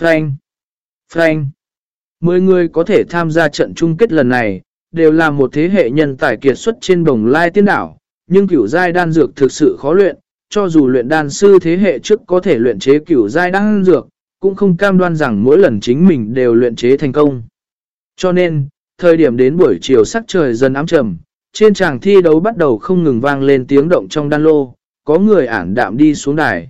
Frank, Frank. Mười người có thể tham gia trận chung kết lần này, đều là một thế hệ nhân tài kiệt xuất trên đồng lai tiên đảo, nhưng cửu giai đan dược thực sự khó luyện, cho dù luyện đan sư thế hệ trước có thể luyện chế cửu giai đan dược, cũng không cam đoan rằng mỗi lần chính mình đều luyện chế thành công. Cho nên, thời điểm đến buổi chiều sắc trời dần ám trầm, trên tràng thi đấu bắt đầu không ngừng vang lên tiếng động trong đan lô, có người ản đạm đi xuống đài.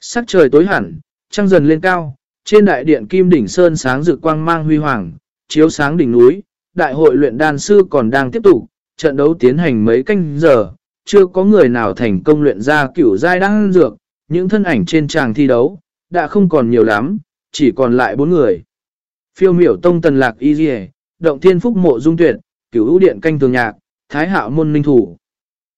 Sắc trời tối hẳn, trăng dần lên cao, trên đại điện Kim Đỉnh Sơn sáng rực quang mang huy hoàng, chiếu sáng đỉnh núi, đại hội luyện đan sư còn đang tiếp tục, trận đấu tiến hành mấy canh giờ, chưa có người nào thành công luyện ra cửu giai đan dược, những thân ảnh trên tràng thi đấu, đã không còn nhiều lắm, chỉ còn lại bốn người. Phiêu miểu tông tần lạc y dì động thiên phúc mộ dung tuyệt, cửu ưu điện canh tường nhạc, thái hạo môn ninh thủ.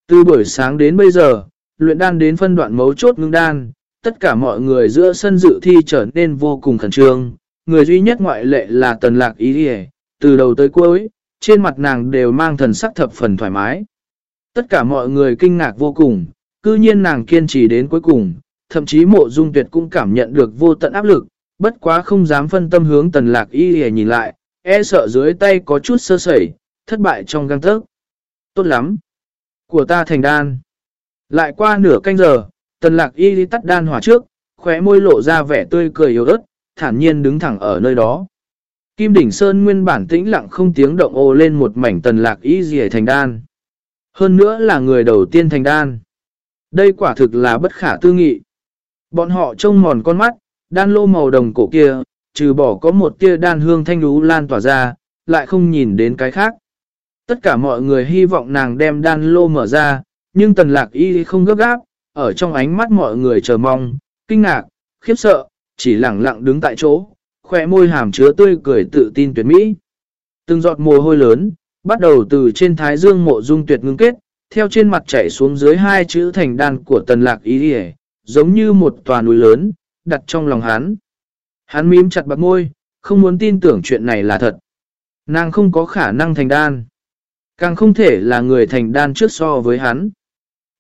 Từ buổi sáng đến bây giờ, luyện đan đến phân đoạn mấu chốt ngưng đan, tất cả mọi người giữa sân dự thi trở nên vô cùng khẩn trương. Người duy nhất ngoại lệ là tần lạc ý đi từ đầu tới cuối, trên mặt nàng đều mang thần sắc thập phần thoải mái. Tất cả mọi người kinh ngạc vô cùng, cư nhiên nàng kiên trì đến cuối cùng, thậm chí mộ dung tuyệt cũng cảm nhận được vô tận áp lực, bất quá không dám phân tâm hướng tần lạc y hề nhìn lại, e sợ dưới tay có chút sơ sẩy, thất bại trong găng thức. Tốt lắm! Của ta thành đan. Lại qua nửa canh giờ, tần lạc y đi tắt đan hỏa trước, khóe môi lộ ra vẻ tươi cười yếu ớt, thản nhiên đứng thẳng ở nơi đó. Kim đỉnh sơn nguyên bản tĩnh lặng không tiếng động ô lên một mảnh tần lạc y dì thành đan. Hơn nữa là người đầu tiên thành đan. Đây quả thực là bất khả tư nghị. Bọn họ trông mòn con mắt, đan lô màu đồng cổ kia, trừ bỏ có một tia đan hương thanh lú lan tỏa ra, lại không nhìn đến cái khác. Tất cả mọi người hy vọng nàng đem đan lô mở ra, nhưng tần lạc y không gấp gáp, ở trong ánh mắt mọi người chờ mong, kinh ngạc, khiếp sợ, chỉ lặng lặng đứng tại chỗ, khỏe môi hàm chứa tươi cười tự tin tuyệt mỹ. Từng giọt mồ hôi lớn, bắt đầu từ trên thái dương mộ dung tuyệt ngưng kết, theo trên mặt chảy xuống dưới hai chữ thành đan của tần lạc ý địa, giống như một tòa núi lớn, đặt trong lòng hắn. Hắn mím chặt bạc môi, không muốn tin tưởng chuyện này là thật. Nàng không có khả năng thành đan. Càng không thể là người thành đan trước so với hắn.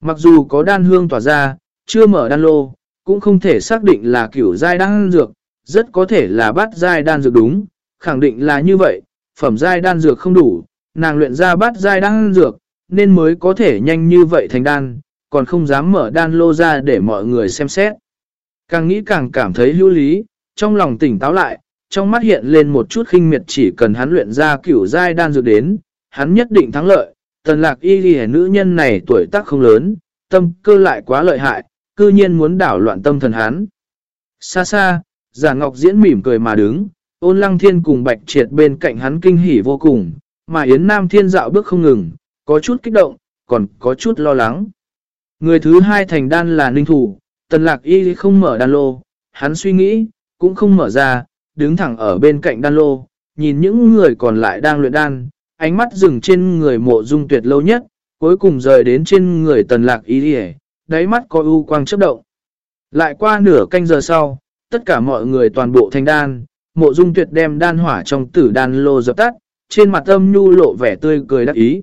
Mặc dù có đan hương tỏa ra, chưa mở đan lô, cũng không thể xác định là kiểu giai đan dược, rất có thể là bát giai đan dược đúng, khẳng định là như vậy, phẩm giai đan dược không đủ, nàng luyện ra bát giai đan dược, nên mới có thể nhanh như vậy thành đan, còn không dám mở đan lô ra để mọi người xem xét. Càng nghĩ càng cảm thấy hữu lý, trong lòng tỉnh táo lại, trong mắt hiện lên một chút khinh miệt chỉ cần hắn luyện ra kiểu giai đan dược đến, hắn nhất định thắng lợi. Tần lạc y ghi nữ nhân này tuổi tác không lớn, tâm cơ lại quá lợi hại, cư nhiên muốn đảo loạn tâm thần hắn. Xa xa, giả ngọc diễn mỉm cười mà đứng, ôn lăng thiên cùng bạch triệt bên cạnh hắn kinh hỉ vô cùng, mà Yến Nam thiên dạo bước không ngừng, có chút kích động, còn có chút lo lắng. Người thứ hai thành đan là ninh thủ, tần lạc y không mở đan lô, hắn suy nghĩ, cũng không mở ra, đứng thẳng ở bên cạnh đan lô, nhìn những người còn lại đang luyện đan, ánh mắt dừng trên người mộ dung tuyệt lâu nhất, cuối cùng rời đến trên người tần lạc y đi đáy mắt có ưu quang chấp động. Lại qua nửa canh giờ sau, tất cả mọi người toàn bộ thành đan, mộ dung tuyệt đem đan hỏa trong tử đan lô dập tắt, trên mặt âm nhu lộ vẻ tươi cười đắc ý.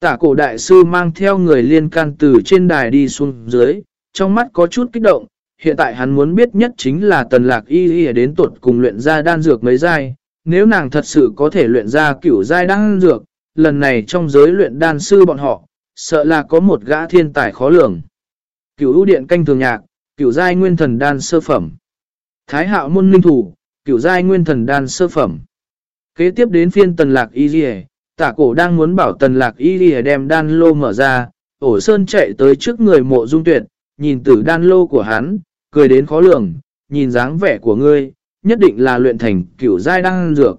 Tả cổ đại sư mang theo người liên can từ trên đài đi xuống dưới, trong mắt có chút kích động, hiện tại hắn muốn biết nhất chính là tần lạc y y đến tuột cùng luyện ra đan dược mấy giai, nếu nàng thật sự có thể luyện ra cửu giai đan dược, lần này trong giới luyện đan sư bọn họ, sợ là có một gã thiên tài khó lường. Cửu ưu điện canh thường nhạc, cửu giai nguyên thần đan sơ phẩm. Thái hạo môn linh thủ, cửu giai nguyên thần đan sơ phẩm. Kế tiếp đến phiên tần lạc y dì tả cổ đang muốn bảo tần lạc y dì đem đan lô mở ra, ổ sơn chạy tới trước người mộ dung tuyệt, nhìn tử đan lô của hắn, cười đến khó lường, nhìn dáng vẻ của ngươi, nhất định là luyện thành cửu giai đan dược.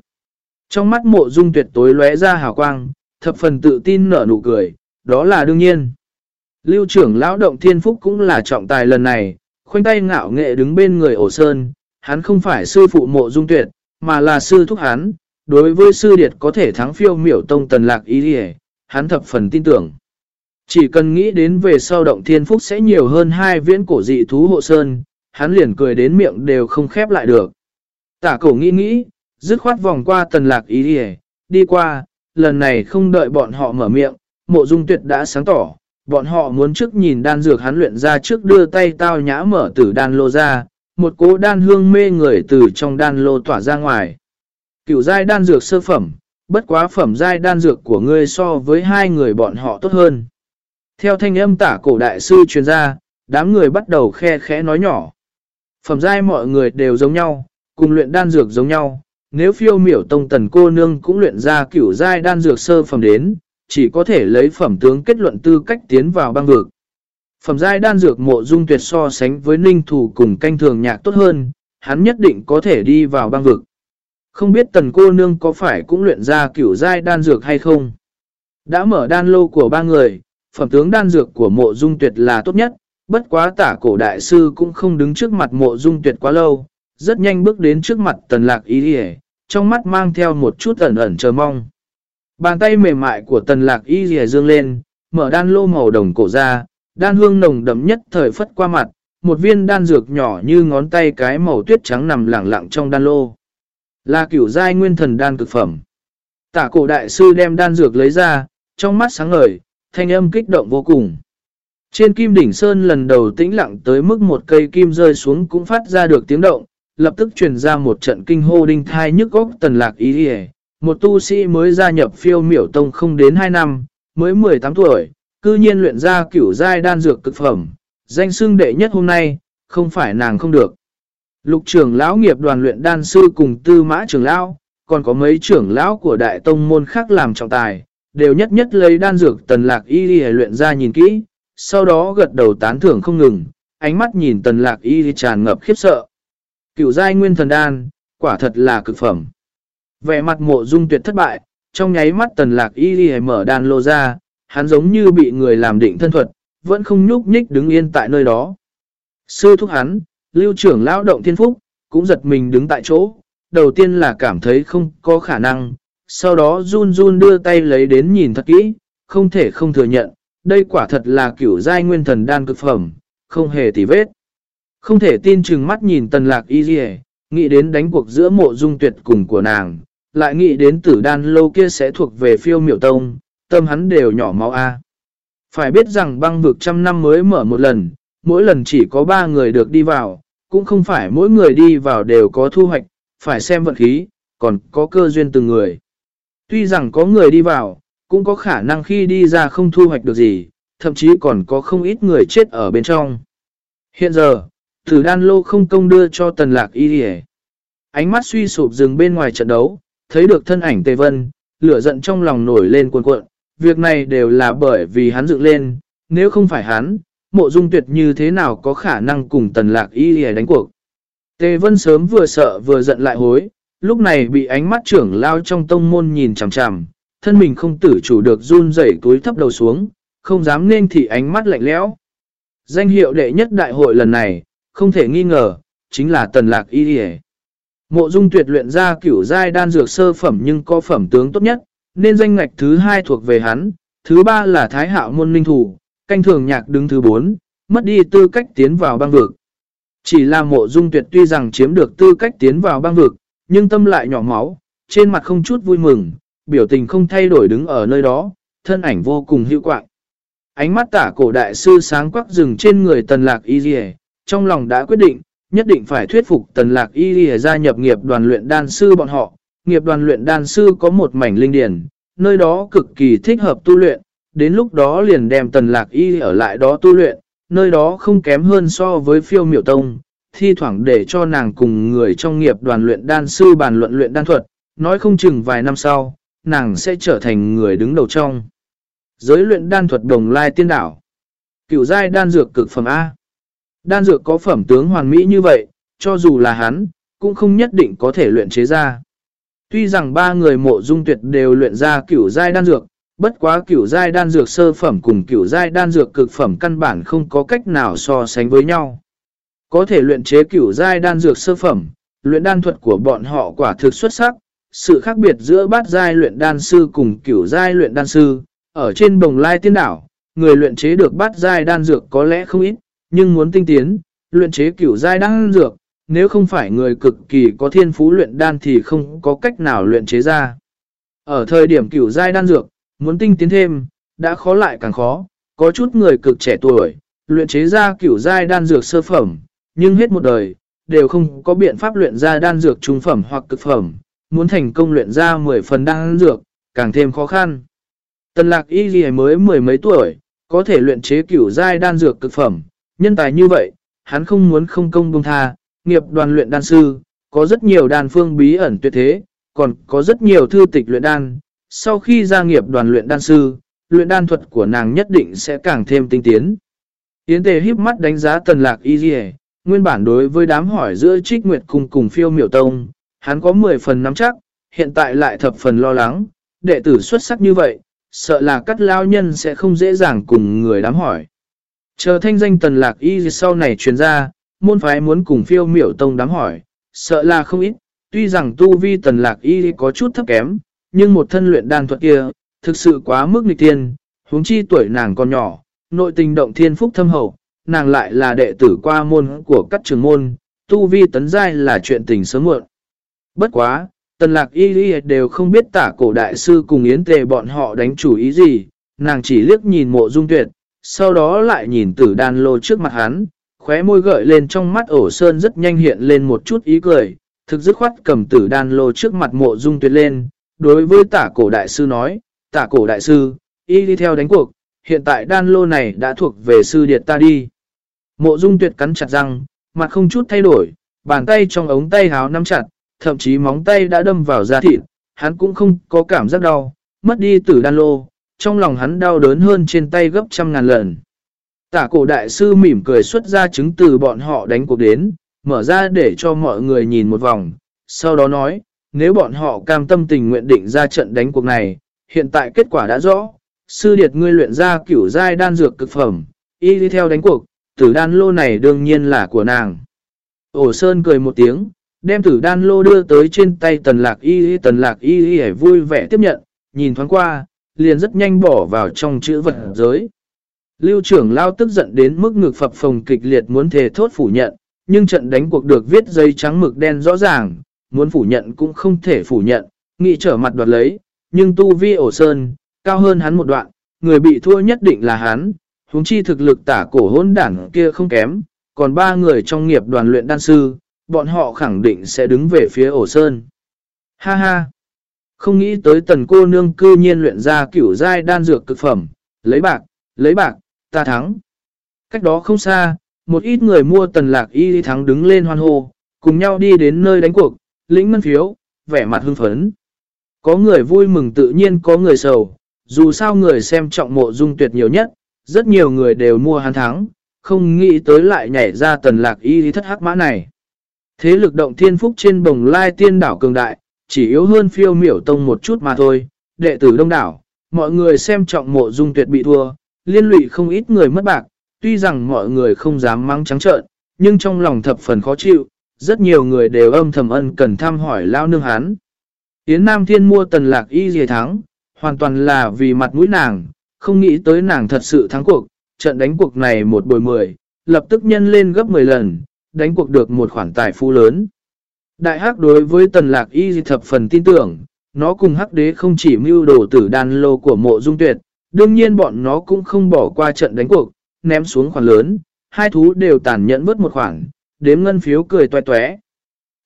Trong mắt mộ dung tuyệt tối lóe ra hào quang, thập phần tự tin nở nụ cười, đó là đương nhiên. Lưu trưởng lão động thiên phúc cũng là trọng tài lần này, khoanh tay ngạo nghệ đứng bên người ổ sơn, hắn không phải sư phụ mộ dung tuyệt, mà là sư thúc hắn, đối với sư điệt có thể thắng phiêu miểu tông tần lạc ý địa, hắn thập phần tin tưởng. Chỉ cần nghĩ đến về sau động thiên phúc sẽ nhiều hơn hai viễn cổ dị thú hộ sơn, hắn liền cười đến miệng đều không khép lại được. Tả cổ nghĩ nghĩ, dứt khoát vòng qua tần lạc ý đi đi qua, lần này không đợi bọn họ mở miệng, mộ dung tuyệt đã sáng tỏ, bọn họ muốn trước nhìn đan dược hắn luyện ra trước đưa tay tao nhã mở tử đan lô ra, một cố đan hương mê người từ trong đan lô tỏa ra ngoài. Cửu giai đan dược sơ phẩm, bất quá phẩm giai đan dược của ngươi so với hai người bọn họ tốt hơn. Theo thanh âm tả cổ đại sư truyền ra, đám người bắt đầu khe khẽ nói nhỏ. Phẩm giai mọi người đều giống nhau, cùng luyện đan dược giống nhau. Nếu phiêu miểu tông tần cô nương cũng luyện ra kiểu giai đan dược sơ phẩm đến, chỉ có thể lấy phẩm tướng kết luận tư cách tiến vào băng vực. Phẩm giai đan dược mộ dung tuyệt so sánh với ninh thủ cùng canh thường nhạc tốt hơn, hắn nhất định có thể đi vào băng vực. Không biết tần cô nương có phải cũng luyện ra kiểu giai đan dược hay không? Đã mở đan lô của ba người, phẩm tướng đan dược của mộ dung tuyệt là tốt nhất, bất quá tả cổ đại sư cũng không đứng trước mặt mộ dung tuyệt quá lâu, rất nhanh bước đến trước mặt tần lạc ý đi trong mắt mang theo một chút ẩn ẩn chờ mong. Bàn tay mềm mại của tần lạc y rìa dương lên, mở đan lô màu đồng cổ ra, đan hương nồng đậm nhất thời phất qua mặt, một viên đan dược nhỏ như ngón tay cái màu tuyết trắng nằm lẳng lặng trong đan lô. Là kiểu giai nguyên thần đan cực phẩm. Tả cổ đại sư đem đan dược lấy ra, trong mắt sáng ngời, thanh âm kích động vô cùng. Trên kim đỉnh sơn lần đầu tĩnh lặng tới mức một cây kim rơi xuống cũng phát ra được tiếng động, lập tức truyền ra một trận kinh hô đinh thai nhức góc tần lạc ý hề. Một tu sĩ mới gia nhập phiêu miểu tông không đến 2 năm, mới 18 tuổi, cư nhiên luyện ra cửu giai đan dược cực phẩm, danh xưng đệ nhất hôm nay, không phải nàng không được. Lục trưởng lão nghiệp đoàn luyện đan sư cùng tư mã trưởng lão, còn có mấy trưởng lão của đại tông môn khác làm trọng tài, đều nhất nhất lấy đan dược tần lạc y đi luyện ra nhìn kỹ, sau đó gật đầu tán thưởng không ngừng, ánh mắt nhìn tần lạc y tràn ngập khiếp sợ. Cửu giai nguyên thần đan, quả thật là cực phẩm. Vẻ mặt mộ dung tuyệt thất bại, trong nháy mắt tần lạc y đi mở đan lô ra, hắn giống như bị người làm định thân thuật, vẫn không nhúc nhích đứng yên tại nơi đó. Sư thúc hắn, lưu trưởng lao động thiên phúc, cũng giật mình đứng tại chỗ, đầu tiên là cảm thấy không có khả năng, sau đó run run đưa tay lấy đến nhìn thật kỹ, không thể không thừa nhận, đây quả thật là kiểu giai nguyên thần đan cực phẩm, không hề tỉ vết. Không thể tin chừng mắt nhìn tần lạc y dì nghĩ đến đánh cuộc giữa mộ dung tuyệt cùng của nàng, lại nghĩ đến tử đan lâu kia sẽ thuộc về phiêu miểu tông, tâm hắn đều nhỏ máu A. Phải biết rằng băng vực trăm năm mới mở một lần, mỗi lần chỉ có ba người được đi vào, cũng không phải mỗi người đi vào đều có thu hoạch, phải xem vận khí, còn có cơ duyên từng người. Tuy rằng có người đi vào, cũng có khả năng khi đi ra không thu hoạch được gì, thậm chí còn có không ít người chết ở bên trong. Hiện giờ, Tử đan lô không công đưa cho tần lạc y đi Ánh mắt suy sụp dừng bên ngoài trận đấu, thấy được thân ảnh Tề Vân, lửa giận trong lòng nổi lên cuồn cuộn. Việc này đều là bởi vì hắn dựng lên, nếu không phải hắn, mộ dung tuyệt như thế nào có khả năng cùng tần lạc y đi đánh cuộc. Tề Vân sớm vừa sợ vừa giận lại hối, lúc này bị ánh mắt trưởng lao trong tông môn nhìn chằm chằm, thân mình không tử chủ được run rẩy túi thấp đầu xuống, không dám nên thì ánh mắt lạnh lẽo. Danh hiệu đệ nhất đại hội lần này, không thể nghi ngờ, chính là tần lạc y đi Mộ dung tuyệt luyện ra kiểu giai đan dược sơ phẩm nhưng có phẩm tướng tốt nhất, nên danh ngạch thứ hai thuộc về hắn, thứ ba là thái hạo môn linh thủ, canh thường nhạc đứng thứ bốn, mất đi tư cách tiến vào băng vực. Chỉ là mộ dung tuyệt tuy rằng chiếm được tư cách tiến vào băng vực, nhưng tâm lại nhỏ máu, trên mặt không chút vui mừng, biểu tình không thay đổi đứng ở nơi đó, thân ảnh vô cùng hữu quạng. Ánh mắt tả cổ đại sư sáng quắc rừng trên người tần lạc y dì trong lòng đã quyết định, nhất định phải thuyết phục tần lạc y dì gia nhập nghiệp đoàn luyện đan sư bọn họ. Nghiệp đoàn luyện đan sư có một mảnh linh điển, nơi đó cực kỳ thích hợp tu luyện, đến lúc đó liền đem tần lạc y ở lại đó tu luyện, nơi đó không kém hơn so với phiêu miểu tông, thi thoảng để cho nàng cùng người trong nghiệp đoàn luyện đan sư bàn luận luyện đan thuật, nói không chừng vài năm sau, nàng sẽ trở thành người đứng đầu trong. Giới luyện đan thuật đồng lai tiên đảo. Cửu giai đan dược cực phẩm A. Đan dược có phẩm tướng hoàn mỹ như vậy, cho dù là hắn, cũng không nhất định có thể luyện chế ra. Tuy rằng ba người mộ dung tuyệt đều luyện ra kiểu giai đan dược, bất quá kiểu giai đan dược sơ phẩm cùng kiểu giai đan dược cực phẩm căn bản không có cách nào so sánh với nhau. Có thể luyện chế kiểu giai đan dược sơ phẩm, luyện đan thuật của bọn họ quả thực xuất sắc, sự khác biệt giữa bát giai luyện đan sư cùng kiểu giai luyện đan sư, ở trên bồng lai tiên đảo, người luyện chế được bát giai đan dược có lẽ không ít, nhưng muốn tinh tiến, luyện chế cửu giai đan dược, nếu không phải người cực kỳ có thiên phú luyện đan thì không có cách nào luyện chế ra. Ở thời điểm cửu giai đan dược, muốn tinh tiến thêm, đã khó lại càng khó, có chút người cực trẻ tuổi, luyện chế ra cửu giai đan dược sơ phẩm, nhưng hết một đời, đều không có biện pháp luyện ra đan dược trung phẩm hoặc cực phẩm, muốn thành công luyện ra 10 phần đan dược, càng thêm khó khăn. Tần lạc y gì mới mười mấy tuổi, có thể luyện chế cửu giai đan dược cực phẩm, nhân tài như vậy, hắn không muốn không công công tha, nghiệp đoàn luyện đan sư, có rất nhiều đàn phương bí ẩn tuyệt thế, còn có rất nhiều thư tịch luyện đan. Sau khi gia nghiệp đoàn luyện đan sư, luyện đan thuật của nàng nhất định sẽ càng thêm tinh tiến. Yến Tề híp mắt đánh giá tần lạc y dì nguyên bản đối với đám hỏi giữa trích nguyệt cùng cùng phiêu miểu tông, hắn có 10 phần nắm chắc, hiện tại lại thập phần lo lắng, đệ tử xuất sắc như vậy, sợ là cắt lao nhân sẽ không dễ dàng cùng người đám hỏi. Chờ thanh danh tần lạc y sau này truyền ra, môn phái muốn cùng phiêu miểu tông đám hỏi, sợ là không ít, tuy rằng tu vi tần lạc y có chút thấp kém, nhưng một thân luyện đan thuật kia, thực sự quá mức nghịch tiên, huống chi tuổi nàng còn nhỏ, nội tình động thiên phúc thâm hậu, nàng lại là đệ tử qua môn của các trường môn, tu vi tấn giai là chuyện tình sớm muộn. Bất quá, tần lạc y y đều không biết tả cổ đại sư cùng yến tề bọn họ đánh chủ ý gì, nàng chỉ liếc nhìn mộ dung tuyệt, sau đó lại nhìn tử đàn lô trước mặt hắn, khóe môi gợi lên trong mắt ổ sơn rất nhanh hiện lên một chút ý cười, thực dứt khoát cầm tử đàn lô trước mặt mộ dung tuyệt lên, đối với tả cổ đại sư nói, tả cổ đại sư, y đi theo đánh cuộc, hiện tại đan lô này đã thuộc về sư điệt ta đi. Mộ dung tuyệt cắn chặt răng, mặt không chút thay đổi, bàn tay trong ống tay háo nắm chặt, thậm chí móng tay đã đâm vào da thịt, hắn cũng không có cảm giác đau, mất đi tử đan lô, trong lòng hắn đau đớn hơn trên tay gấp trăm ngàn lần. Tả cổ đại sư mỉm cười xuất ra chứng từ bọn họ đánh cuộc đến, mở ra để cho mọi người nhìn một vòng, sau đó nói, nếu bọn họ cam tâm tình nguyện định ra trận đánh cuộc này, hiện tại kết quả đã rõ, sư điệt ngươi luyện ra kiểu giai đan dược cực phẩm, y đi theo đánh cuộc, tử đan lô này đương nhiên là của nàng. Ổ Sơn cười một tiếng, đem tử đan lô đưa tới trên tay tần lạc y tần lạc y y vui vẻ tiếp nhận, nhìn thoáng qua, liền rất nhanh bỏ vào trong chữ vật giới. Lưu trưởng lao tức giận đến mức ngực phập phồng kịch liệt muốn thề thốt phủ nhận, nhưng trận đánh cuộc được viết dây trắng mực đen rõ ràng, muốn phủ nhận cũng không thể phủ nhận, nghĩ trở mặt đoạt lấy, nhưng tu vi ổ sơn, cao hơn hắn một đoạn, người bị thua nhất định là hắn, huống chi thực lực tả cổ hôn đảng kia không kém, còn ba người trong nghiệp đoàn luyện đan sư, bọn họ khẳng định sẽ đứng về phía ổ sơn. Ha ha! Không nghĩ tới tần cô nương cư nhiên luyện ra kiểu giai đan dược cực phẩm, lấy bạc, lấy bạc, ta thắng. Cách đó không xa, một ít người mua tần lạc y thắng đứng lên hoan hô, cùng nhau đi đến nơi đánh cuộc, lĩnh ngân phiếu, vẻ mặt hưng phấn. Có người vui mừng tự nhiên có người sầu, dù sao người xem trọng mộ dung tuyệt nhiều nhất, rất nhiều người đều mua hắn thắng, không nghĩ tới lại nhảy ra tần lạc y thất hắc mã này. Thế lực động thiên phúc trên bồng lai tiên đảo cường đại, chỉ yếu hơn phiêu miểu tông một chút mà thôi, đệ tử đông đảo, mọi người xem trọng mộ dung tuyệt bị thua, liên lụy không ít người mất bạc, tuy rằng mọi người không dám mắng trắng trợn, nhưng trong lòng thập phần khó chịu, rất nhiều người đều âm thầm ân cần thăm hỏi lao nương hán. Yến Nam Thiên mua tần lạc y dề thắng, hoàn toàn là vì mặt mũi nàng, không nghĩ tới nàng thật sự thắng cuộc, trận đánh cuộc này một bồi mười, lập tức nhân lên gấp 10 lần, đánh cuộc được một khoản tài phú lớn. Đại hắc đối với tần lạc y thập phần tin tưởng, nó cùng hắc đế không chỉ mưu đồ tử đàn lô của mộ dung tuyệt, đương nhiên bọn nó cũng không bỏ qua trận đánh cuộc, ném xuống khoản lớn, hai thú đều tàn nhẫn vớt một khoản, đếm ngân phiếu cười toe toé.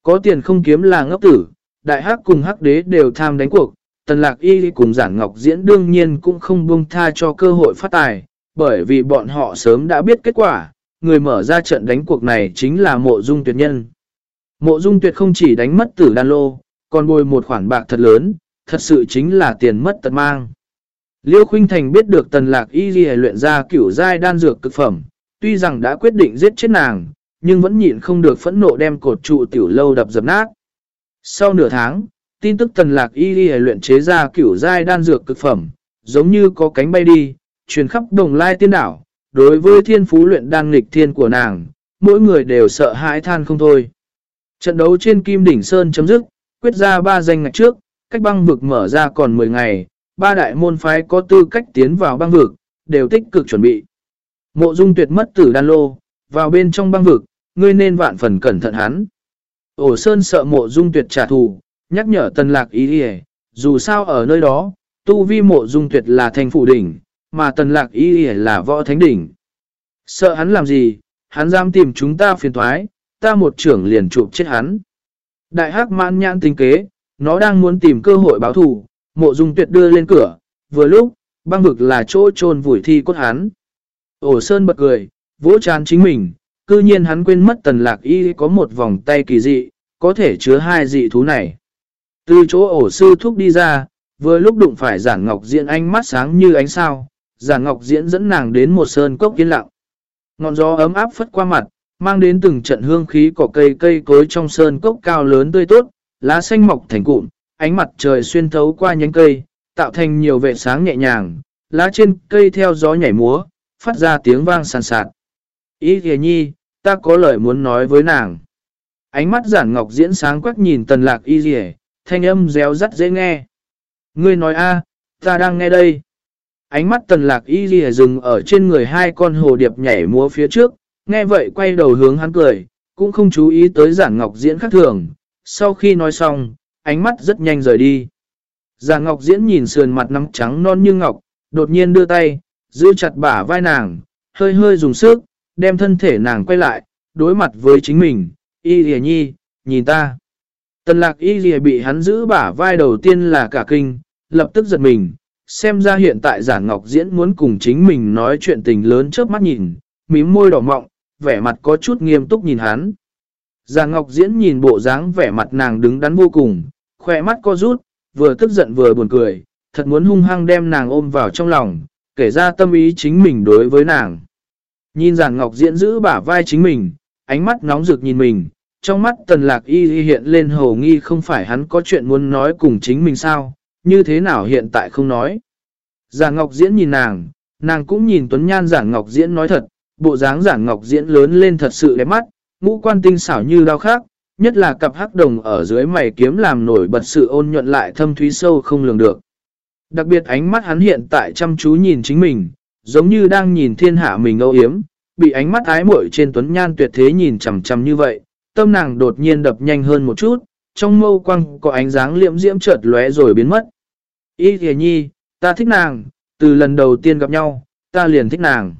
Có tiền không kiếm là ngốc tử, đại hắc cùng hắc đế đều tham đánh cuộc, tần lạc y cùng giản ngọc diễn đương nhiên cũng không buông tha cho cơ hội phát tài, bởi vì bọn họ sớm đã biết kết quả, người mở ra trận đánh cuộc này chính là mộ dung tuyệt nhân. Mộ dung tuyệt không chỉ đánh mất tử đan lô, còn bồi một khoản bạc thật lớn, thật sự chính là tiền mất tật mang. Liêu Khuynh Thành biết được tần lạc y ghi luyện ra kiểu giai đan dược cực phẩm, tuy rằng đã quyết định giết chết nàng, nhưng vẫn nhịn không được phẫn nộ đem cột trụ tiểu lâu đập dập nát. Sau nửa tháng, tin tức tần lạc y ghi luyện chế ra kiểu giai đan dược cực phẩm, giống như có cánh bay đi, truyền khắp đồng lai tiên đảo. Đối với thiên phú luyện đan nghịch thiên của nàng, mỗi người đều sợ hãi than không thôi. Trận đấu trên Kim Đỉnh Sơn chấm dứt, quyết ra ba danh ngạch trước, cách băng vực mở ra còn 10 ngày, ba đại môn phái có tư cách tiến vào băng vực, đều tích cực chuẩn bị. Mộ dung tuyệt mất tử đan lô, vào bên trong băng vực, ngươi nên vạn phần cẩn thận hắn. Ổ Sơn sợ mộ dung tuyệt trả thù, nhắc nhở tần lạc ý đi dù sao ở nơi đó, tu vi mộ dung tuyệt là thành phủ đỉnh, mà tần lạc ý là võ thánh đỉnh. Sợ hắn làm gì, hắn dám tìm chúng ta phiền thoái, ta một trưởng liền chụp chết hắn. Đại hắc mãn nhãn tính kế, nó đang muốn tìm cơ hội báo thù, mộ dung tuyệt đưa lên cửa, vừa lúc, băng vực là chỗ trôn vùi thi cốt hắn. Ổ Sơn bật cười, vỗ chán chính mình, cư nhiên hắn quên mất tần lạc y có một vòng tay kỳ dị, có thể chứa hai dị thú này. Từ chỗ ổ sư thúc đi ra, vừa lúc đụng phải giản ngọc diễn ánh mắt sáng như ánh sao, giản ngọc diễn dẫn nàng đến một sơn cốc yên lặng. Ngọn gió ấm áp phất qua mặt, mang đến từng trận hương khí cỏ cây cây cối trong sơn cốc cao lớn tươi tốt, lá xanh mọc thành cụm, ánh mặt trời xuyên thấu qua nhánh cây, tạo thành nhiều vệ sáng nhẹ nhàng, lá trên cây theo gió nhảy múa, phát ra tiếng vang sàn sạt. Ý kìa nhi, ta có lời muốn nói với nàng. Ánh mắt giản ngọc diễn sáng quắc nhìn tần lạc y kìa, thanh âm réo rắt dễ nghe. Ngươi nói a, ta đang nghe đây. Ánh mắt tần lạc y kìa dừng ở trên người hai con hồ điệp nhảy múa phía trước, nghe vậy quay đầu hướng hắn cười, cũng không chú ý tới giản ngọc diễn khác thường. Sau khi nói xong, ánh mắt rất nhanh rời đi. Giản ngọc diễn nhìn sườn mặt nắm trắng non như ngọc, đột nhiên đưa tay, giữ chặt bả vai nàng, hơi hơi dùng sức, đem thân thể nàng quay lại, đối mặt với chính mình, y lìa nhi, nhìn ta. Tần lạc y lìa bị hắn giữ bả vai đầu tiên là cả kinh, lập tức giật mình, xem ra hiện tại giản ngọc diễn muốn cùng chính mình nói chuyện tình lớn trước mắt nhìn, mím môi đỏ mọng, vẻ mặt có chút nghiêm túc nhìn hắn. Già ngọc diễn nhìn bộ dáng vẻ mặt nàng đứng đắn vô cùng, khỏe mắt co rút, vừa tức giận vừa buồn cười, thật muốn hung hăng đem nàng ôm vào trong lòng, kể ra tâm ý chính mình đối với nàng. Nhìn giản ngọc diễn giữ bả vai chính mình, ánh mắt nóng rực nhìn mình, trong mắt tần lạc y hiện lên hầu nghi không phải hắn có chuyện muốn nói cùng chính mình sao, như thế nào hiện tại không nói. Già ngọc diễn nhìn nàng, nàng cũng nhìn tuấn nhan giản ngọc diễn nói thật, bộ dáng giản ngọc diễn lớn lên thật sự đẹp mắt, ngũ quan tinh xảo như đau khác, nhất là cặp hắc đồng ở dưới mày kiếm làm nổi bật sự ôn nhuận lại thâm thúy sâu không lường được. Đặc biệt ánh mắt hắn hiện tại chăm chú nhìn chính mình, giống như đang nhìn thiên hạ mình âu yếm, bị ánh mắt ái muội trên tuấn nhan tuyệt thế nhìn chằm chằm như vậy, tâm nàng đột nhiên đập nhanh hơn một chút, trong mâu quăng có ánh dáng liệm diễm chợt lóe rồi biến mất. Ý thề nhi, ta thích nàng, từ lần đầu tiên gặp nhau, ta liền thích nàng.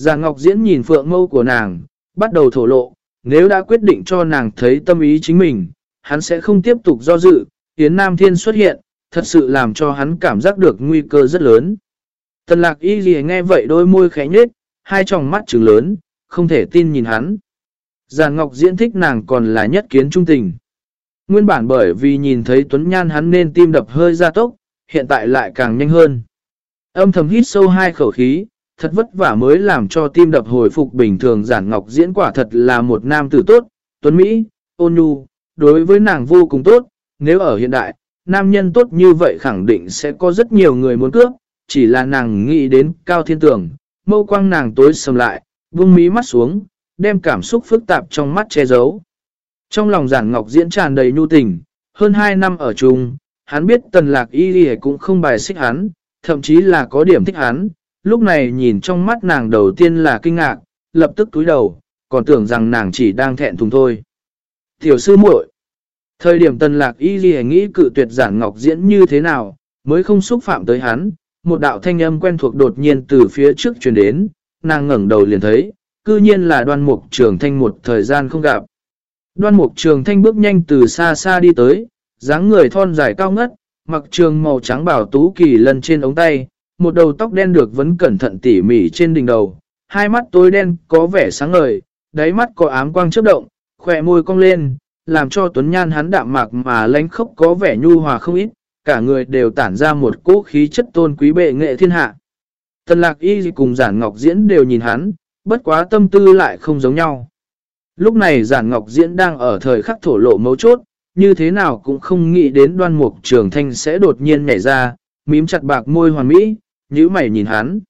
Già Ngọc Diễn nhìn phượng mâu của nàng, bắt đầu thổ lộ, nếu đã quyết định cho nàng thấy tâm ý chính mình, hắn sẽ không tiếp tục do dự, Yến Nam Thiên xuất hiện, thật sự làm cho hắn cảm giác được nguy cơ rất lớn. Tần lạc y gì nghe vậy đôi môi khẽ nhết, hai tròng mắt trừng lớn, không thể tin nhìn hắn. Già Ngọc diễn thích nàng còn là nhất kiến trung tình. Nguyên bản bởi vì nhìn thấy Tuấn Nhan hắn nên tim đập hơi ra tốc, hiện tại lại càng nhanh hơn. Âm thầm hít sâu hai khẩu khí, thật vất vả mới làm cho tim đập hồi phục bình thường Giản Ngọc diễn quả thật là một nam tử tốt, Tuấn Mỹ, ôn nhu, đối với nàng vô cùng tốt, nếu ở hiện đại, nam nhân tốt như vậy khẳng định sẽ có rất nhiều người muốn cướp, chỉ là nàng nghĩ đến cao thiên tưởng, mâu quang nàng tối sầm lại, vung mí mắt xuống, đem cảm xúc phức tạp trong mắt che giấu. Trong lòng giản ngọc diễn tràn đầy nhu tình, hơn 2 năm ở chung, hắn biết tần lạc y cũng không bài xích hắn, thậm chí là có điểm thích hắn, lúc này nhìn trong mắt nàng đầu tiên là kinh ngạc, lập tức túi đầu, còn tưởng rằng nàng chỉ đang thẹn thùng thôi. Tiểu sư muội Thời điểm tần lạc y ghi nghĩ cự tuyệt giản ngọc diễn như thế nào, mới không xúc phạm tới hắn, một đạo thanh âm quen thuộc đột nhiên từ phía trước truyền đến, nàng ngẩng đầu liền thấy, cư nhiên là đoan mục trường thanh một thời gian không gặp. Đoan mục trường thanh bước nhanh từ xa xa đi tới, dáng người thon dài cao ngất, mặc trường màu trắng bảo tú kỳ lần trên ống tay, một đầu tóc đen được vấn cẩn thận tỉ mỉ trên đỉnh đầu, hai mắt tối đen có vẻ sáng ngời, đáy mắt có ám quang chớp động, khỏe môi cong lên, làm cho Tuấn Nhan hắn đạm mạc mà lánh khốc có vẻ nhu hòa không ít, cả người đều tản ra một cỗ khí chất tôn quý bệ nghệ thiên hạ. Tần lạc y cùng giản ngọc diễn đều nhìn hắn, bất quá tâm tư lại không giống nhau. Lúc này giản ngọc diễn đang ở thời khắc thổ lộ mấu chốt, như thế nào cũng không nghĩ đến đoan mục trường thanh sẽ đột nhiên nhảy ra, mím chặt bạc môi hoàn mỹ, như mày nhìn hắn.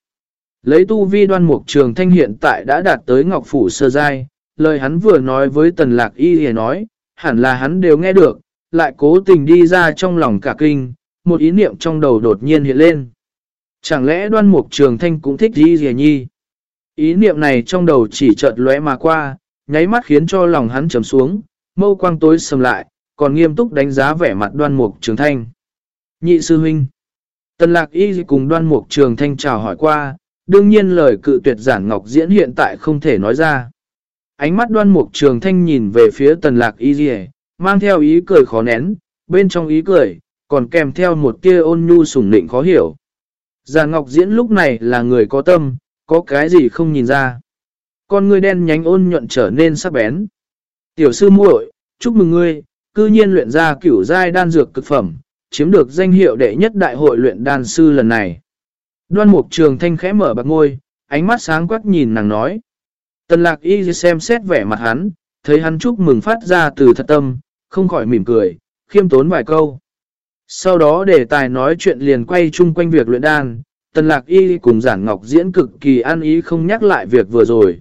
Lấy tu vi đoan mục trường thanh hiện tại đã đạt tới ngọc phủ sơ giai, lời hắn vừa nói với tần lạc y thì nói, hẳn là hắn đều nghe được, lại cố tình đi ra trong lòng cả kinh, một ý niệm trong đầu đột nhiên hiện lên. Chẳng lẽ đoan mục trường thanh cũng thích gì gì nhi? Ý niệm này trong đầu chỉ chợt lóe mà qua, nháy mắt khiến cho lòng hắn trầm xuống, mâu quang tối sầm lại, còn nghiêm túc đánh giá vẻ mặt đoan mục trường thanh. Nhị sư huynh. Tần lạc y cùng đoan mục trường thanh chào hỏi qua, đương nhiên lời cự tuyệt giản ngọc diễn hiện tại không thể nói ra. Ánh mắt đoan mục trường thanh nhìn về phía tần lạc y mang theo ý cười khó nén, bên trong ý cười, còn kèm theo một tia ôn nhu sủng nịnh khó hiểu. giản Ngọc Diễn lúc này là người có tâm, có cái gì không nhìn ra. Con ngươi đen nhánh ôn nhuận trở nên sắc bén. Tiểu sư muội, chúc mừng ngươi, cư nhiên luyện ra cửu giai đan dược cực phẩm, chiếm được danh hiệu đệ nhất đại hội luyện đan sư lần này. Đoan mục trường thanh khẽ mở bạc ngôi, ánh mắt sáng quắc nhìn nàng nói. Tần lạc y xem xét vẻ mặt hắn, thấy hắn chúc mừng phát ra từ thật tâm, không khỏi mỉm cười, khiêm tốn vài câu. Sau đó để tài nói chuyện liền quay chung quanh việc luyện đan, tần lạc y cùng giản ngọc diễn cực kỳ an ý không nhắc lại việc vừa rồi.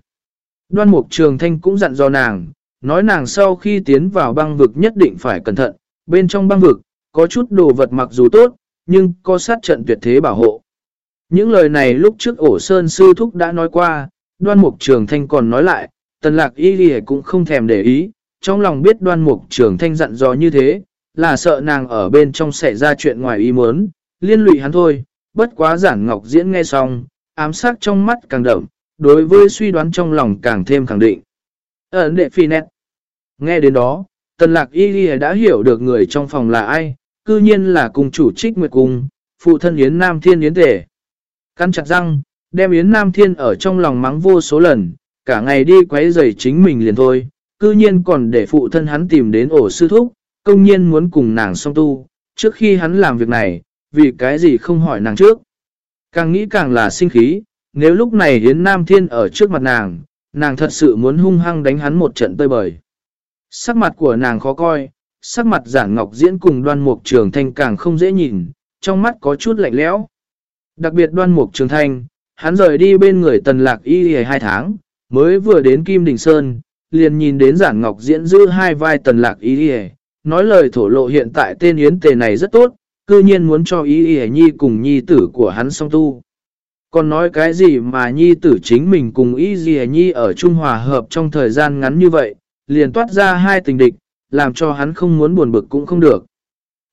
Đoan mục trường thanh cũng dặn do nàng, nói nàng sau khi tiến vào băng vực nhất định phải cẩn thận, bên trong băng vực, có chút đồ vật mặc dù tốt, nhưng có sát trận tuyệt thế bảo hộ. Những lời này lúc trước ổ sơn sư thúc đã nói qua, đoan mục trường thanh còn nói lại, tần lạc y ghi cũng không thèm để ý, trong lòng biết đoan mục trường thanh dặn dò như thế, là sợ nàng ở bên trong xảy ra chuyện ngoài ý muốn, liên lụy hắn thôi, bất quá giản ngọc diễn nghe xong, ám sát trong mắt càng đậm, đối với suy đoán trong lòng càng thêm khẳng định. Ấn đệ phi nét. Nghe đến đó, tần lạc y ghi đã hiểu được người trong phòng là ai, cư nhiên là cùng chủ trích nguyệt cung, phụ thân Yến Nam Thiên Yến Tể. Căn chặt răng, đem Yến Nam Thiên ở trong lòng mắng vô số lần, cả ngày đi quấy rầy chính mình liền thôi, cư nhiên còn để phụ thân hắn tìm đến ổ sư thúc, công nhiên muốn cùng nàng song tu, trước khi hắn làm việc này, vì cái gì không hỏi nàng trước. Càng nghĩ càng là sinh khí, nếu lúc này Yến Nam Thiên ở trước mặt nàng, nàng thật sự muốn hung hăng đánh hắn một trận tơi bời. Sắc mặt của nàng khó coi, sắc mặt giản ngọc diễn cùng đoan mục trường thanh càng không dễ nhìn, trong mắt có chút lạnh lẽo. Đặc biệt đoan mục trường thanh, hắn rời đi bên người tần lạc y hai tháng, mới vừa đến Kim Đình Sơn, liền nhìn đến giản ngọc diễn giữ hai vai tần lạc y nói lời thổ lộ hiện tại tên yến tề này rất tốt, cư nhiên muốn cho y nhi cùng nhi tử của hắn song tu. Còn nói cái gì mà nhi tử chính mình cùng y hề nhi ở Trung Hòa hợp trong thời gian ngắn như vậy, liền toát ra hai tình địch, làm cho hắn không muốn buồn bực cũng không được.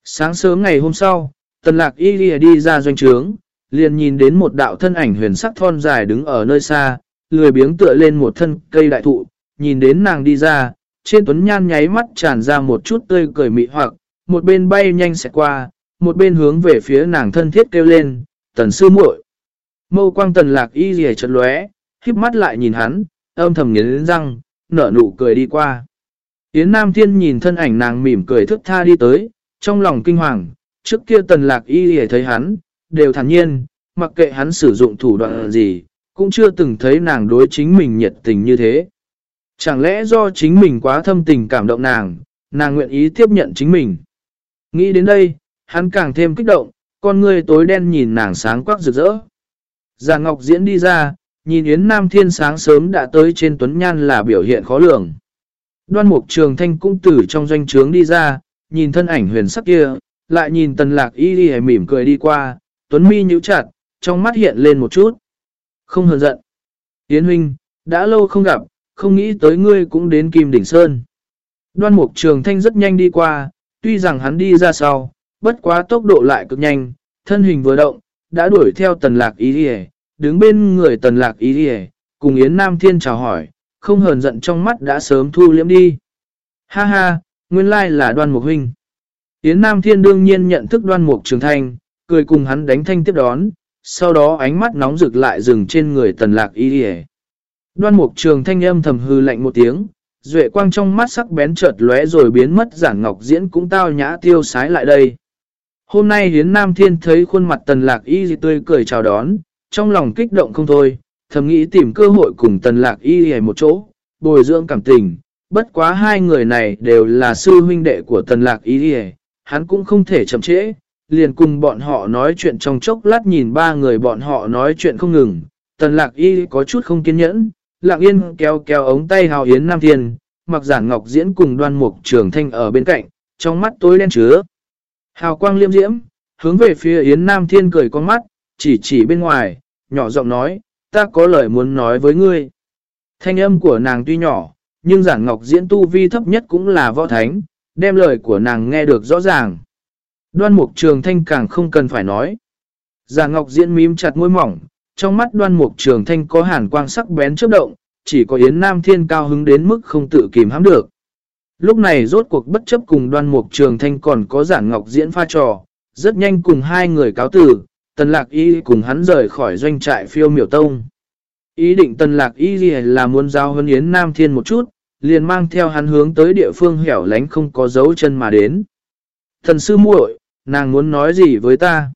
Sáng sớm ngày hôm sau, tần lạc y lìa đi ra doanh trướng, liền nhìn đến một đạo thân ảnh huyền sắc thon dài đứng ở nơi xa, lười biếng tựa lên một thân cây đại thụ, nhìn đến nàng đi ra, trên tuấn nhan nháy mắt tràn ra một chút tươi cười mị hoặc, một bên bay nhanh sẽ qua, một bên hướng về phía nàng thân thiết kêu lên, tần sư muội Mâu quang tần lạc y rìa chật lóe, khiếp mắt lại nhìn hắn, âm thầm nghiến răng, nở nụ cười đi qua. Yến Nam Thiên nhìn thân ảnh nàng mỉm cười thức tha đi tới, trong lòng kinh hoàng, trước kia tần lạc y hề thấy hắn, đều thản nhiên, mặc kệ hắn sử dụng thủ đoạn gì, cũng chưa từng thấy nàng đối chính mình nhiệt tình như thế. Chẳng lẽ do chính mình quá thâm tình cảm động nàng, nàng nguyện ý tiếp nhận chính mình. Nghĩ đến đây, hắn càng thêm kích động, con người tối đen nhìn nàng sáng quắc rực rỡ. Già Ngọc Diễn đi ra, nhìn Yến Nam Thiên sáng sớm đã tới trên Tuấn Nhan là biểu hiện khó lường. Đoan Mục Trường Thanh cũng từ trong doanh trướng đi ra, nhìn thân ảnh huyền sắc kia, lại nhìn Tần Lạc Y đi mỉm cười đi qua, Tuấn Mi nhíu chặt, trong mắt hiện lên một chút. Không hờn giận. Yến Huynh, đã lâu không gặp, không nghĩ tới ngươi cũng đến Kim Đỉnh Sơn. Đoan Mục Trường Thanh rất nhanh đi qua, tuy rằng hắn đi ra sau, bất quá tốc độ lại cực nhanh, thân hình vừa động, đã đuổi theo tần lạc ý đi đứng bên người tần lạc ý đi cùng Yến Nam Thiên chào hỏi, không hờn giận trong mắt đã sớm thu liễm đi. Ha ha, nguyên lai là đoan mục huynh. Yến Nam Thiên đương nhiên nhận thức đoan mục trường thanh, cười cùng hắn đánh thanh tiếp đón, sau đó ánh mắt nóng rực lại dừng trên người tần lạc y đi Đoan mục trường thanh âm thầm hư lạnh một tiếng, duệ quang trong mắt sắc bén chợt lóe rồi biến mất giản ngọc diễn cũng tao nhã tiêu sái lại đây. Hôm nay Hiến Nam Thiên thấy khuôn mặt tần lạc y tươi cười chào đón, trong lòng kích động không thôi, thầm nghĩ tìm cơ hội cùng tần lạc y hề một chỗ, bồi dưỡng cảm tình. Bất quá hai người này đều là sư huynh đệ của tần lạc y hắn cũng không thể chậm trễ, liền cùng bọn họ nói chuyện trong chốc lát nhìn ba người bọn họ nói chuyện không ngừng. Tần lạc y có chút không kiên nhẫn, lặng yên kéo kéo ống tay hào Yến Nam Thiên, mặc giản ngọc diễn cùng đoan mục trường thanh ở bên cạnh, trong mắt tối đen chứa. Hào quang liêm diễm, hướng về phía Yến Nam Thiên cười con mắt, chỉ chỉ bên ngoài, nhỏ giọng nói, ta có lời muốn nói với ngươi. Thanh âm của nàng tuy nhỏ, nhưng giản ngọc diễn tu vi thấp nhất cũng là võ thánh, đem lời của nàng nghe được rõ ràng. Đoan mục trường thanh càng không cần phải nói. Giản ngọc diễn mím chặt môi mỏng, trong mắt đoan mục trường thanh có hàn quang sắc bén chớp động, chỉ có Yến Nam Thiên cao hứng đến mức không tự kìm hãm được. Lúc này rốt cuộc bất chấp cùng đoan mục trường thanh còn có giản ngọc diễn pha trò, rất nhanh cùng hai người cáo tử, tần lạc y cùng hắn rời khỏi doanh trại phiêu miểu tông. Ý định tần lạc y là muốn giao hân Yến Nam Thiên một chút, liền mang theo hắn hướng tới địa phương hẻo lánh không có dấu chân mà đến. Thần sư muội, nàng muốn nói gì với ta?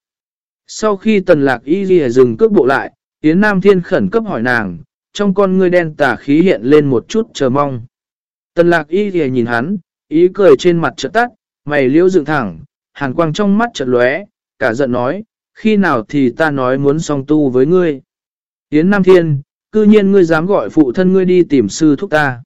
Sau khi tần lạc y ghi dừng cước bộ lại, Yến Nam Thiên khẩn cấp hỏi nàng, trong con ngươi đen tả khí hiện lên một chút chờ mong. Tần lạc y ghi nhìn hắn, ý cười trên mặt chợt tắt, mày liễu dựng thẳng, hàn quang trong mắt chợt lóe, cả giận nói, khi nào thì ta nói muốn song tu với ngươi. Yến Nam Thiên, cư nhiên ngươi dám gọi phụ thân ngươi đi tìm sư thúc ta.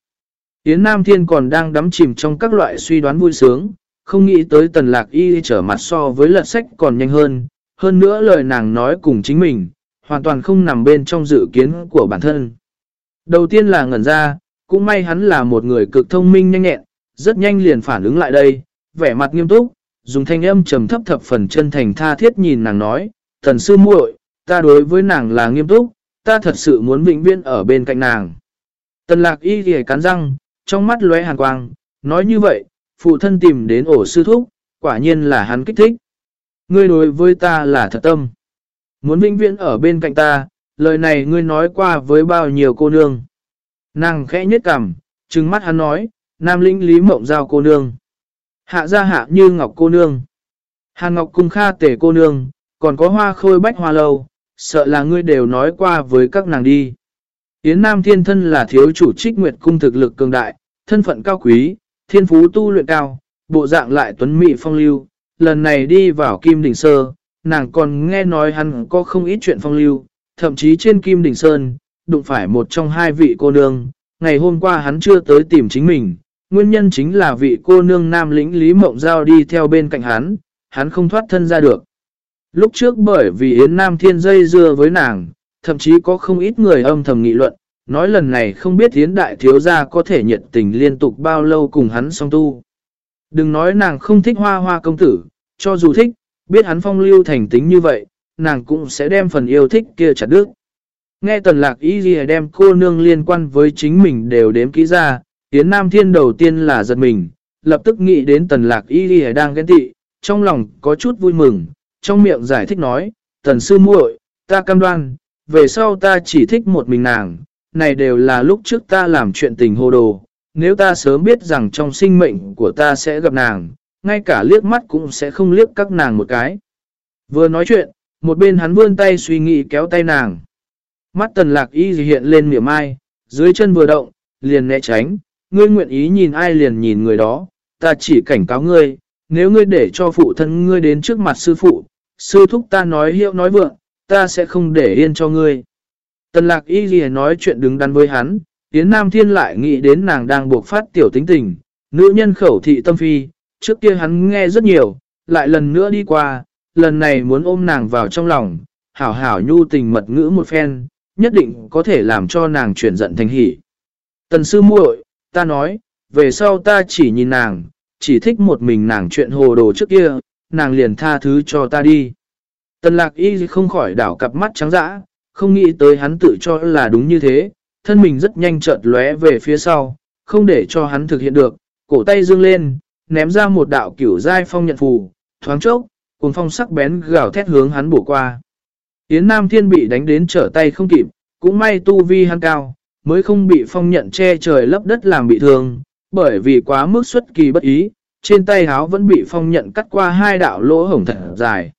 Yến Nam Thiên còn đang đắm chìm trong các loại suy đoán vui sướng, không nghĩ tới tần lạc y trở mặt so với lật sách còn nhanh hơn, hơn nữa lời nàng nói cùng chính mình, hoàn toàn không nằm bên trong dự kiến của bản thân. Đầu tiên là ngẩn ra, cũng may hắn là một người cực thông minh nhanh nhẹn, rất nhanh liền phản ứng lại đây, vẻ mặt nghiêm túc, dùng thanh âm trầm thấp thập phần chân thành tha thiết nhìn nàng nói, thần sư muội, ta đối với nàng là nghiêm túc, ta thật sự muốn vĩnh viễn ở bên cạnh nàng. Tần lạc y ghề cắn răng, trong mắt lóe hàn quang, nói như vậy, phụ thân tìm đến ổ sư thúc, quả nhiên là hắn kích thích. Ngươi đối với ta là thật tâm. Muốn vĩnh viễn ở bên cạnh ta, lời này ngươi nói qua với bao nhiêu cô nương. Nàng khẽ nhất cằm, trừng mắt hắn nói, nam lĩnh lý mộng giao cô nương. Hạ ra hạ như ngọc cô nương. Hàn ngọc cung kha tể cô nương, còn có hoa khôi bách hoa lâu, sợ là ngươi đều nói qua với các nàng đi. Yến Nam Thiên Thân là thiếu chủ trích nguyệt cung thực lực cường đại, thân phận cao quý, thiên phú tu luyện cao, bộ dạng lại tuấn mỹ phong lưu. Lần này đi vào Kim Đỉnh Sơ, nàng còn nghe nói hắn có không ít chuyện phong lưu, thậm chí trên Kim Đỉnh Sơn, đụng phải một trong hai vị cô nương. Ngày hôm qua hắn chưa tới tìm chính mình, nguyên nhân chính là vị cô nương nam lĩnh Lý Mộng Giao đi theo bên cạnh hắn, hắn không thoát thân ra được. Lúc trước bởi vì Yến Nam Thiên dây dưa với nàng, thậm chí có không ít người âm thầm nghị luận, nói lần này không biết Yến Đại Thiếu Gia có thể nhiệt tình liên tục bao lâu cùng hắn song tu. Đừng nói nàng không thích hoa hoa công tử, cho dù thích, biết hắn phong lưu thành tính như vậy, nàng cũng sẽ đem phần yêu thích kia chặt đứt. Nghe tần lạc ý gì đem cô nương liên quan với chính mình đều đếm kỹ ra, Yến Nam Thiên đầu tiên là giật mình, lập tức nghĩ đến tần lạc y ghi đang ghen tị, trong lòng có chút vui mừng, trong miệng giải thích nói, tần sư muội, ta cam đoan, về sau ta chỉ thích một mình nàng, này đều là lúc trước ta làm chuyện tình hồ đồ, nếu ta sớm biết rằng trong sinh mệnh của ta sẽ gặp nàng, ngay cả liếc mắt cũng sẽ không liếc các nàng một cái. Vừa nói chuyện, một bên hắn vươn tay suy nghĩ kéo tay nàng. Mắt tần lạc y hiện lên miệng ai, dưới chân vừa động, liền né tránh, ngươi nguyện ý nhìn ai liền nhìn người đó, ta chỉ cảnh cáo ngươi, nếu ngươi để cho phụ thân ngươi đến trước mặt sư phụ, sư thúc ta nói hiệu nói vượng, ta sẽ không để yên cho ngươi. Tần lạc y ghi nói chuyện đứng đắn với hắn, Yến Nam Thiên lại nghĩ đến nàng đang buộc phát tiểu tính tình, nữ nhân khẩu thị tâm phi, trước kia hắn nghe rất nhiều, lại lần nữa đi qua, lần này muốn ôm nàng vào trong lòng, hảo hảo nhu tình mật ngữ một phen, nhất định có thể làm cho nàng chuyển giận thành hỷ. Tần sư muội, ta nói, về sau ta chỉ nhìn nàng, chỉ thích một mình nàng chuyện hồ đồ trước kia, nàng liền tha thứ cho ta đi. Tần lạc y không khỏi đảo cặp mắt trắng dã, không nghĩ tới hắn tự cho là đúng như thế, thân mình rất nhanh chợt lóe về phía sau, không để cho hắn thực hiện được, cổ tay dương lên, ném ra một đạo kiểu dai phong nhận phù, thoáng chốc, cùng phong sắc bén gào thét hướng hắn bổ qua. Yến Nam Thiên bị đánh đến trở tay không kịp, cũng may tu vi hắn cao, mới không bị phong nhận che trời lấp đất làm bị thương, bởi vì quá mức xuất kỳ bất ý, trên tay háo vẫn bị phong nhận cắt qua hai đạo lỗ hổng thật dài.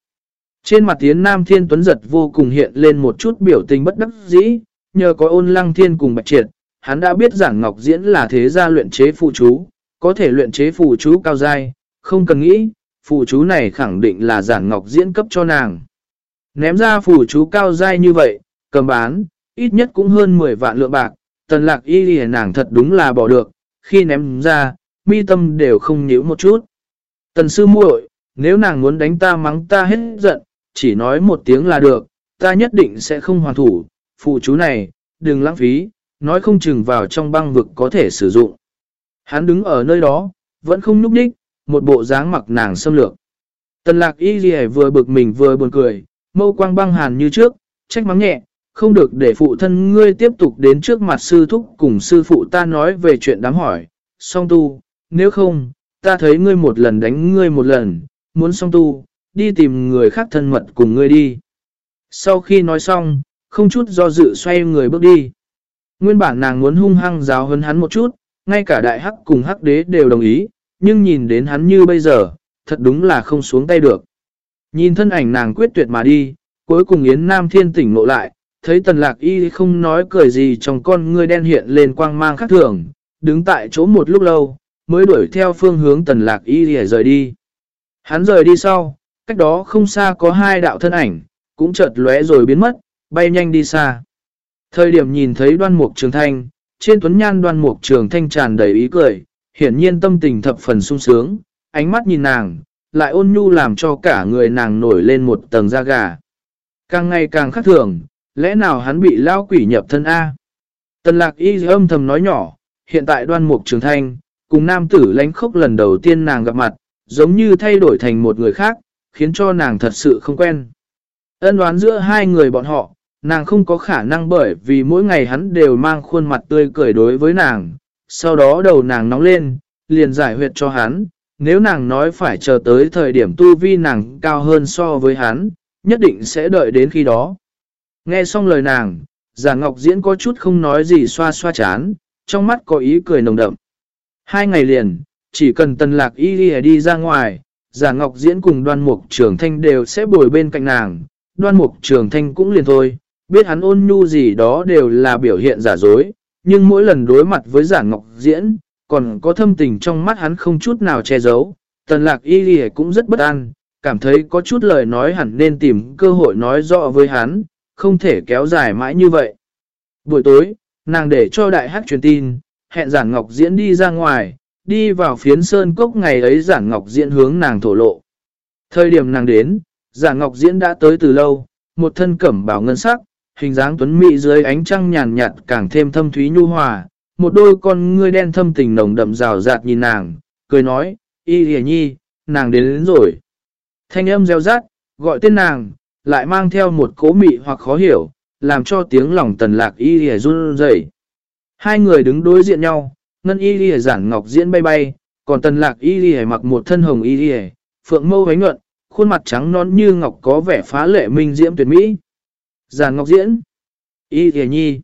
Trên mặt tiến Nam Thiên Tuấn giật vô cùng hiện lên một chút biểu tình bất đắc dĩ, nhờ có ôn lăng thiên cùng bạch triệt, hắn đã biết giảng ngọc diễn là thế gia luyện chế phụ chú, có thể luyện chế phụ chú cao dai, không cần nghĩ, phụ chú này khẳng định là giảng ngọc diễn cấp cho nàng. Ném ra phụ chú cao dai như vậy, cầm bán, ít nhất cũng hơn 10 vạn lượng bạc, tần lạc y lìa nàng thật đúng là bỏ được, khi ném ra, mi tâm đều không nhíu một chút. Tần sư muội, nếu nàng muốn đánh ta mắng ta hết giận, chỉ nói một tiếng là được, ta nhất định sẽ không hoàn thủ, phụ chú này, đừng lãng phí, nói không chừng vào trong băng vực có thể sử dụng. Hắn đứng ở nơi đó, vẫn không núp đích, một bộ dáng mặc nàng xâm lược. Tần lạc y ghi vừa bực mình vừa buồn cười, mâu quang băng hàn như trước, trách mắng nhẹ, không được để phụ thân ngươi tiếp tục đến trước mặt sư thúc cùng sư phụ ta nói về chuyện đám hỏi, song tu, nếu không, ta thấy ngươi một lần đánh ngươi một lần, muốn song tu, đi tìm người khác thân mật cùng ngươi đi. Sau khi nói xong, không chút do dự xoay người bước đi. Nguyên bản nàng muốn hung hăng giáo hấn hắn một chút, ngay cả đại hắc cùng hắc đế đều đồng ý, nhưng nhìn đến hắn như bây giờ, thật đúng là không xuống tay được. Nhìn thân ảnh nàng quyết tuyệt mà đi, cuối cùng Yến Nam Thiên tỉnh ngộ lại, thấy tần lạc y không nói cười gì trong con ngươi đen hiện lên quang mang khác thường, đứng tại chỗ một lúc lâu, mới đuổi theo phương hướng tần lạc y để rời đi. Hắn rời đi sau, cách đó không xa có hai đạo thân ảnh, cũng chợt lóe rồi biến mất, bay nhanh đi xa. Thời điểm nhìn thấy đoan mục trường thanh, trên tuấn nhan đoan mục trường thanh tràn đầy ý cười, hiển nhiên tâm tình thập phần sung sướng, ánh mắt nhìn nàng, lại ôn nhu làm cho cả người nàng nổi lên một tầng da gà. Càng ngày càng khác thường, lẽ nào hắn bị lao quỷ nhập thân A? Tần lạc y âm thầm nói nhỏ, hiện tại đoan mục trường thanh, cùng nam tử lánh khốc lần đầu tiên nàng gặp mặt, giống như thay đổi thành một người khác, khiến cho nàng thật sự không quen. Ân đoán giữa hai người bọn họ, nàng không có khả năng bởi vì mỗi ngày hắn đều mang khuôn mặt tươi cười đối với nàng, sau đó đầu nàng nóng lên, liền giải huyệt cho hắn, nếu nàng nói phải chờ tới thời điểm tu vi nàng cao hơn so với hắn, nhất định sẽ đợi đến khi đó. Nghe xong lời nàng, giả ngọc diễn có chút không nói gì xoa xoa chán, trong mắt có ý cười nồng đậm. Hai ngày liền, chỉ cần tần lạc y đi, đi ra ngoài, giả ngọc diễn cùng đoan mục trường thanh đều sẽ bồi bên cạnh nàng, đoan mục trường thanh cũng liền thôi, biết hắn ôn nhu gì đó đều là biểu hiện giả dối, nhưng mỗi lần đối mặt với giả ngọc diễn, còn có thâm tình trong mắt hắn không chút nào che giấu, tần lạc y đi cũng rất bất an, cảm thấy có chút lời nói hẳn nên tìm cơ hội nói rõ với hắn, không thể kéo dài mãi như vậy. Buổi tối, nàng để cho đại hát truyền tin, hẹn giản ngọc diễn đi ra ngoài, đi vào phiến sơn cốc ngày ấy giản ngọc diễn hướng nàng thổ lộ. Thời điểm nàng đến, giản ngọc diễn đã tới từ lâu, một thân cẩm bảo ngân sắc, hình dáng tuấn mỹ dưới ánh trăng nhàn nhạt càng thêm thâm thúy nhu hòa, một đôi con ngươi đen thâm tình nồng đậm rào rạt nhìn nàng, cười nói, y hề nhi, nàng đến, đến rồi. Thanh âm reo rát, gọi tên nàng, lại mang theo một cố mị hoặc khó hiểu, làm cho tiếng lòng tần lạc y lìa run rẩy. Hai người đứng đối diện nhau, ngân y lìa giản ngọc diễn bay bay, còn tần lạc y lìa mặc một thân hồng y lìa phượng mâu vánh nhuận, khuôn mặt trắng non như ngọc có vẻ phá lệ minh diễm tuyệt mỹ. Giản ngọc diễn, y lìa nhi,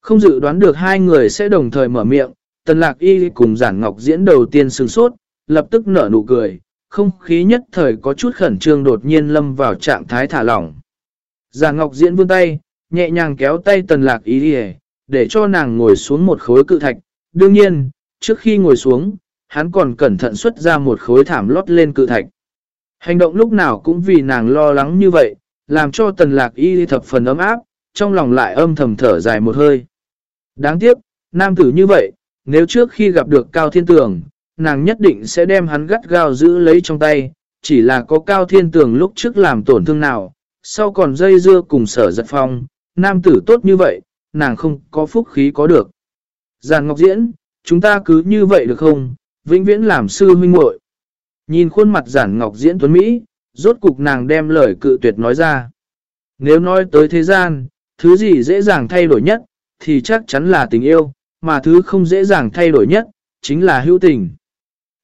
không dự đoán được hai người sẽ đồng thời mở miệng, tần lạc y cùng giản ngọc diễn đầu tiên sừng sốt, lập tức nở nụ cười, không khí nhất thời có chút khẩn trương đột nhiên lâm vào trạng thái thả lỏng. Già ngọc diễn vươn tay, nhẹ nhàng kéo tay tần lạc y đi để cho nàng ngồi xuống một khối cự thạch. Đương nhiên, trước khi ngồi xuống, hắn còn cẩn thận xuất ra một khối thảm lót lên cự thạch. Hành động lúc nào cũng vì nàng lo lắng như vậy, làm cho tần lạc y thập phần ấm áp, trong lòng lại âm thầm thở dài một hơi. Đáng tiếc, nam tử như vậy, nếu trước khi gặp được Cao Thiên Tường, nàng nhất định sẽ đem hắn gắt gao giữ lấy trong tay, chỉ là có Cao Thiên Tường lúc trước làm tổn thương nào, sau còn dây dưa cùng sở giật phong, nam tử tốt như vậy, nàng không có phúc khí có được. Giàn Ngọc Diễn, chúng ta cứ như vậy được không, vĩnh viễn làm sư huynh muội Nhìn khuôn mặt giản Ngọc Diễn Tuấn Mỹ, rốt cục nàng đem lời cự tuyệt nói ra. Nếu nói tới thế gian, thứ gì dễ dàng thay đổi nhất, thì chắc chắn là tình yêu, mà thứ không dễ dàng thay đổi nhất, chính là hữu tình.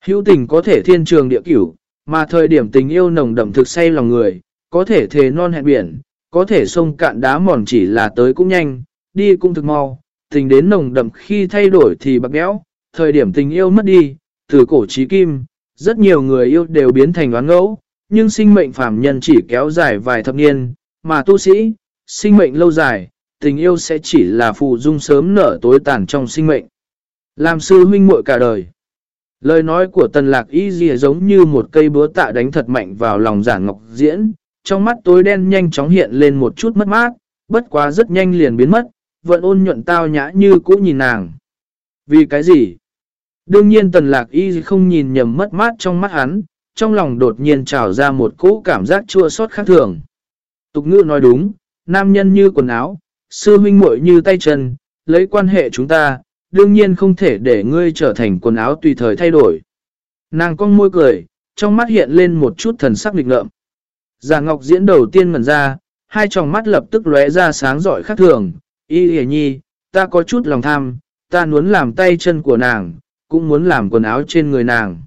Hữu tình có thể thiên trường địa cửu, mà thời điểm tình yêu nồng đậm thực say lòng người, có thể thề non hẹn biển, có thể sông cạn đá mòn chỉ là tới cũng nhanh, đi cũng thực mau, tình đến nồng đậm khi thay đổi thì bạc béo, thời điểm tình yêu mất đi, từ cổ trí kim, rất nhiều người yêu đều biến thành oán ngẫu, nhưng sinh mệnh phàm nhân chỉ kéo dài vài thập niên, mà tu sĩ, sinh mệnh lâu dài, tình yêu sẽ chỉ là phù dung sớm nở tối tàn trong sinh mệnh. Làm sư huynh muội cả đời. Lời nói của tần lạc y dì giống như một cây búa tạ đánh thật mạnh vào lòng giản ngọc diễn, trong mắt tối đen nhanh chóng hiện lên một chút mất mát, bất quá rất nhanh liền biến mất, vẫn ôn nhuận tao nhã như cũ nhìn nàng. Vì cái gì? Đương nhiên tần lạc y không nhìn nhầm mất mát trong mắt hắn, trong lòng đột nhiên trào ra một cỗ cảm giác chua xót khác thường. Tục ngữ nói đúng, nam nhân như quần áo, sư huynh muội như tay chân, lấy quan hệ chúng ta, đương nhiên không thể để ngươi trở thành quần áo tùy thời thay đổi. Nàng cong môi cười, trong mắt hiện lên một chút thần sắc lịch ngợm. Già Ngọc diễn đầu tiên ngẩn ra, Hai tròng mắt lập tức lóe ra sáng giỏi khác thường, y hề nhi, ta có chút lòng tham, ta muốn làm tay chân của nàng, cũng muốn làm quần áo trên người nàng.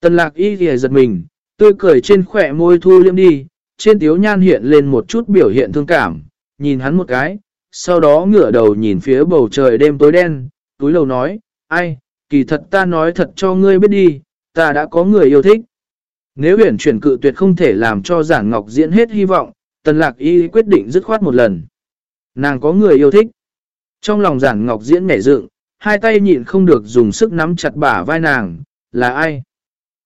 Tần lạc y hề giật mình, tươi cười trên khỏe môi thu liêm đi, trên tiếu nhan hiện lên một chút biểu hiện thương cảm, nhìn hắn một cái, sau đó ngửa đầu nhìn phía bầu trời đêm tối đen, túi lầu nói, ai, kỳ thật ta nói thật cho ngươi biết đi, ta đã có người yêu thích. Nếu huyền chuyển cự tuyệt không thể làm cho giản ngọc diễn hết hy vọng, tần lạc y quyết định dứt khoát một lần. Nàng có người yêu thích. Trong lòng giản ngọc diễn nhảy dựng, hai tay nhịn không được dùng sức nắm chặt bả vai nàng, là ai?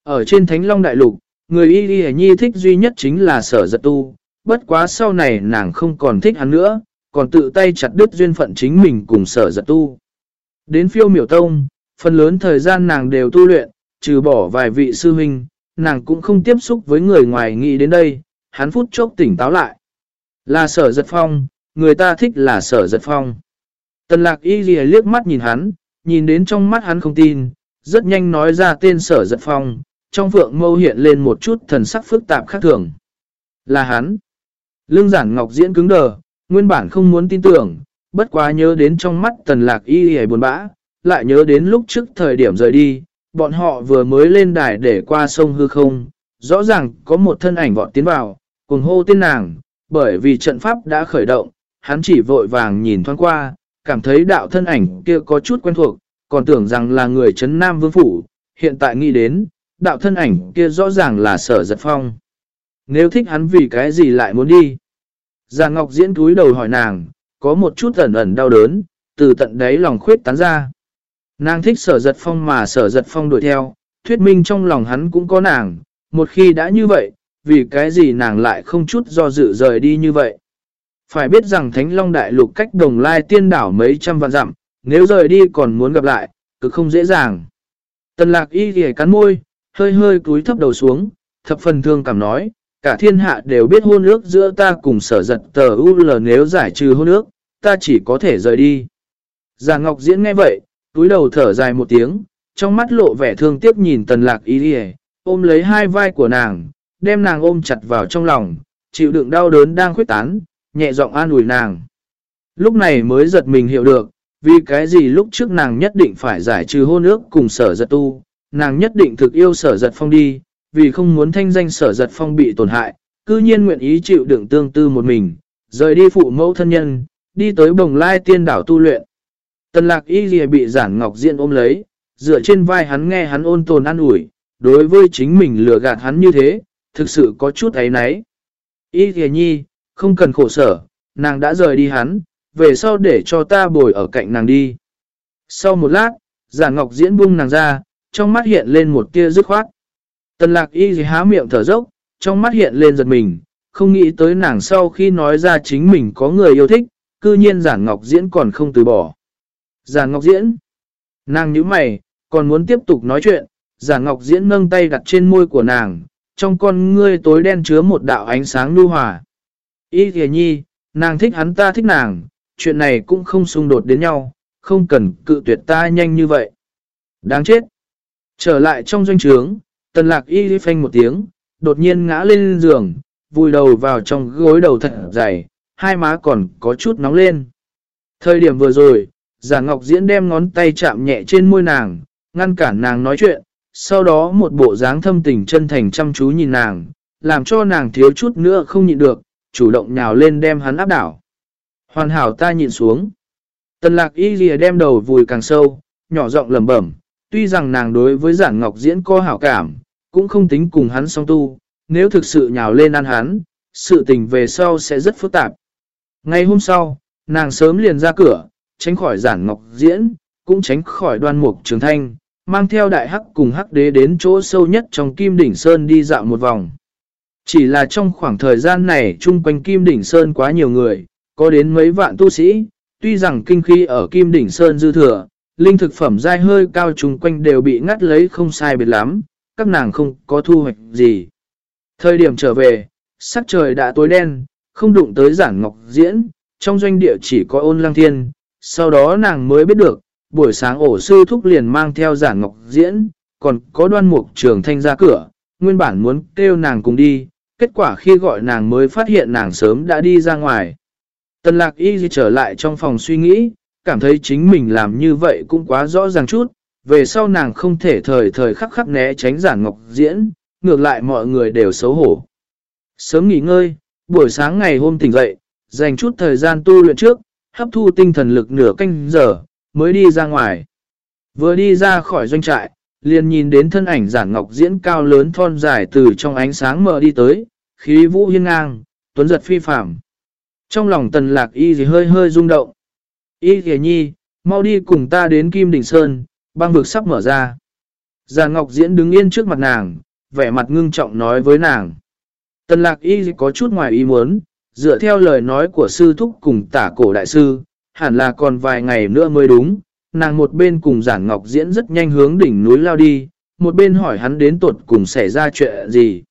Ở trên Thánh Long Đại Lục, người y y nhi thích duy nhất chính là sở giật tu, bất quá sau này nàng không còn thích hắn nữa, còn tự tay chặt đứt duyên phận chính mình cùng sở giật tu. Đến phiêu miểu tông, phần lớn thời gian nàng đều tu luyện, trừ bỏ vài vị sư huynh, nàng cũng không tiếp xúc với người ngoài nghĩ đến đây, hắn phút chốc tỉnh táo lại. Là sở giật phong, người ta thích là sở giật phong. Tần lạc y ghi liếc mắt nhìn hắn, nhìn đến trong mắt hắn không tin, rất nhanh nói ra tên sở giật phong, trong phượng mâu hiện lên một chút thần sắc phức tạp khác thường. Là hắn. Lương giản ngọc diễn cứng đờ, nguyên bản không muốn tin tưởng, bất quá nhớ đến trong mắt tần lạc y hề buồn bã, lại nhớ đến lúc trước thời điểm rời đi, bọn họ vừa mới lên đài để qua sông hư không, rõ ràng có một thân ảnh vọt tiến vào, cùng hô tên nàng, bởi vì trận pháp đã khởi động, hắn chỉ vội vàng nhìn thoáng qua, cảm thấy đạo thân ảnh kia có chút quen thuộc, còn tưởng rằng là người Trấn Nam Vương Phủ, hiện tại nghĩ đến, đạo thân ảnh kia rõ ràng là sở giật phong. Nếu thích hắn vì cái gì lại muốn đi? Già Ngọc diễn túi đầu hỏi nàng, có một chút ẩn ẩn đau đớn, từ tận đáy lòng khuyết tán ra. Nàng thích sở giật phong mà sở giật phong đuổi theo, thuyết minh trong lòng hắn cũng có nàng, một khi đã như vậy, vì cái gì nàng lại không chút do dự rời đi như vậy. Phải biết rằng Thánh Long Đại Lục cách đồng lai tiên đảo mấy trăm vạn dặm, nếu rời đi còn muốn gặp lại, cực không dễ dàng. Tần lạc y ghề cắn môi, hơi hơi cúi thấp đầu xuống, thập phần thương cảm nói, cả thiên hạ đều biết hôn ước giữa ta cùng sở giật tờ UL nếu giải trừ hôn ước, ta chỉ có thể rời đi. Già Ngọc Diễn nghe vậy, túi đầu thở dài một tiếng, trong mắt lộ vẻ thương tiếc nhìn tần lạc y đi ôm lấy hai vai của nàng, đem nàng ôm chặt vào trong lòng, chịu đựng đau đớn đang khuyết tán, nhẹ giọng an ủi nàng. Lúc này mới giật mình hiểu được, vì cái gì lúc trước nàng nhất định phải giải trừ hôn ước cùng sở giật tu, nàng nhất định thực yêu sở giật phong đi, vì không muốn thanh danh sở giật phong bị tổn hại, cư nhiên nguyện ý chịu đựng tương tư một mình, rời đi phụ mẫu thân nhân, đi tới bồng lai tiên đảo tu luyện. Tần lạc y gì bị giản ngọc diện ôm lấy, dựa trên vai hắn nghe hắn ôn tồn an ủi, đối với chính mình lừa gạt hắn như thế, thực sự có chút ấy náy. Y thìa nhi, không cần khổ sở, nàng đã rời đi hắn, về sau để cho ta bồi ở cạnh nàng đi. Sau một lát, giả ngọc diễn bung nàng ra, trong mắt hiện lên một tia dứt khoát. Tần lạc y gì há miệng thở dốc, trong mắt hiện lên giật mình, không nghĩ tới nàng sau khi nói ra chính mình có người yêu thích, cư nhiên giản ngọc diễn còn không từ bỏ. Giản ngọc diễn, nàng như mày, còn muốn tiếp tục nói chuyện, giản ngọc diễn nâng tay đặt trên môi của nàng, trong con ngươi tối đen chứa một đạo ánh sáng nu hòa. Y thìa nhi, nàng thích hắn ta thích nàng, chuyện này cũng không xung đột đến nhau, không cần cự tuyệt ta nhanh như vậy. Đáng chết. Trở lại trong doanh trướng, tần lạc y phanh một tiếng, đột nhiên ngã lên giường, vùi đầu vào trong gối đầu thật dày, hai má còn có chút nóng lên. Thời điểm vừa rồi, giả ngọc diễn đem ngón tay chạm nhẹ trên môi nàng, ngăn cản nàng nói chuyện, sau đó một bộ dáng thâm tình chân thành chăm chú nhìn nàng, làm cho nàng thiếu chút nữa không nhịn được, chủ động nhào lên đem hắn áp đảo. Hoàn hảo ta nhịn xuống. Tần lạc y lìa đem đầu vùi càng sâu, nhỏ giọng lầm bẩm tuy rằng nàng đối với giản ngọc diễn có hảo cảm, cũng không tính cùng hắn song tu, nếu thực sự nhào lên ăn hắn, sự tình về sau sẽ rất phức tạp. Ngày hôm sau, nàng sớm liền ra cửa, tránh khỏi giản ngọc diễn, cũng tránh khỏi đoan mục trường thanh, mang theo đại hắc cùng hắc đế đến chỗ sâu nhất trong Kim Đỉnh Sơn đi dạo một vòng. Chỉ là trong khoảng thời gian này chung quanh Kim Đỉnh Sơn quá nhiều người, có đến mấy vạn tu sĩ, tuy rằng kinh khí ở Kim Đỉnh Sơn dư thừa, linh thực phẩm dai hơi cao chung quanh đều bị ngắt lấy không sai biệt lắm, các nàng không có thu hoạch gì. Thời điểm trở về, sắc trời đã tối đen, không đụng tới giản ngọc diễn, trong doanh địa chỉ có ôn lăng thiên, sau đó nàng mới biết được, buổi sáng ổ sư thúc liền mang theo giản ngọc diễn, còn có đoan mục trường thanh ra cửa, nguyên bản muốn kêu nàng cùng đi, kết quả khi gọi nàng mới phát hiện nàng sớm đã đi ra ngoài. Tần lạc y trở lại trong phòng suy nghĩ, cảm thấy chính mình làm như vậy cũng quá rõ ràng chút, về sau nàng không thể thời thời khắc khắc né tránh giản ngọc diễn, ngược lại mọi người đều xấu hổ. Sớm nghỉ ngơi, buổi sáng ngày hôm tỉnh dậy, dành chút thời gian tu luyện trước, hấp thu tinh thần lực nửa canh giờ, mới đi ra ngoài. Vừa đi ra khỏi doanh trại, liền nhìn đến thân ảnh giản ngọc diễn cao lớn thon dài từ trong ánh sáng mờ đi tới, khí vũ hiên ngang, tuấn giật phi phạm. Trong lòng tần lạc y gì hơi hơi rung động. Y kìa nhi, mau đi cùng ta đến Kim Đình Sơn, băng vực sắp mở ra. Giản ngọc diễn đứng yên trước mặt nàng, vẻ mặt ngưng trọng nói với nàng. Tần lạc y có chút ngoài ý muốn, dựa theo lời nói của sư thúc cùng tả cổ đại sư, hẳn là còn vài ngày nữa mới đúng. Nàng một bên cùng giản ngọc diễn rất nhanh hướng đỉnh núi lao đi, một bên hỏi hắn đến tuột cùng xảy ra chuyện gì.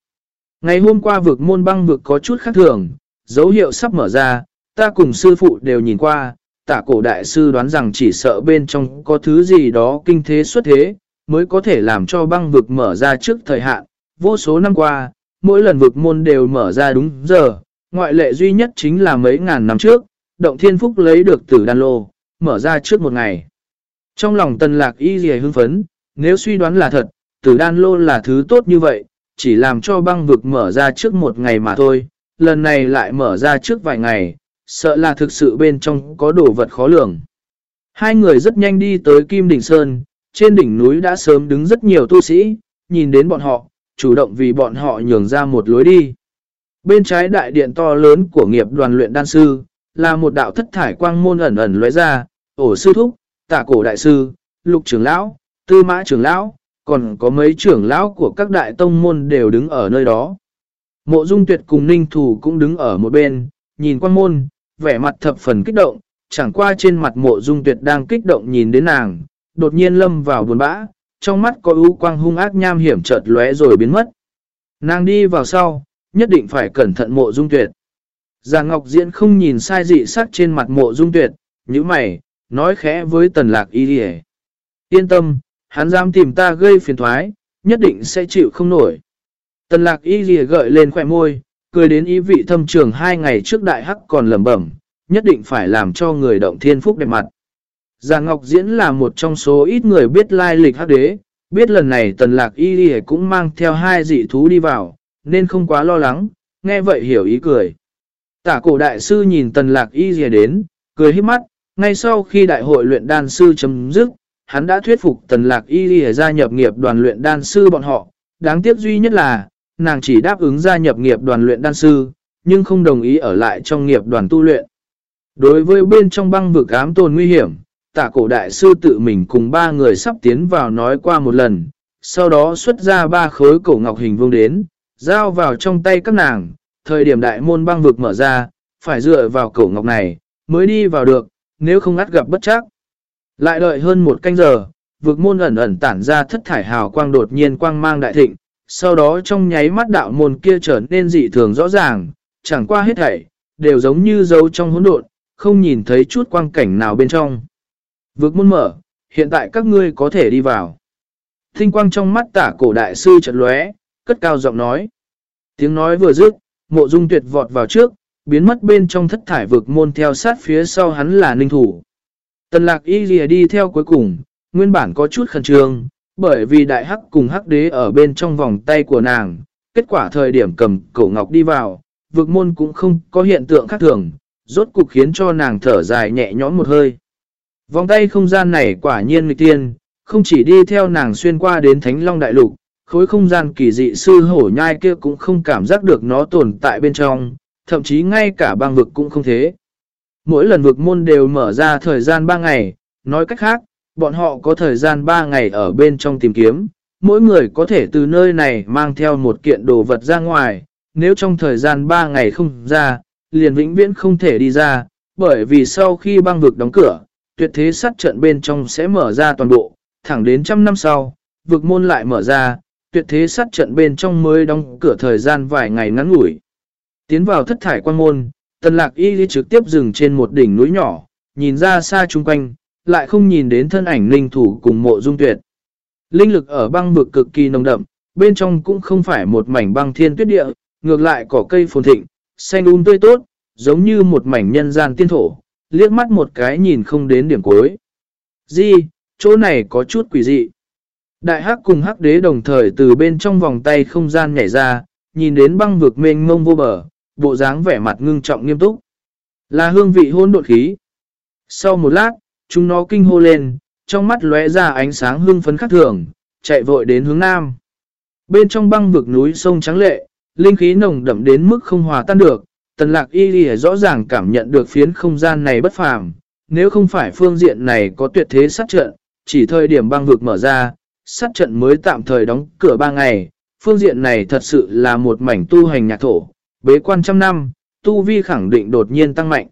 Ngày hôm qua vực môn băng vực có chút khác thường, dấu hiệu sắp mở ra, ta cùng sư phụ đều nhìn qua, tả cổ đại sư đoán rằng chỉ sợ bên trong có thứ gì đó kinh thế xuất thế, mới có thể làm cho băng vực mở ra trước thời hạn. Vô số năm qua, mỗi lần vực môn đều mở ra đúng giờ, ngoại lệ duy nhất chính là mấy ngàn năm trước, động thiên phúc lấy được tử đan lô, mở ra trước một ngày. Trong lòng tần lạc y dì hưng phấn, nếu suy đoán là thật, tử đan lô là thứ tốt như vậy, chỉ làm cho băng vực mở ra trước một ngày mà thôi, lần này lại mở ra trước vài ngày, sợ là thực sự bên trong có đồ vật khó lường. Hai người rất nhanh đi tới Kim Đỉnh Sơn, trên đỉnh núi đã sớm đứng rất nhiều tu sĩ, nhìn đến bọn họ, chủ động vì bọn họ nhường ra một lối đi. Bên trái đại điện to lớn của nghiệp đoàn luyện đan sư, là một đạo thất thải quang môn ẩn ẩn lóe ra, ổ sư thúc, tả cổ đại sư, lục trưởng lão, tư mã trưởng lão, còn có mấy trưởng lão của các đại tông môn đều đứng ở nơi đó. Mộ dung tuyệt cùng ninh thủ cũng đứng ở một bên, nhìn quang môn, vẻ mặt thập phần kích động, chẳng qua trên mặt mộ dung tuyệt đang kích động nhìn đến nàng, đột nhiên lâm vào buồn bã, trong mắt có ưu quang hung ác nham hiểm chợt lóe rồi biến mất. Nàng đi vào sau, nhất định phải cẩn thận mộ dung tuyệt. Già Ngọc Diễn không nhìn sai dị sắc trên mặt mộ dung tuyệt, như mày, nói khẽ với tần lạc y đi Yên tâm, hắn dám tìm ta gây phiền thoái, nhất định sẽ chịu không nổi. Tần lạc y lìa gợi lên khỏe môi, cười đến ý vị thâm trường hai ngày trước đại hắc còn lầm bẩm, nhất định phải làm cho người động thiên phúc đẹp mặt. Già Ngọc Diễn là một trong số ít người biết lai lịch hắc đế, biết lần này tần lạc y đi cũng mang theo hai dị thú đi vào, nên không quá lo lắng, nghe vậy hiểu ý cười. Tả cổ đại sư nhìn tần lạc y lìa đến, cười hít mắt, ngay sau khi đại hội luyện đan sư chấm dứt, hắn đã thuyết phục tần lạc y lìa gia nhập nghiệp đoàn luyện đan sư bọn họ, đáng tiếc duy nhất là, nàng chỉ đáp ứng gia nhập nghiệp đoàn luyện đan sư, nhưng không đồng ý ở lại trong nghiệp đoàn tu luyện. Đối với bên trong băng vực ám tồn nguy hiểm, tả cổ đại sư tự mình cùng ba người sắp tiến vào nói qua một lần, sau đó xuất ra ba khối cổ ngọc hình vương đến, giao vào trong tay các nàng, thời điểm đại môn băng vực mở ra, phải dựa vào cổ ngọc này, mới đi vào được, nếu không ngắt gặp bất chắc. Lại đợi hơn một canh giờ, vực môn ẩn ẩn tản ra thất thải hào quang đột nhiên quang mang đại thịnh, sau đó trong nháy mắt đạo môn kia trở nên dị thường rõ ràng, chẳng qua hết thảy, đều giống như dấu trong hỗn độn, không nhìn thấy chút quang cảnh nào bên trong. Vực môn mở, hiện tại các ngươi có thể đi vào. Tinh quang trong mắt tả cổ đại sư trận lóe, cất cao giọng nói. Tiếng nói vừa dứt, mộ dung tuyệt vọt vào trước, biến mất bên trong thất thải vực môn theo sát phía sau hắn là ninh thủ. Tần lạc y lìa đi theo cuối cùng, nguyên bản có chút khẩn trương, bởi vì đại hắc cùng hắc đế ở bên trong vòng tay của nàng, kết quả thời điểm cầm cổ ngọc đi vào, vực môn cũng không có hiện tượng khác thường, rốt cục khiến cho nàng thở dài nhẹ nhõm một hơi. Vòng tay không gian này quả nhiên nghịch tiên, không chỉ đi theo nàng xuyên qua đến Thánh Long Đại Lục, khối không gian kỳ dị sư hổ nhai kia cũng không cảm giác được nó tồn tại bên trong, thậm chí ngay cả băng vực cũng không thế. Mỗi lần vực môn đều mở ra thời gian 3 ngày, nói cách khác, bọn họ có thời gian 3 ngày ở bên trong tìm kiếm, mỗi người có thể từ nơi này mang theo một kiện đồ vật ra ngoài, nếu trong thời gian 3 ngày không ra, liền vĩnh viễn không thể đi ra, bởi vì sau khi băng vực đóng cửa, tuyệt thế sát trận bên trong sẽ mở ra toàn bộ, thẳng đến trăm năm sau, vực môn lại mở ra, tuyệt thế sát trận bên trong mới đóng cửa thời gian vài ngày ngắn ngủi. Tiến vào thất thải quan môn, tần lạc y trực tiếp dừng trên một đỉnh núi nhỏ, nhìn ra xa chung quanh, lại không nhìn đến thân ảnh linh thủ cùng mộ dung tuyệt. Linh lực ở băng vực cực kỳ nồng đậm, bên trong cũng không phải một mảnh băng thiên tuyết địa, ngược lại cỏ cây phồn thịnh, xanh um tươi tốt, giống như một mảnh nhân gian tiên thổ, liếc mắt một cái nhìn không đến điểm cuối. Di, chỗ này có chút quỷ dị. Đại hắc cùng hắc đế đồng thời từ bên trong vòng tay không gian nhảy ra, nhìn đến băng vực mênh mông vô bờ, bộ dáng vẻ mặt ngưng trọng nghiêm túc. Là hương vị hôn đột khí. Sau một lát, chúng nó kinh hô lên, trong mắt lóe ra ánh sáng hương phấn khắc thường, chạy vội đến hướng nam. Bên trong băng vực núi sông trắng lệ, linh khí nồng đậm đến mức không hòa tan được, tần lạc y ghi rõ ràng cảm nhận được phiến không gian này bất phàm. Nếu không phải phương diện này có tuyệt thế sát trận, chỉ thời điểm băng vực mở ra, sát trận mới tạm thời đóng cửa ba ngày, phương diện này thật sự là một mảnh tu hành nhạc thổ, bế quan trăm năm, tu vi khẳng định đột nhiên tăng mạnh.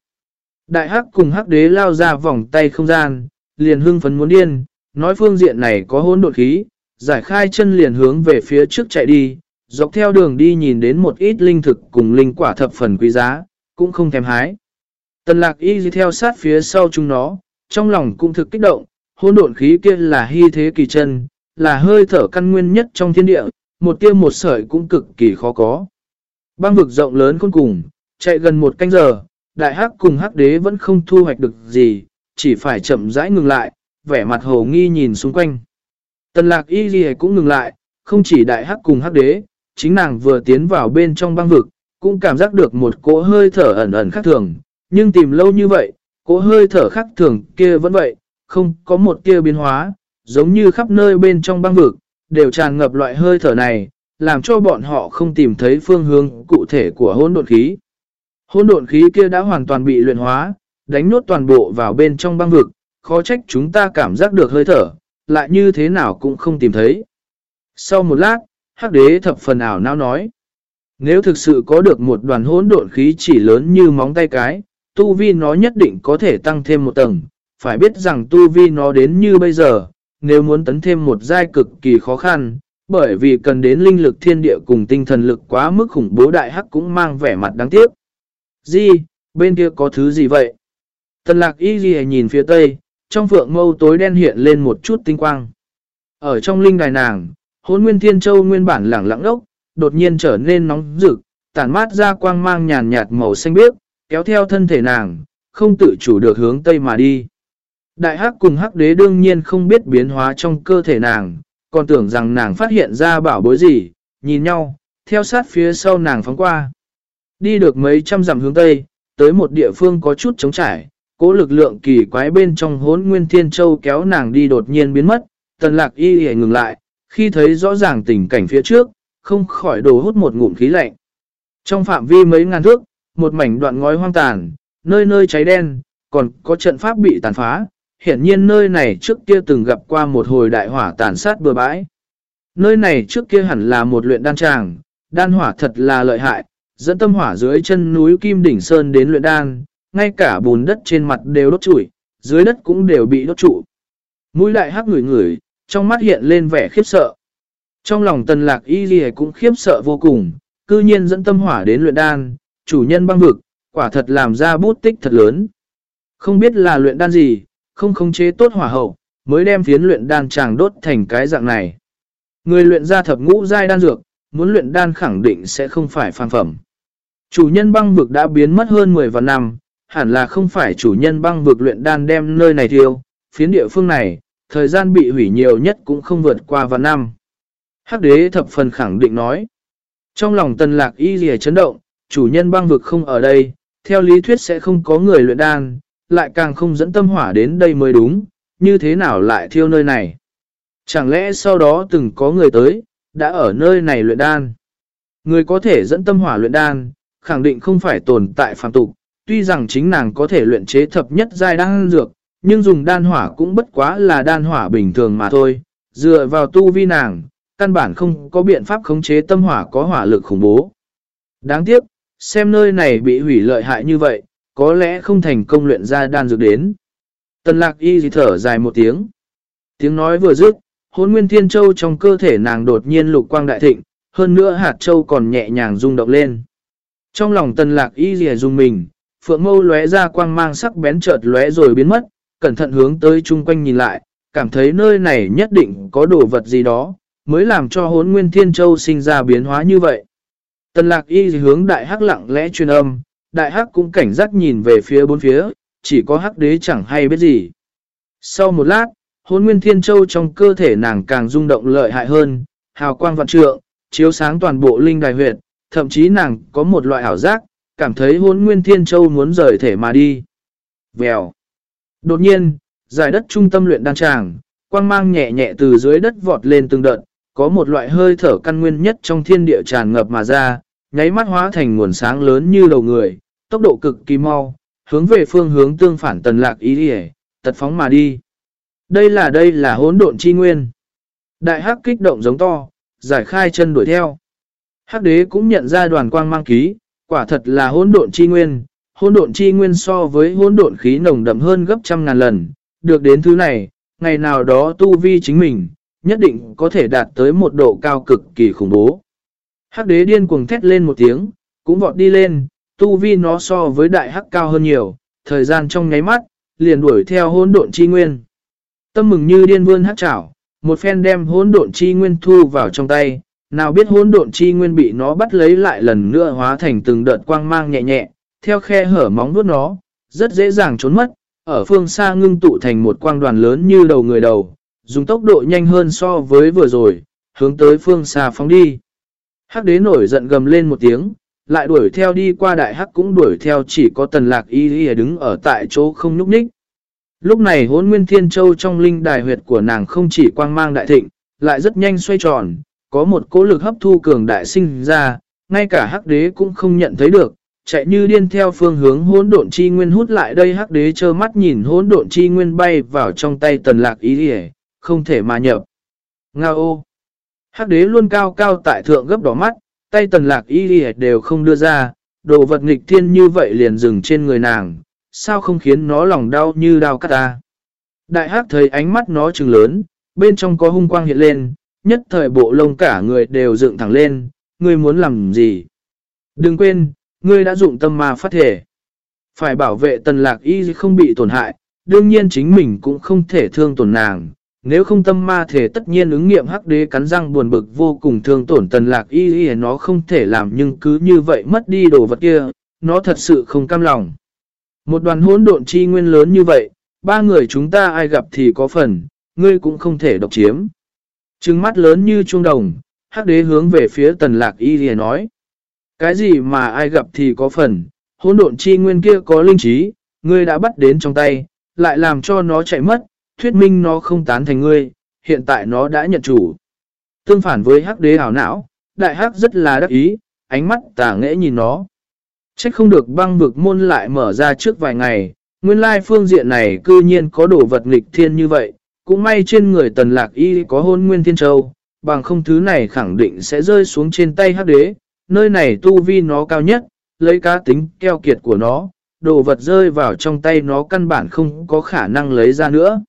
Đại hắc cùng hắc đế lao ra vòng tay không gian, liền hưng phấn muốn điên, nói phương diện này có hôn đột khí, giải khai chân liền hướng về phía trước chạy đi, dọc theo đường đi nhìn đến một ít linh thực cùng linh quả thập phần quý giá, cũng không thèm hái. Tần lạc y theo sát phía sau chúng nó, trong lòng cũng thực kích động, hôn độn khí kia là hy thế kỳ chân, là hơi thở căn nguyên nhất trong thiên địa, một tiêu một sợi cũng cực kỳ khó có. Băng vực rộng lớn khôn cùng, chạy gần một canh giờ, đại hắc cùng hắc đế vẫn không thu hoạch được gì, chỉ phải chậm rãi ngừng lại, vẻ mặt hồ nghi nhìn xung quanh. Tần lạc y gì cũng ngừng lại, không chỉ đại hắc cùng hắc đế, chính nàng vừa tiến vào bên trong băng vực, cũng cảm giác được một cỗ hơi thở ẩn ẩn khác thường, nhưng tìm lâu như vậy, cỗ hơi thở khác thường kia vẫn vậy, không có một kia biến hóa, giống như khắp nơi bên trong băng vực, đều tràn ngập loại hơi thở này, làm cho bọn họ không tìm thấy phương hướng cụ thể của hỗn độn khí. Hỗn độn khí kia đã hoàn toàn bị luyện hóa, đánh nốt toàn bộ vào bên trong băng vực, khó trách chúng ta cảm giác được hơi thở, lại như thế nào cũng không tìm thấy. Sau một lát, hắc đế thập phần ảo não nói. Nếu thực sự có được một đoàn hỗn độn khí chỉ lớn như móng tay cái, tu vi nó nhất định có thể tăng thêm một tầng. Phải biết rằng tu vi nó đến như bây giờ, nếu muốn tấn thêm một giai cực kỳ khó khăn, bởi vì cần đến linh lực thiên địa cùng tinh thần lực quá mức khủng bố đại hắc cũng mang vẻ mặt đáng tiếc. Di, bên kia có thứ gì vậy? Tần lạc y ghi nhìn phía tây, trong phượng mâu tối đen hiện lên một chút tinh quang. Ở trong linh đài nàng, hôn nguyên thiên châu nguyên bản lẳng lặng ốc, đột nhiên trở nên nóng rực, tản mát ra quang mang nhàn nhạt màu xanh biếc, kéo theo thân thể nàng, không tự chủ được hướng tây mà đi. Đại hắc cùng hắc đế đương nhiên không biết biến hóa trong cơ thể nàng, còn tưởng rằng nàng phát hiện ra bảo bối gì, nhìn nhau, theo sát phía sau nàng phóng qua. Đi được mấy trăm dặm hướng tây, tới một địa phương có chút trống trải, cố lực lượng kỳ quái bên trong hốn nguyên thiên châu kéo nàng đi đột nhiên biến mất, tần lạc y hề ngừng lại, khi thấy rõ ràng tình cảnh phía trước, không khỏi đổ hút một ngụm khí lạnh. Trong phạm vi mấy ngàn thước, một mảnh đoạn ngói hoang tàn, nơi nơi cháy đen, còn có trận pháp bị tàn phá, hiển nhiên nơi này trước kia từng gặp qua một hồi đại hỏa tàn sát bừa bãi. Nơi này trước kia hẳn là một luyện đan tràng, đan hỏa thật là lợi hại, dẫn tâm hỏa dưới chân núi Kim Đỉnh Sơn đến luyện đan, ngay cả bùn đất trên mặt đều đốt trụi, dưới đất cũng đều bị đốt trụ. Mũi đại hắc ngửi ngửi, trong mắt hiện lên vẻ khiếp sợ. Trong lòng tần lạc y gì cũng khiếp sợ vô cùng, cư nhiên dẫn tâm hỏa đến luyện đan, chủ nhân băng vực, quả thật làm ra bút tích thật lớn. Không biết là luyện đan gì, không khống chế tốt hỏa hậu, mới đem phiến luyện đan chàng đốt thành cái dạng này. Người luyện ra thập ngũ giai đan dược, muốn luyện đan khẳng định sẽ không phải phàm phẩm. Chủ nhân băng vực đã biến mất hơn 10 vạn năm, hẳn là không phải chủ nhân băng vực luyện đan đem nơi này thiêu, phiến địa phương này, thời gian bị hủy nhiều nhất cũng không vượt qua vạn năm. Hắc đế thập phần khẳng định nói. Trong lòng tần lạc y dìa chấn động, chủ nhân băng vực không ở đây, theo lý thuyết sẽ không có người luyện đan, lại càng không dẫn tâm hỏa đến đây mới đúng, như thế nào lại thiêu nơi này. Chẳng lẽ sau đó từng có người tới, đã ở nơi này luyện đan. Người có thể dẫn tâm hỏa luyện đan, khẳng định không phải tồn tại phàm tục, tuy rằng chính nàng có thể luyện chế thập nhất giai đan dược, nhưng dùng đan hỏa cũng bất quá là đan hỏa bình thường mà thôi, dựa vào tu vi nàng, căn bản không có biện pháp khống chế tâm hỏa có hỏa lực khủng bố. Đáng tiếc, xem nơi này bị hủy lợi hại như vậy, có lẽ không thành công luyện ra đan dược đến. Tần lạc y gì thở dài một tiếng. Tiếng nói vừa dứt, hôn nguyên thiên châu trong cơ thể nàng đột nhiên lục quang đại thịnh, hơn nữa hạt châu còn nhẹ nhàng rung động lên. Trong lòng tần lạc y gì dùng mình, phượng mâu lóe ra quang mang sắc bén chợt lóe rồi biến mất, cẩn thận hướng tới chung quanh nhìn lại, cảm thấy nơi này nhất định có đồ vật gì đó, mới làm cho hốn nguyên thiên châu sinh ra biến hóa như vậy. Tần lạc y hướng đại hắc lặng lẽ truyền âm, đại hắc cũng cảnh giác nhìn về phía bốn phía, chỉ có hắc đế chẳng hay biết gì. Sau một lát, hốn nguyên thiên châu trong cơ thể nàng càng rung động lợi hại hơn, hào quang vạn trượng, chiếu sáng toàn bộ linh đài huyệt, thậm chí nàng có một loại ảo giác, cảm thấy hốn nguyên thiên châu muốn rời thể mà đi. Vèo. Đột nhiên, giải đất trung tâm luyện đan tràng, quang mang nhẹ nhẹ từ dưới đất vọt lên từng đợt, có một loại hơi thở căn nguyên nhất trong thiên địa tràn ngập mà ra, nháy mắt hóa thành nguồn sáng lớn như đầu người, tốc độ cực kỳ mau, hướng về phương hướng tương phản tần lạc ý đi tật phóng mà đi. Đây là đây là hỗn độn chi nguyên. Đại hắc kích động giống to, giải khai chân đuổi theo. Hắc đế cũng nhận ra đoàn quang mang ký, quả thật là hỗn độn chi nguyên. Hỗn độn chi nguyên so với hỗn độn khí nồng đậm hơn gấp trăm ngàn lần. Được đến thứ này, ngày nào đó tu vi chính mình, nhất định có thể đạt tới một độ cao cực kỳ khủng bố. Hắc đế điên cuồng thét lên một tiếng, cũng vọt đi lên, tu vi nó so với đại hắc cao hơn nhiều, thời gian trong nháy mắt, liền đuổi theo hỗn độn chi nguyên. Tâm mừng như điên vươn hắc chảo, một phen đem hỗn độn chi nguyên thu vào trong tay, nào biết hỗn độn chi nguyên bị nó bắt lấy lại lần nữa hóa thành từng đợt quang mang nhẹ nhẹ, theo khe hở móng vuốt nó, rất dễ dàng trốn mất, ở phương xa ngưng tụ thành một quang đoàn lớn như đầu người đầu, dùng tốc độ nhanh hơn so với vừa rồi, hướng tới phương xa phóng đi. Hắc đế nổi giận gầm lên một tiếng, lại đuổi theo đi qua đại hắc cũng đuổi theo chỉ có tần lạc y y đứng ở tại chỗ không nhúc nhích. Lúc này hốn nguyên thiên châu trong linh đài huyệt của nàng không chỉ quang mang đại thịnh, lại rất nhanh xoay tròn, có một cố lực hấp thu cường đại sinh ra, ngay cả hắc đế cũng không nhận thấy được, chạy như điên theo phương hướng hỗn độn chi nguyên hút lại đây hắc đế trơ mắt nhìn hỗn độn chi nguyên bay vào trong tay tần lạc ý hề, không thể mà nhập. Nga ô! Hắc đế luôn cao cao tại thượng gấp đỏ mắt, tay tần lạc ý hề đều không đưa ra, đồ vật nghịch thiên như vậy liền dừng trên người nàng, sao không khiến nó lòng đau như đau cắt ta. Đại hắc thấy ánh mắt nó trừng lớn, bên trong có hung quang hiện lên, nhất thời bộ lông cả người đều dựng thẳng lên, ngươi muốn làm gì? Đừng quên, ngươi đã dụng tâm ma phát thể. Phải bảo vệ tần lạc y không bị tổn hại, đương nhiên chính mình cũng không thể thương tổn nàng. Nếu không tâm ma thể tất nhiên ứng nghiệm hắc đế cắn răng buồn bực vô cùng thương tổn tần lạc y y nó không thể làm nhưng cứ như vậy mất đi đồ vật kia, nó thật sự không cam lòng. Một đoàn hỗn độn chi nguyên lớn như vậy, ba người chúng ta ai gặp thì có phần, ngươi cũng không thể độc chiếm. Trừng mắt lớn như chuông đồng, hắc đế hướng về phía tần lạc y y nói. Cái gì mà ai gặp thì có phần, hỗn độn chi nguyên kia có linh trí, ngươi đã bắt đến trong tay, lại làm cho nó chạy mất, thuyết minh nó không tán thành ngươi, hiện tại nó đã nhận chủ. Tương phản với hắc đế hảo não, đại hắc rất là đắc ý, ánh mắt tà nghẽ nhìn nó. Trách không được băng vực môn lại mở ra trước vài ngày, nguyên lai phương diện này cư nhiên có đồ vật nghịch thiên như vậy, cũng may trên người tần lạc y có hôn nguyên thiên châu, bằng không thứ này khẳng định sẽ rơi xuống trên tay hắc đế, nơi này tu vi nó cao nhất, lấy cá tính keo kiệt của nó, đồ vật rơi vào trong tay nó căn bản không có khả năng lấy ra nữa.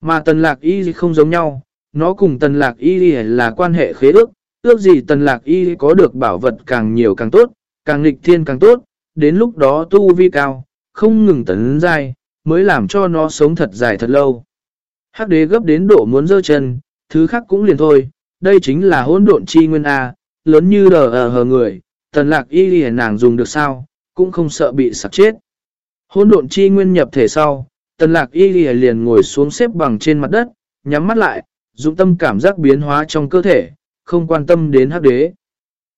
Mà tần lạc y không giống nhau, nó cùng tần lạc y là quan hệ khế ước, ước gì tần lạc y có được bảo vật càng nhiều càng tốt, càng nghịch thiên càng tốt, đến lúc đó tu vi cao, không ngừng tấn dài, mới làm cho nó sống thật dài thật lâu. Hắc đế gấp đến độ muốn dơ chân, thứ khác cũng liền thôi, đây chính là hỗn độn chi nguyên A, lớn như đờ ở hờ người, tần lạc y lì nàng dùng được sao, cũng không sợ bị sạc chết. Hôn độn chi nguyên nhập thể sau, tần lạc y lì liền ngồi xuống xếp bằng trên mặt đất, nhắm mắt lại, dụng tâm cảm giác biến hóa trong cơ thể, không quan tâm đến hắc đế.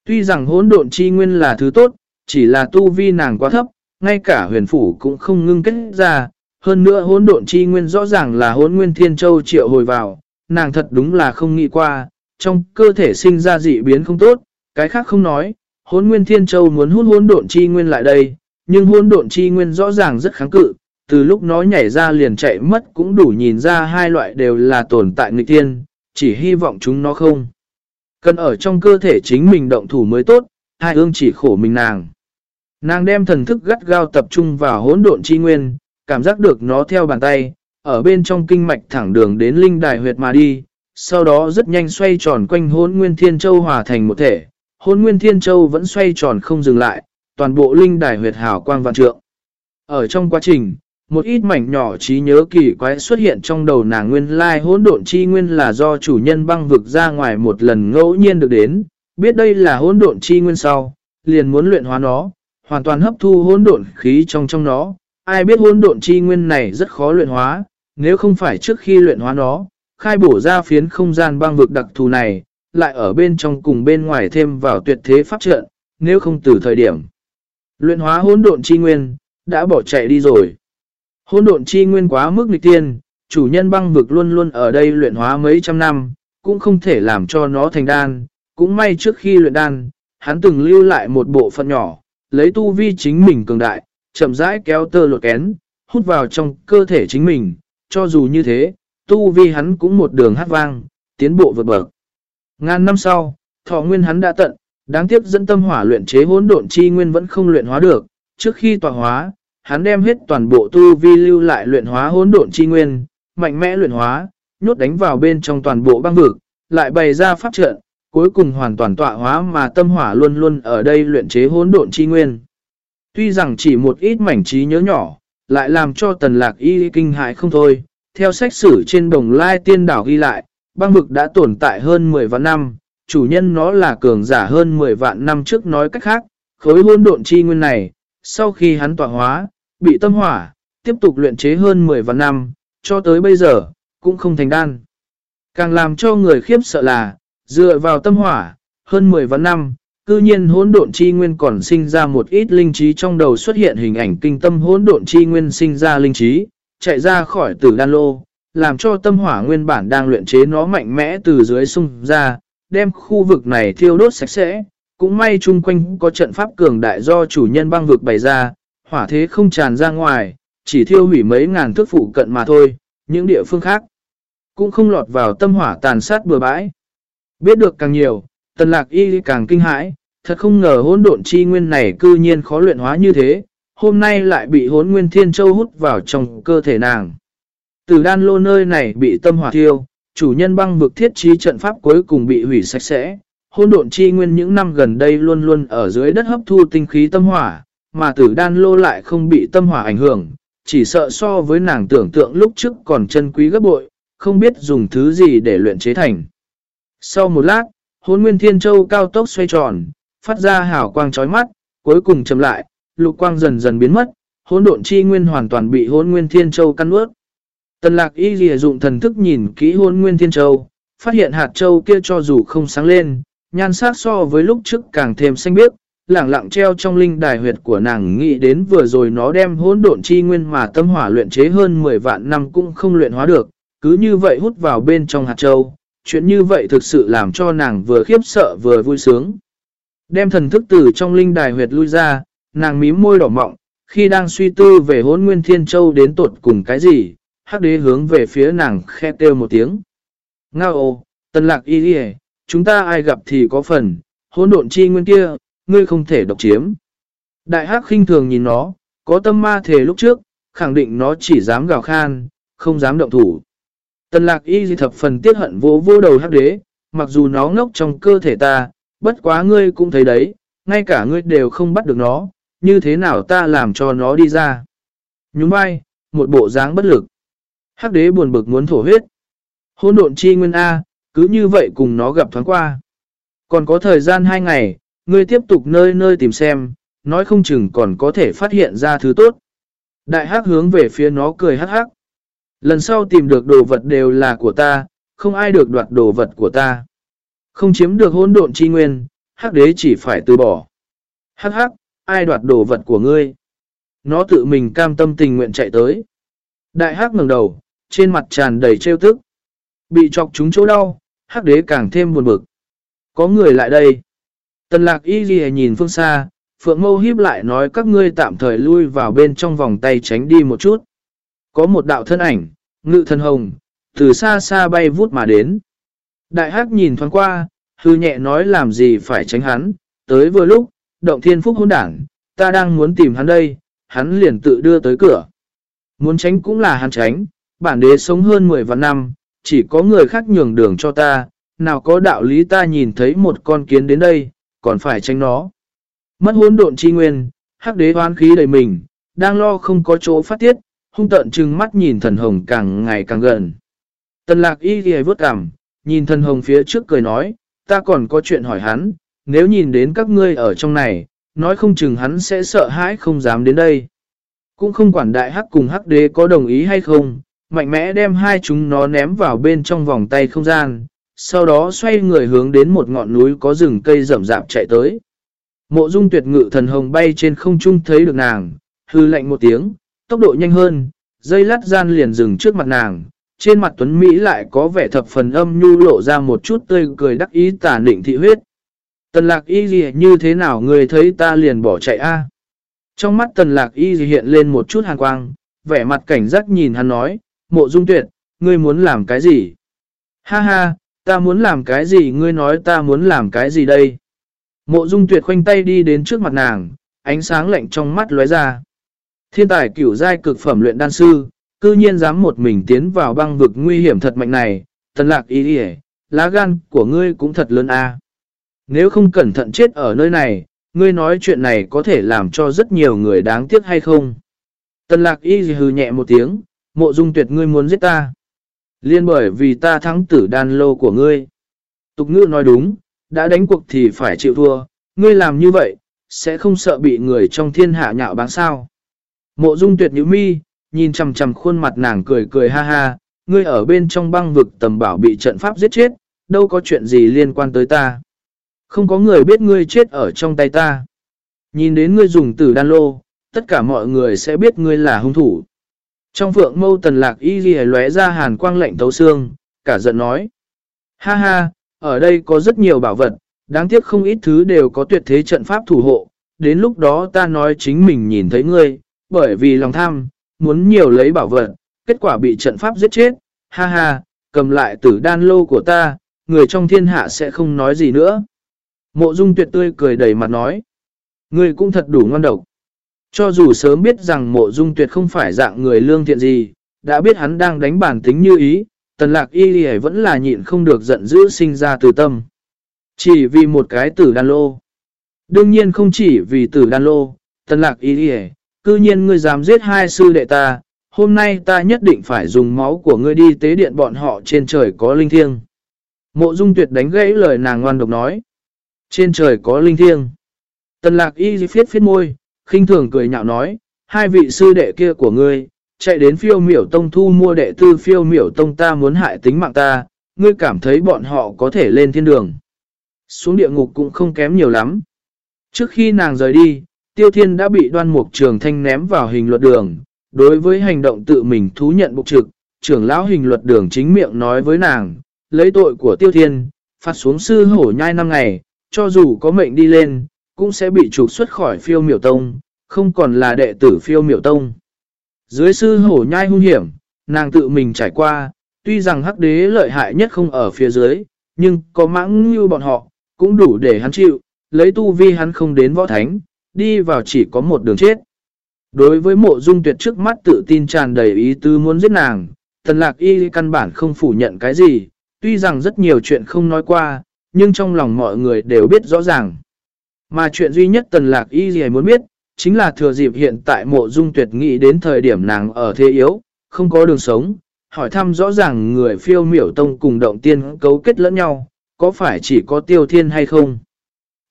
Tuy rằng hỗn độn chi nguyên là thứ tốt, chỉ là tu vi nàng quá thấp, ngay cả huyền phủ cũng không ngưng kết ra, hơn nữa hỗn độn chi nguyên rõ ràng là hỗn nguyên thiên châu triệu hồi vào, nàng thật đúng là không nghĩ qua, trong cơ thể sinh ra dị biến không tốt, cái khác không nói, hốn nguyên thiên châu muốn hút hỗn độn chi nguyên lại đây, nhưng hỗn độn chi nguyên rõ ràng rất kháng cự, từ lúc nó nhảy ra liền chạy mất cũng đủ nhìn ra hai loại đều là tồn tại nghịch thiên, chỉ hy vọng chúng nó không. Cần ở trong cơ thể chính mình động thủ mới tốt, hai ương chỉ khổ mình nàng. Nàng đem thần thức gắt gao tập trung vào hỗn độn chi nguyên, cảm giác được nó theo bàn tay, ở bên trong kinh mạch thẳng đường đến linh đài huyệt mà đi, sau đó rất nhanh xoay tròn quanh hôn nguyên thiên châu hòa thành một thể. Hôn nguyên thiên châu vẫn xoay tròn không dừng lại, toàn bộ linh đài huyệt hào quang vạn trượng. Ở trong quá trình, một ít mảnh nhỏ trí nhớ kỳ quái xuất hiện trong đầu nàng nguyên lai hỗn độn chi nguyên là do chủ nhân băng vực ra ngoài một lần ngẫu nhiên được đến, biết đây là hỗn độn chi nguyên sau, liền muốn luyện hóa nó, hoàn toàn hấp thu hỗn độn khí trong trong nó. Ai biết hỗn độn chi nguyên này rất khó luyện hóa, nếu không phải trước khi luyện hóa nó, khai bổ ra phiến không gian băng vực đặc thù này, lại ở bên trong cùng bên ngoài thêm vào tuyệt thế pháp trận, nếu không từ thời điểm. Luyện hóa hỗn độn chi nguyên, đã bỏ chạy đi rồi. Hỗn độn chi nguyên quá mức nghịch tiên, chủ nhân băng vực luôn luôn ở đây luyện hóa mấy trăm năm, cũng không thể làm cho nó thành đan. Cũng may trước khi luyện đan, hắn từng lưu lại một bộ phận nhỏ, lấy tu vi chính mình cường đại, chậm rãi kéo tơ lột kén, hút vào trong cơ thể chính mình. Cho dù như thế, tu vi hắn cũng một đường hát vang, tiến bộ vượt bậc. Ngàn năm sau, thọ nguyên hắn đã tận, đáng tiếc dẫn tâm hỏa luyện chế hỗn độn chi nguyên vẫn không luyện hóa được. Trước khi tọa hóa, hắn đem hết toàn bộ tu vi lưu lại luyện hóa hỗn độn chi nguyên, mạnh mẽ luyện hóa, nhốt đánh vào bên trong toàn bộ băng vực, lại bày ra pháp trận, cuối cùng hoàn toàn tọa hóa mà tâm hỏa luôn luôn ở đây luyện chế hỗn độn chi nguyên. Tuy rằng chỉ một ít mảnh trí nhớ nhỏ, lại làm cho tần lạc y kinh hại không thôi. Theo sách sử trên đồng lai tiên đảo ghi lại, băng vực đã tồn tại hơn 10 vạn năm, chủ nhân nó là cường giả hơn 10 vạn năm trước nói cách khác, khối hôn độn chi nguyên này, sau khi hắn tọa hóa, bị tâm hỏa, tiếp tục luyện chế hơn 10 vạn năm, cho tới bây giờ, cũng không thành đan. Càng làm cho người khiếp sợ là, dựa vào tâm hỏa, hơn 10 vạn năm, cư nhiên hỗn độn chi nguyên còn sinh ra một ít linh trí trong đầu xuất hiện hình ảnh kinh tâm hỗn độn chi nguyên sinh ra linh trí, chạy ra khỏi tử đan lô, làm cho tâm hỏa nguyên bản đang luyện chế nó mạnh mẽ từ dưới sung ra, đem khu vực này thiêu đốt sạch sẽ. Cũng may chung quanh có trận pháp cường đại do chủ nhân băng vực bày ra, hỏa thế không tràn ra ngoài, chỉ thiêu hủy mấy ngàn thước phụ cận mà thôi, những địa phương khác cũng không lọt vào tâm hỏa tàn sát bừa bãi. Biết được càng nhiều, tần lạc y càng kinh hãi, thật không ngờ hỗn độn chi nguyên này cư nhiên khó luyện hóa như thế, hôm nay lại bị hốn nguyên thiên châu hút vào trong cơ thể nàng. Từ đan lô nơi này bị tâm hỏa thiêu, chủ nhân băng vực thiết trí trận pháp cuối cùng bị hủy sạch sẽ. Hôn độn chi nguyên những năm gần đây luôn luôn ở dưới đất hấp thu tinh khí tâm hỏa, mà tử đan lô lại không bị tâm hỏa ảnh hưởng, chỉ sợ so với nàng tưởng tượng lúc trước còn chân quý gấp bội, không biết dùng thứ gì để luyện chế thành. Sau một lát, hôn nguyên thiên châu cao tốc xoay tròn, phát ra hào quang chói mắt, cuối cùng chậm lại, lục quang dần dần biến mất, hỗn độn chi nguyên hoàn toàn bị hỗn nguyên thiên châu căn ướt. Tần lạc y dìa dụng thần thức nhìn kỹ hôn nguyên thiên châu, phát hiện hạt châu kia cho dù không sáng lên, nhan sắc so với lúc trước càng thêm xanh biếc, lẳng lặng treo trong linh đài huyệt của nàng nghĩ đến vừa rồi nó đem hỗn độn chi nguyên mà tâm hỏa luyện chế hơn 10 vạn năm cũng không luyện hóa được, cứ như vậy hút vào bên trong hạt châu, chuyện như vậy thực sự làm cho nàng vừa khiếp sợ vừa vui sướng. Đem thần thức từ trong linh đài huyệt lui ra, nàng mím môi đỏ mọng, khi đang suy tư về hỗn nguyên thiên châu đến tột cùng cái gì, hắc đế hướng về phía nàng khe kêu một tiếng. Ngao ô, tần lạc y đi chúng ta ai gặp thì có phần, hỗn độn chi nguyên kia, ngươi không thể độc chiếm. Đại hắc khinh thường nhìn nó, có tâm ma thể lúc trước, khẳng định nó chỉ dám gào khan, không dám động thủ. Tần lạc y di thập phần tiết hận vô vô đầu hắc đế, mặc dù nó ngốc trong cơ thể ta, bất quá ngươi cũng thấy đấy, ngay cả ngươi đều không bắt được nó, như thế nào ta làm cho nó đi ra. Nhúng vai, một bộ dáng bất lực. Hắc đế buồn bực muốn thổ huyết. Hôn độn chi nguyên A, cứ như vậy cùng nó gặp thoáng qua. Còn có thời gian hai ngày, ngươi tiếp tục nơi nơi tìm xem, nói không chừng còn có thể phát hiện ra thứ tốt. Đại hắc hướng về phía nó cười hắc hắc. Lần sau tìm được đồ vật đều là của ta, không ai được đoạt đồ vật của ta. Không chiếm được hôn độn chi nguyên, hắc đế chỉ phải từ bỏ. Hắc hắc, ai đoạt đồ vật của ngươi? Nó tự mình cam tâm tình nguyện chạy tới. Đại hắc ngẩng đầu, trên mặt tràn đầy trêu tức. Bị chọc chúng chỗ đau, hắc đế càng thêm buồn bực. Có người lại đây. Tần lạc y ghi nhìn phương xa, phượng mâu hiếp lại nói các ngươi tạm thời lui vào bên trong vòng tay tránh đi một chút. Có một đạo thân ảnh, ngự thân hồng, từ xa xa bay vút mà đến. Đại hắc nhìn thoáng qua, hư nhẹ nói làm gì phải tránh hắn, tới vừa lúc, động thiên phúc hôn đảng, ta đang muốn tìm hắn đây, hắn liền tự đưa tới cửa. Muốn tránh cũng là hắn tránh, bản đế sống hơn 10 vạn năm, chỉ có người khác nhường đường cho ta, nào có đạo lý ta nhìn thấy một con kiến đến đây, còn phải tránh nó. Mất hỗn độn chi nguyên, hắc đế hoán khí đầy mình, đang lo không có chỗ phát tiết, hung tợn trừng mắt nhìn thần hồng càng ngày càng gần. Tần lạc y ghi vớt cảm, nhìn thần hồng phía trước cười nói, ta còn có chuyện hỏi hắn, nếu nhìn đến các ngươi ở trong này, nói không chừng hắn sẽ sợ hãi không dám đến đây. Cũng không quản đại hắc cùng hắc đế có đồng ý hay không, mạnh mẽ đem hai chúng nó ném vào bên trong vòng tay không gian, sau đó xoay người hướng đến một ngọn núi có rừng cây rậm rạp chạy tới. Mộ dung tuyệt ngự thần hồng bay trên không trung thấy được nàng, hư lạnh một tiếng, tốc độ nhanh hơn, dây lát gian liền dừng trước mặt nàng, trên mặt Tuấn Mỹ lại có vẻ thập phần âm nhu lộ ra một chút tươi cười đắc ý tả định thị huyết. Tần lạc y gì như thế nào người thấy ta liền bỏ chạy a Trong mắt tần lạc y gì hiện lên một chút hàn quang, vẻ mặt cảnh giác nhìn hắn nói, mộ dung tuyệt, ngươi muốn làm cái gì? Ha ha, ta muốn làm cái gì ngươi nói ta muốn làm cái gì đây? Mộ dung tuyệt khoanh tay đi đến trước mặt nàng, ánh sáng lạnh trong mắt lóe ra. Thiên tài cửu giai cực phẩm luyện đan sư, cư nhiên dám một mình tiến vào băng vực nguy hiểm thật mạnh này, tần lạc ý đi lá gan của ngươi cũng thật lớn a nếu không cẩn thận chết ở nơi này, ngươi nói chuyện này có thể làm cho rất nhiều người đáng tiếc hay không? Tần lạc y hừ nhẹ một tiếng, mộ dung tuyệt ngươi muốn giết ta. Liên bởi vì ta thắng tử đan lô của ngươi. Tục ngữ nói đúng, đã đánh cuộc thì phải chịu thua, ngươi làm như vậy, sẽ không sợ bị người trong thiên hạ nhạo báng sao. Mộ dung tuyệt nhíu mi, nhìn chầm chầm khuôn mặt nàng cười cười ha ha, ngươi ở bên trong băng vực tầm bảo bị trận pháp giết chết, đâu có chuyện gì liên quan tới ta. Không có người biết ngươi chết ở trong tay ta. Nhìn đến ngươi dùng tử đan lô, tất cả mọi người sẽ biết ngươi là hung thủ. Trong phượng mâu tần lạc y ghi lóe ra hàn quang lệnh tấu xương, cả giận nói. Ha ha, ở đây có rất nhiều bảo vật, đáng tiếc không ít thứ đều có tuyệt thế trận pháp thủ hộ. Đến lúc đó ta nói chính mình nhìn thấy ngươi, bởi vì lòng tham, muốn nhiều lấy bảo vật, kết quả bị trận pháp giết chết. Ha ha, cầm lại tử đan lô của ta, người trong thiên hạ sẽ không nói gì nữa. Mộ dung tuyệt tươi cười đầy mặt nói. Ngươi cũng thật đủ ngon độc. Cho dù sớm biết rằng mộ dung tuyệt không phải dạng người lương thiện gì, đã biết hắn đang đánh bản tính như ý, tần lạc y lì vẫn là nhịn không được giận dữ sinh ra từ tâm. Chỉ vì một cái tử đan lô. Đương nhiên không chỉ vì tử đan lô, tần lạc y lì cư nhiên ngươi dám giết hai sư đệ ta, hôm nay ta nhất định phải dùng máu của ngươi đi tế điện bọn họ trên trời có linh thiêng. Mộ dung tuyệt đánh gãy lời nàng ngoan độc nói. Trên trời có linh thiêng. Tần lạc y phiết phiết môi, khinh thường cười nhạo nói, hai vị sư đệ kia của ngươi, chạy đến phiêu miểu tông thu mua đệ tư phiêu miểu tông ta muốn hại tính mạng ta, ngươi cảm thấy bọn họ có thể lên thiên đường. Xuống địa ngục cũng không kém nhiều lắm. Trước khi nàng rời đi, tiêu thiên đã bị đoan mục trường thanh ném vào hình luật đường. Đối với hành động tự mình thú nhận bục trực, trưởng lão hình luật đường chính miệng nói với nàng, lấy tội của tiêu thiên, phạt xuống sư hổ nhai năm ngày, cho dù có mệnh đi lên, cũng sẽ bị trục xuất khỏi phiêu miểu tông, không còn là đệ tử phiêu miểu tông. Dưới sư hổ nhai hung hiểm, nàng tự mình trải qua, tuy rằng hắc đế lợi hại nhất không ở phía dưới, nhưng có mãng như bọn họ, cũng đủ để hắn chịu, lấy tu vi hắn không đến võ thánh, đi vào chỉ có một đường chết. Đối với mộ dung tuyệt trước mắt tự tin tràn đầy ý tư muốn giết nàng, tần lạc y căn bản không phủ nhận cái gì, tuy rằng rất nhiều chuyện không nói qua, nhưng trong lòng mọi người đều biết rõ ràng. Mà chuyện duy nhất tần lạc y gì muốn biết, chính là thừa dịp hiện tại mộ dung tuyệt nghĩ đến thời điểm nàng ở thế yếu, không có đường sống, hỏi thăm rõ ràng người phiêu miểu tông cùng động tiên cấu kết lẫn nhau, có phải chỉ có tiêu thiên hay không?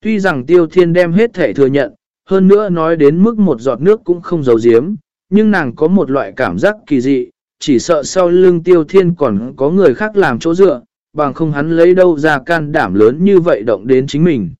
Tuy rằng tiêu thiên đem hết thể thừa nhận, hơn nữa nói đến mức một giọt nước cũng không giấu giếm, nhưng nàng có một loại cảm giác kỳ dị, chỉ sợ sau lưng tiêu thiên còn có người khác làm chỗ dựa, bằng không hắn lấy đâu ra can đảm lớn như vậy động đến chính mình.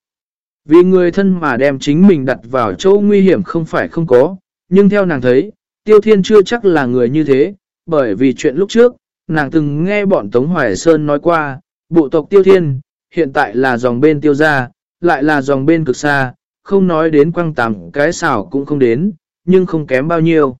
Vì người thân mà đem chính mình đặt vào chỗ nguy hiểm không phải không có, nhưng theo nàng thấy, Tiêu Thiên chưa chắc là người như thế, bởi vì chuyện lúc trước, nàng từng nghe bọn Tống Hoài Sơn nói qua, bộ tộc Tiêu Thiên, hiện tại là dòng bên Tiêu Gia, lại là dòng bên cực xa, không nói đến quăng tạm cái xảo cũng không đến, nhưng không kém bao nhiêu.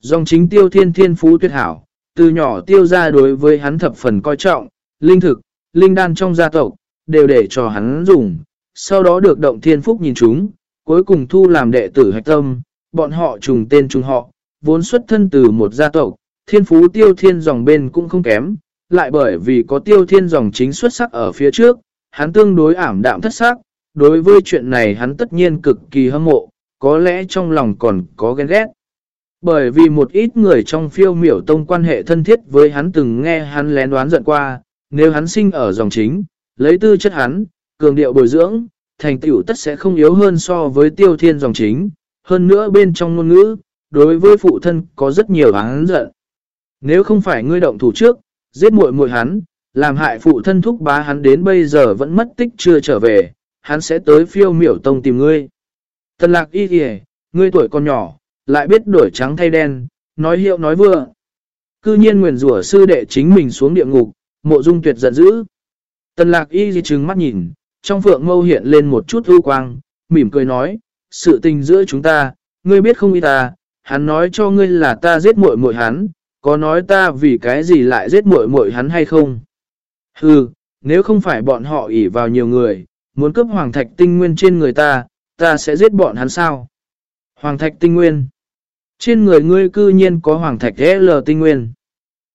Dòng chính Tiêu Thiên thiên phú tuyệt hảo, từ nhỏ Tiêu Gia đối với hắn thập phần coi trọng, linh thực, linh đan trong gia tộc, đều để cho hắn dùng. Sau đó được động thiên phúc nhìn chúng, cuối cùng thu làm đệ tử hạch tâm, bọn họ trùng tên trùng họ, vốn xuất thân từ một gia tộc, thiên phú tiêu thiên dòng bên cũng không kém, lại bởi vì có tiêu thiên dòng chính xuất sắc ở phía trước, hắn tương đối ảm đạm thất sắc, đối với chuyện này hắn tất nhiên cực kỳ hâm mộ, có lẽ trong lòng còn có ghen ghét. Bởi vì một ít người trong phiêu miểu tông quan hệ thân thiết với hắn từng nghe hắn lén đoán giận qua, nếu hắn sinh ở dòng chính, lấy tư chất hắn, cường điệu bồi dưỡng, thành tựu tất sẽ không yếu hơn so với tiêu thiên dòng chính, hơn nữa bên trong ngôn ngữ, đối với phụ thân có rất nhiều hắn giận. Nếu không phải ngươi động thủ trước, giết muội muội hắn, làm hại phụ thân thúc bá hắn đến bây giờ vẫn mất tích chưa trở về, hắn sẽ tới phiêu miểu tông tìm ngươi. Tần lạc y kìa, ngươi tuổi còn nhỏ, lại biết đổi trắng thay đen, nói hiệu nói vừa. Cư nhiên nguyền rủa sư đệ chính mình xuống địa ngục, mộ dung tuyệt giận dữ. Tần lạc y di trừng mắt nhìn, trong phượng mâu hiện lên một chút ưu quang, mỉm cười nói, sự tình giữa chúng ta, ngươi biết không y ta, hắn nói cho ngươi là ta giết muội muội hắn, có nói ta vì cái gì lại giết muội muội hắn hay không? Hừ, nếu không phải bọn họ ỉ vào nhiều người, muốn cướp hoàng thạch tinh nguyên trên người ta, ta sẽ giết bọn hắn sao? Hoàng thạch tinh nguyên. Trên người ngươi cư nhiên có hoàng thạch L tinh nguyên.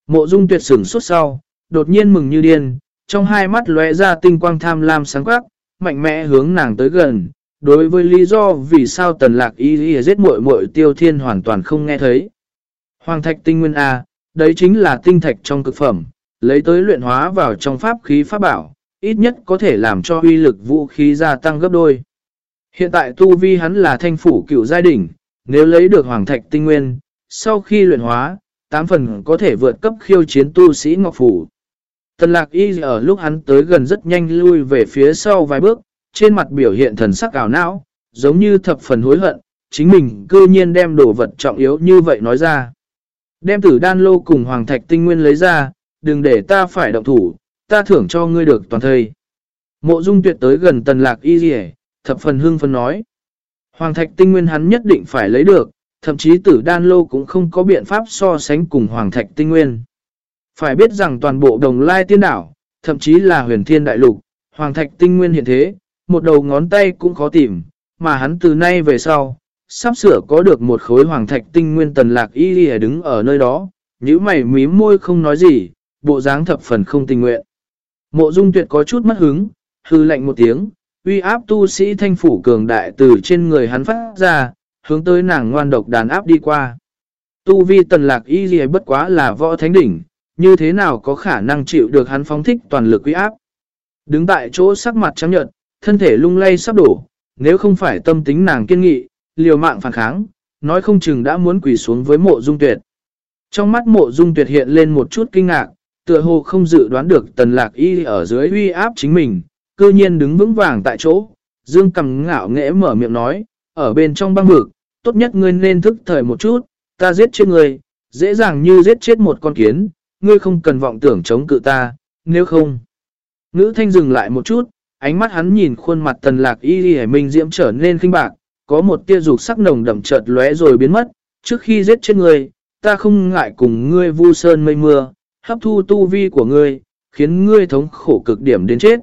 Mộ dung tuyệt sửng suốt sau, đột nhiên mừng như điên, trong hai mắt lóe ra tinh quang tham lam sáng quắc, mạnh mẽ hướng nàng tới gần. Đối với lý do vì sao tần lạc y y giết muội muội tiêu thiên hoàn toàn không nghe thấy. Hoàng thạch tinh nguyên A, đấy chính là tinh thạch trong cực phẩm, lấy tới luyện hóa vào trong pháp khí pháp bảo, ít nhất có thể làm cho uy lực vũ khí gia tăng gấp đôi. Hiện tại tu vi hắn là thanh phủ cựu giai đỉnh, nếu lấy được hoàng thạch tinh nguyên, sau khi luyện hóa, 8 phần có thể vượt cấp khiêu chiến tu sĩ Ngọc Phủ. Tần lạc y ở lúc hắn tới gần rất nhanh lui về phía sau vài bước, trên mặt biểu hiện thần sắc ảo não, giống như thập phần hối hận, chính mình cư nhiên đem đồ vật trọng yếu như vậy nói ra. Đem tử đan lô cùng hoàng thạch tinh nguyên lấy ra, đừng để ta phải động thủ, ta thưởng cho ngươi được toàn thây. Mộ dung tuyệt tới gần tần lạc y dì thập phần hương phân nói. Hoàng thạch tinh nguyên hắn nhất định phải lấy được, thậm chí tử đan lô cũng không có biện pháp so sánh cùng hoàng thạch tinh nguyên. Phải biết rằng toàn bộ đồng lai tiên đảo, thậm chí là huyền thiên đại lục, hoàng thạch tinh nguyên hiện thế, một đầu ngón tay cũng khó tìm, mà hắn từ nay về sau, sắp sửa có được một khối hoàng thạch tinh nguyên tần lạc y y đứng ở nơi đó, nhíu mày mím môi không nói gì, bộ dáng thập phần không tình nguyện. Mộ dung tuyệt có chút mất hứng, hư lạnh một tiếng, uy áp tu sĩ thanh phủ cường đại từ trên người hắn phát ra, hướng tới nàng ngoan độc đàn áp đi qua. Tu vi tần lạc y y bất quá là võ thánh đỉnh, như thế nào có khả năng chịu được hắn phóng thích toàn lực uy áp. Đứng tại chỗ sắc mặt trắng nhợt, thân thể lung lay sắp đổ, nếu không phải tâm tính nàng kiên nghị, liều mạng phản kháng, nói không chừng đã muốn quỳ xuống với mộ dung tuyệt. Trong mắt mộ dung tuyệt hiện lên một chút kinh ngạc, tựa hồ không dự đoán được tần lạc y ở dưới uy áp chính mình, cư nhiên đứng vững vàng tại chỗ, dương cầm ngạo nghẽ mở miệng nói, ở bên trong băng vực, tốt nhất ngươi nên thức thời một chút, ta giết chết ngươi, dễ dàng như giết chết một con kiến, ngươi không cần vọng tưởng chống cự ta, nếu không. Ngữ thanh dừng lại một chút, ánh mắt hắn nhìn khuôn mặt tần lạc y y minh diễm trở nên kinh bạc, có một tia dục sắc nồng đậm chợt lóe rồi biến mất, trước khi giết chết ngươi, ta không ngại cùng ngươi vu sơn mây mưa, hấp thu tu vi của ngươi, khiến ngươi thống khổ cực điểm đến chết.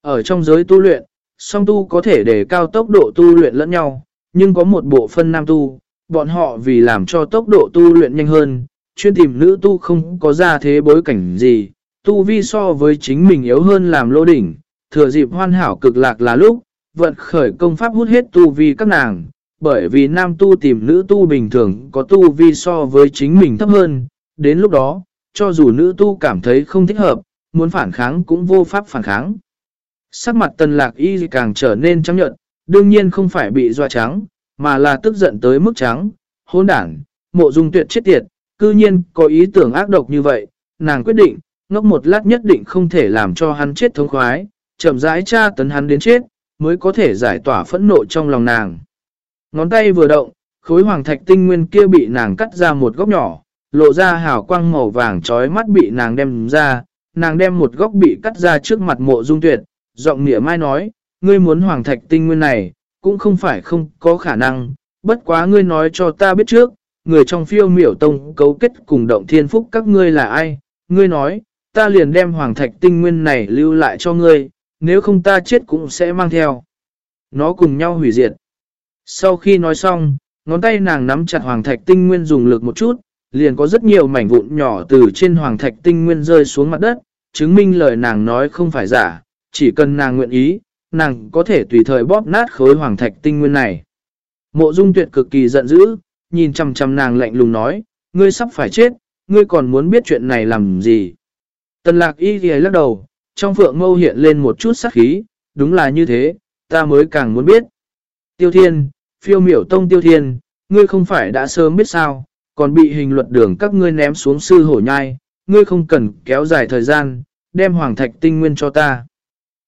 Ở trong giới tu luyện, song tu có thể để cao tốc độ tu luyện lẫn nhau, nhưng có một bộ phân nam tu, bọn họ vì làm cho tốc độ tu luyện nhanh hơn, chuyên tìm nữ tu không có ra thế bối cảnh gì, tu vi so với chính mình yếu hơn làm lô đỉnh, thừa dịp hoàn hảo cực lạc là lúc, vận khởi công pháp hút hết tu vi các nàng, bởi vì nam tu tìm nữ tu bình thường có tu vi so với chính mình thấp hơn, đến lúc đó, cho dù nữ tu cảm thấy không thích hợp, muốn phản kháng cũng vô pháp phản kháng. Sắc mặt tần lạc y càng trở nên trắng nhợt, đương nhiên không phải bị doa trắng, mà là tức giận tới mức trắng, hôn đảng, mộ dung tuyệt chết tiệt, cư nhiên có ý tưởng ác độc như vậy, nàng quyết định, ngốc một lát nhất định không thể làm cho hắn chết thống khoái, chậm rãi tra tấn hắn đến chết, mới có thể giải tỏa phẫn nộ trong lòng nàng. Ngón tay vừa động, khối hoàng thạch tinh nguyên kia bị nàng cắt ra một góc nhỏ, lộ ra hào quang màu vàng trói mắt bị nàng đem ra, nàng đem một góc bị cắt ra trước mặt mộ dung tuyệt, giọng nghĩa mai nói, ngươi muốn hoàng thạch tinh nguyên này, cũng không phải không có khả năng, bất quá ngươi nói cho ta biết trước, người trong phiêu miểu tông cấu kết cùng động thiên phúc các ngươi là ai, ngươi nói, ta liền đem hoàng thạch tinh nguyên này lưu lại cho ngươi, nếu không ta chết cũng sẽ mang theo. Nó cùng nhau hủy diệt. Sau khi nói xong, ngón tay nàng nắm chặt hoàng thạch tinh nguyên dùng lực một chút, liền có rất nhiều mảnh vụn nhỏ từ trên hoàng thạch tinh nguyên rơi xuống mặt đất, chứng minh lời nàng nói không phải giả, chỉ cần nàng nguyện ý, nàng có thể tùy thời bóp nát khối hoàng thạch tinh nguyên này. Mộ dung tuyệt cực kỳ giận dữ, nhìn chăm chăm nàng lạnh lùng nói, ngươi sắp phải chết, ngươi còn muốn biết chuyện này làm gì. Tần lạc y ghi lắc đầu, trong phượng mâu hiện lên một chút sắc khí, đúng là như thế, ta mới càng muốn biết. Tiêu Thiên, phiêu miểu tông Tiêu Thiên, ngươi không phải đã sớm biết sao, còn bị hình luật đường các ngươi ném xuống sư hổ nhai, ngươi không cần kéo dài thời gian, đem hoàng thạch tinh nguyên cho ta.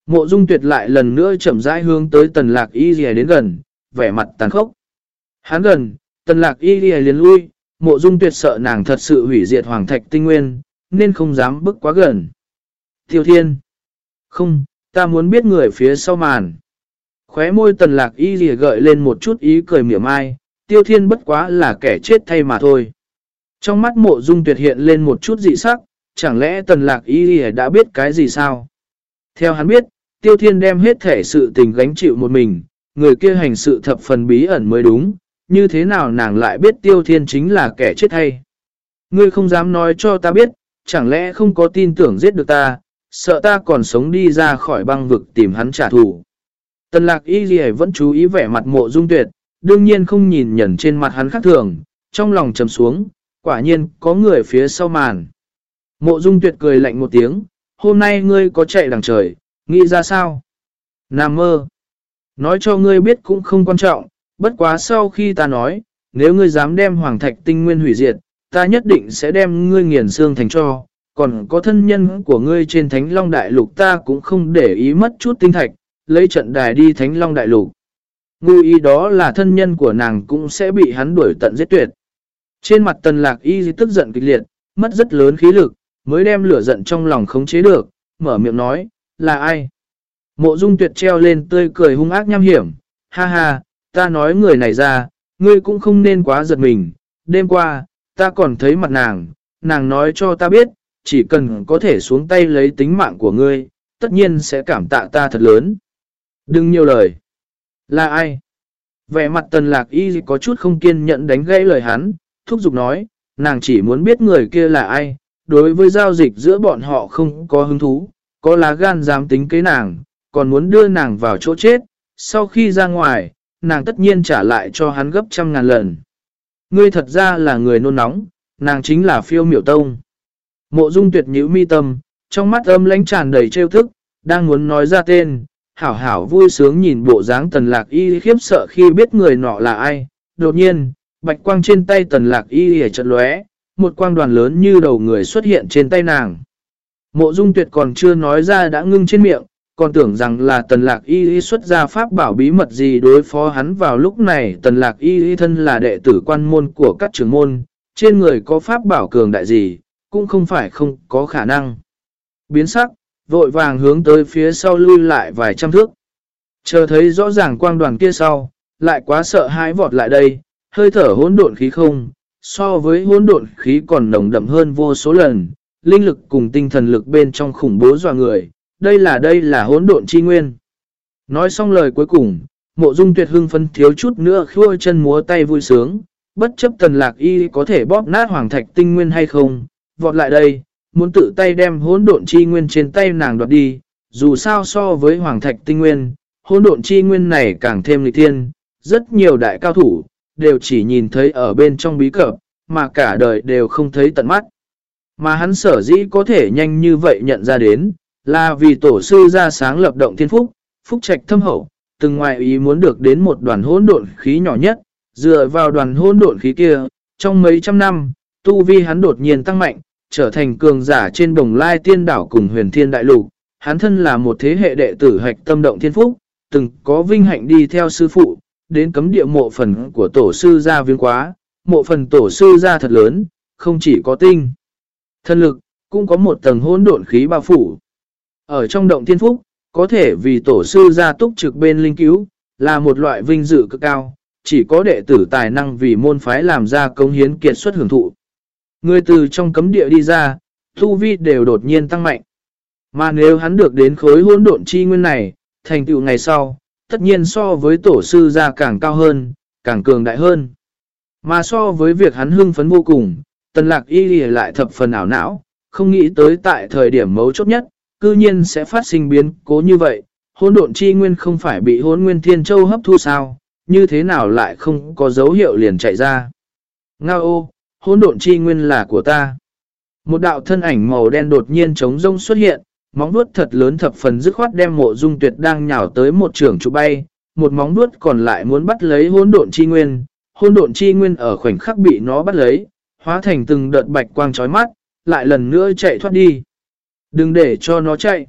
Mộ dung tuyệt lại lần nữa chậm rãi hướng tới tần lạc y ghi đến gần, vẻ mặt tàn khốc. Hắn gần, tần lạc y ghi liền lui, mộ dung tuyệt sợ nàng thật sự hủy diệt hoàng thạch tinh nguyên, nên không dám bước quá gần. Tiêu thiên. Không, ta muốn biết người phía sau màn. Khóe môi tần lạc y ghi gợi lên một chút ý cười mỉa mai, tiêu thiên bất quá là kẻ chết thay mà thôi. Trong mắt mộ dung tuyệt hiện lên một chút dị sắc, chẳng lẽ tần lạc y ghi đã biết cái gì sao? Theo hắn biết, tiêu thiên đem hết thể sự tình gánh chịu một mình, người kia hành sự thập phần bí ẩn mới đúng, như thế nào nàng lại biết tiêu thiên chính là kẻ chết hay? Ngươi không dám nói cho ta biết, chẳng lẽ không có tin tưởng giết được ta, sợ ta còn sống đi ra khỏi băng vực tìm hắn trả thù. Tần lạc y gì vẫn chú ý vẻ mặt mộ dung tuyệt, đương nhiên không nhìn nhận trên mặt hắn khác thường, trong lòng trầm xuống, quả nhiên có người phía sau màn. Mộ dung tuyệt cười lạnh một tiếng, hôm nay ngươi có chạy đằng trời, nghĩ ra sao? Nam mơ. Nói cho ngươi biết cũng không quan trọng, bất quá sau khi ta nói, nếu ngươi dám đem hoàng thạch tinh nguyên hủy diệt, ta nhất định sẽ đem ngươi nghiền xương thành cho, còn có thân nhân của ngươi trên Thánh Long Đại Lục ta cũng không để ý mất chút tinh thạch, lấy trận đài đi Thánh Long Đại Lục. Ngư ý đó là thân nhân của nàng cũng sẽ bị hắn đuổi tận giết tuyệt. Trên mặt tần lạc y tức giận kịch liệt, mất rất lớn khí lực, mới đem lửa giận trong lòng khống chế được, mở miệng nói, là ai? Mộ dung tuyệt treo lên tươi cười hung ác nham hiểm, ha ha, ta nói người này ra, ngươi cũng không nên quá giật mình, đêm qua, ta còn thấy mặt nàng, nàng nói cho ta biết, chỉ cần có thể xuống tay lấy tính mạng của ngươi, tất nhiên sẽ cảm tạ ta thật lớn. Đừng nhiều lời. Là ai? Vẻ mặt tần lạc y có chút không kiên nhẫn đánh gãy lời hắn, thúc giục nói, nàng chỉ muốn biết người kia là ai, đối với giao dịch giữa bọn họ không có hứng thú, có lá gan dám tính kế nàng, còn muốn đưa nàng vào chỗ chết, sau khi ra ngoài, nàng tất nhiên trả lại cho hắn gấp trăm ngàn lần. Ngươi thật ra là người nôn nóng, nàng chính là phiêu miểu tông. Mộ dung tuyệt nhữ mi tâm, trong mắt âm lãnh tràn đầy trêu thức, đang muốn nói ra tên, hảo hảo vui sướng nhìn bộ dáng tần lạc y khiếp sợ khi biết người nọ là ai. Đột nhiên, bạch quang trên tay tần lạc y hề trận lóe, một quang đoàn lớn như đầu người xuất hiện trên tay nàng. Mộ dung tuyệt còn chưa nói ra đã ngưng trên miệng, còn tưởng rằng là tần lạc y y xuất ra pháp bảo bí mật gì đối phó hắn vào lúc này tần lạc y y thân là đệ tử quan môn của các trường môn, trên người có pháp bảo cường đại gì, cũng không phải không có khả năng. Biến sắc, vội vàng hướng tới phía sau lui lại vài trăm thước. Chờ thấy rõ ràng quang đoàn kia sau, lại quá sợ hãi vọt lại đây, hơi thở hỗn độn khí không, so với hỗn độn khí còn nồng đậm hơn vô số lần, linh lực cùng tinh thần lực bên trong khủng bố dọa người, đây là đây là hỗn độn chi nguyên. Nói xong lời cuối cùng, mộ dung tuyệt hưng phân thiếu chút nữa khua chân múa tay vui sướng, bất chấp tần lạc y có thể bóp nát hoàng thạch tinh nguyên hay không, vọt lại đây, muốn tự tay đem hỗn độn chi nguyên trên tay nàng đoạt đi, dù sao so với hoàng thạch tinh nguyên, hỗn độn chi nguyên này càng thêm lịch thiên, rất nhiều đại cao thủ, đều chỉ nhìn thấy ở bên trong bí cập, mà cả đời đều không thấy tận mắt. Mà hắn sở dĩ có thể nhanh như vậy nhận ra đến, là vì tổ sư ra sáng lập động thiên phúc, phúc trạch thâm hậu, từng ngoại ý muốn được đến một đoàn hỗn độn khí nhỏ nhất, dựa vào đoàn hỗn độn khí kia, trong mấy trăm năm, tu vi hắn đột nhiên tăng mạnh, trở thành cường giả trên đồng lai tiên đảo cùng huyền thiên đại lục. Hắn thân là một thế hệ đệ tử hạch tâm động thiên phúc, từng có vinh hạnh đi theo sư phụ, đến cấm địa mộ phần của tổ sư ra viếng quá, mộ phần tổ sư ra thật lớn, không chỉ có tinh. Thân lực, cũng có một tầng hỗn độn khí bao phủ. Ở trong động thiên phúc, có thể vì tổ sư ra túc trực bên linh cứu, là một loại vinh dự cực cao, chỉ có đệ tử tài năng vì môn phái làm ra công hiến kiệt xuất hưởng thụ. Người từ trong cấm địa đi ra, thu vi đều đột nhiên tăng mạnh. Mà nếu hắn được đến khối hỗn độn chi nguyên này, thành tựu ngày sau, tất nhiên so với tổ sư ra càng cao hơn, càng cường đại hơn. Mà so với việc hắn hưng phấn vô cùng, tần lạc y lì lại thập phần ảo não, không nghĩ tới tại thời điểm mấu chốt nhất, cư nhiên sẽ phát sinh biến cố như vậy. Hôn độn chi nguyên không phải bị hôn nguyên thiên châu hấp thu sao, như thế nào lại không có dấu hiệu liền chạy ra. Nga ô, hôn độn chi nguyên là của ta. Một đạo thân ảnh màu đen đột nhiên trống rông xuất hiện, Móng vuốt thật lớn thập phần dứt khoát đem mộ dung tuyệt đang nhào tới một trường trụ bay, một móng vuốt còn lại muốn bắt lấy hỗn độn chi nguyên. Hỗn độn chi nguyên ở khoảnh khắc bị nó bắt lấy, hóa thành từng đợt bạch quang chói mắt, lại lần nữa chạy thoát đi. Đừng để cho nó chạy.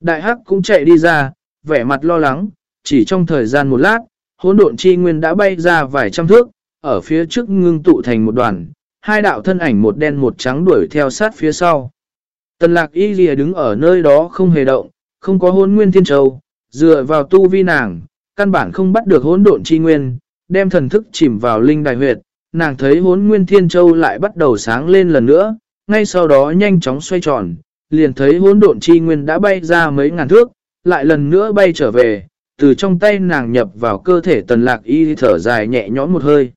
Đại hắc cũng chạy đi ra, vẻ mặt lo lắng, chỉ trong thời gian một lát, hỗn độn chi nguyên đã bay ra vài trăm thước, ở phía trước ngưng tụ thành một đoàn, hai đạo thân ảnh một đen một trắng đuổi theo sát phía sau. Tần lạc y lìa đứng ở nơi đó không hề động, không có hôn nguyên thiên châu, dựa vào tu vi nàng, căn bản không bắt được hỗn độn chi nguyên, đem thần thức chìm vào linh đài huyệt, nàng thấy hốn nguyên thiên châu lại bắt đầu sáng lên lần nữa, ngay sau đó nhanh chóng xoay tròn, liền thấy hỗn độn chi nguyên đã bay ra mấy ngàn thước, lại lần nữa bay trở về, từ trong tay nàng nhập vào cơ thể tần lạc y thở dài nhẹ nhõm một hơi.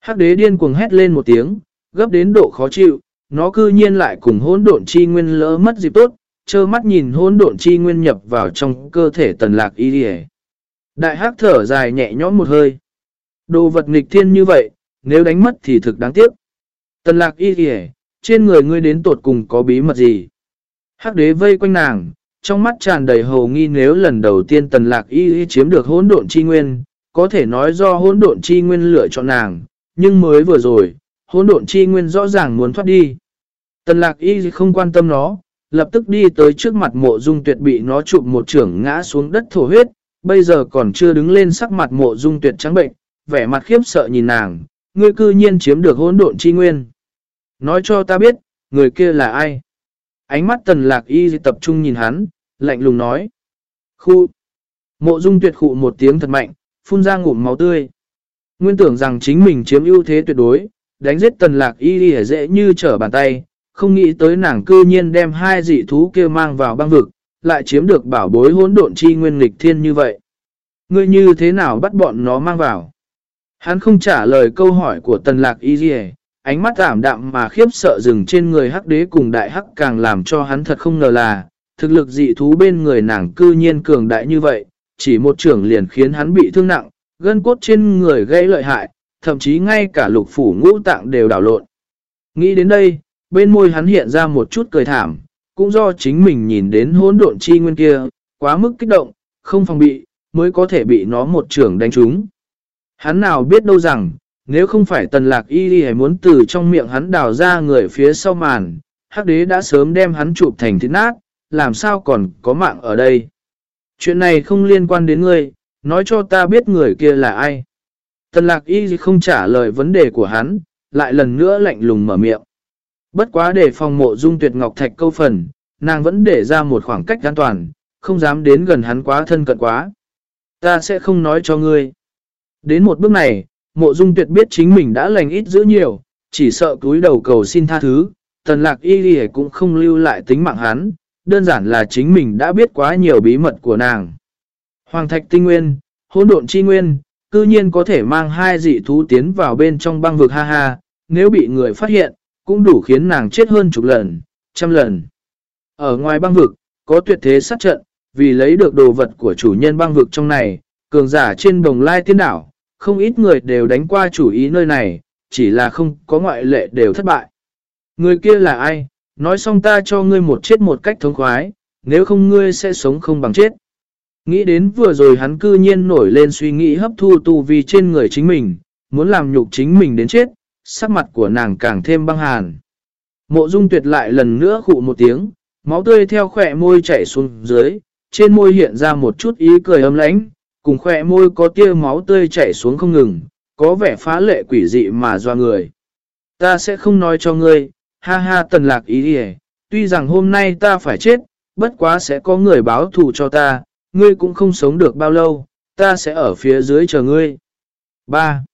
Hắc đế điên cuồng hét lên một tiếng, gấp đến độ khó chịu, nó cư nhiên lại cùng hỗn độn chi nguyên lỡ mất dịp tốt, trơ mắt nhìn hỗn độn chi nguyên nhập vào trong cơ thể tần lạc y Đại hắc thở dài nhẹ nhõm một hơi. Đồ vật nghịch thiên như vậy, nếu đánh mất thì thực đáng tiếc. Tần lạc y trên người ngươi đến tột cùng có bí mật gì? Hắc đế vây quanh nàng, trong mắt tràn đầy hồ nghi nếu lần đầu tiên tần lạc y chiếm được hỗn độn chi nguyên, có thể nói do hỗn độn chi nguyên lựa chọn nàng, nhưng mới vừa rồi, hỗn độn chi nguyên rõ ràng muốn thoát đi. Tần lạc y không quan tâm nó, lập tức đi tới trước mặt mộ dung tuyệt bị nó chụp một trưởng ngã xuống đất thổ huyết, bây giờ còn chưa đứng lên sắc mặt mộ dung tuyệt trắng bệnh, vẻ mặt khiếp sợ nhìn nàng, ngươi cư nhiên chiếm được hỗn độn chi nguyên. Nói cho ta biết, người kia là ai? Ánh mắt tần lạc y tập trung nhìn hắn, lạnh lùng nói. Khu! Mộ dung tuyệt khụ một tiếng thật mạnh, phun ra ngụm máu tươi. Nguyên tưởng rằng chính mình chiếm ưu thế tuyệt đối, đánh giết tần lạc y đi dễ như trở bàn tay, không nghĩ tới nàng cư nhiên đem hai dị thú kia mang vào băng vực, lại chiếm được bảo bối hỗn độn chi nguyên nghịch thiên như vậy. Ngươi như thế nào bắt bọn nó mang vào? Hắn không trả lời câu hỏi của tần lạc y dì ánh mắt ảm đạm mà khiếp sợ dừng trên người hắc đế cùng đại hắc càng làm cho hắn thật không ngờ là, thực lực dị thú bên người nàng cư nhiên cường đại như vậy, chỉ một trưởng liền khiến hắn bị thương nặng, gân cốt trên người gây lợi hại, thậm chí ngay cả lục phủ ngũ tạng đều đảo lộn. Nghĩ đến đây, bên môi hắn hiện ra một chút cười thảm, cũng do chính mình nhìn đến hỗn độn chi nguyên kia, quá mức kích động, không phòng bị, mới có thể bị nó một trưởng đánh trúng. Hắn nào biết đâu rằng, nếu không phải tần lạc y đi hay muốn từ trong miệng hắn đào ra người phía sau màn, hắc đế đã sớm đem hắn chụp thành thịt nát, làm sao còn có mạng ở đây. Chuyện này không liên quan đến ngươi, nói cho ta biết người kia là ai. Tần lạc y không trả lời vấn đề của hắn, lại lần nữa lạnh lùng mở miệng. Bất quá để phòng mộ dung tuyệt ngọc thạch câu phần, nàng vẫn để ra một khoảng cách an toàn, không dám đến gần hắn quá thân cận quá. Ta sẽ không nói cho ngươi. Đến một bước này, mộ dung tuyệt biết chính mình đã lành ít giữ nhiều, chỉ sợ túi đầu cầu xin tha thứ, tần lạc y đi cũng không lưu lại tính mạng hắn, đơn giản là chính mình đã biết quá nhiều bí mật của nàng. Hoàng thạch tinh nguyên, Hôn độn chi nguyên, cư nhiên có thể mang hai dị thú tiến vào bên trong băng vực ha ha, nếu bị người phát hiện, cũng đủ khiến nàng chết hơn chục lần, trăm lần. Ở ngoài băng vực, có tuyệt thế sát trận, vì lấy được đồ vật của chủ nhân băng vực trong này, cường giả trên đồng lai tiên đảo, không ít người đều đánh qua chủ ý nơi này, chỉ là không có ngoại lệ đều thất bại. Người kia là ai? Nói xong ta cho ngươi một chết một cách thống khoái, nếu không ngươi sẽ sống không bằng chết. Nghĩ đến vừa rồi hắn cư nhiên nổi lên suy nghĩ hấp thu tu vi trên người chính mình, muốn làm nhục chính mình đến chết, sắc mặt của nàng càng thêm băng hàn. Mộ dung tuyệt lại lần nữa khụ một tiếng, máu tươi theo khỏe môi chảy xuống dưới, trên môi hiện ra một chút ý cười ấm lãnh, cùng khỏe môi có tia máu tươi chảy xuống không ngừng, có vẻ phá lệ quỷ dị mà doa người. Ta sẽ không nói cho ngươi, ha ha tần lạc ý đi tuy rằng hôm nay ta phải chết, bất quá sẽ có người báo thù cho ta, ngươi cũng không sống được bao lâu, ta sẽ ở phía dưới chờ ngươi. 3.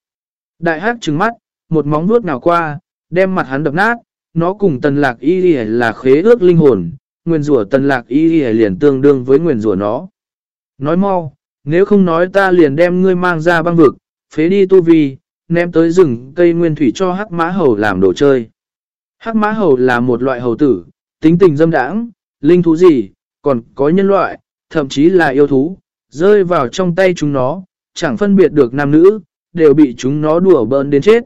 Đại hắc trừng mắt, một móng vuốt nào qua, đem mặt hắn đập nát, nó cùng tần lạc y đi là khế ước linh hồn, nguyên rủa tần lạc y đi liền tương đương với nguyên rủa nó. Nói mau, nếu không nói ta liền đem ngươi mang ra băng vực, phế đi tu vi, ném tới rừng cây nguyên thủy cho hắc mã hầu làm đồ chơi. Hắc mã hầu là một loại hầu tử, tính tình dâm đãng, linh thú gì, còn có nhân loại, thậm chí là yêu thú, rơi vào trong tay chúng nó, chẳng phân biệt được nam nữ, đều bị chúng nó đùa bỡn đến chết.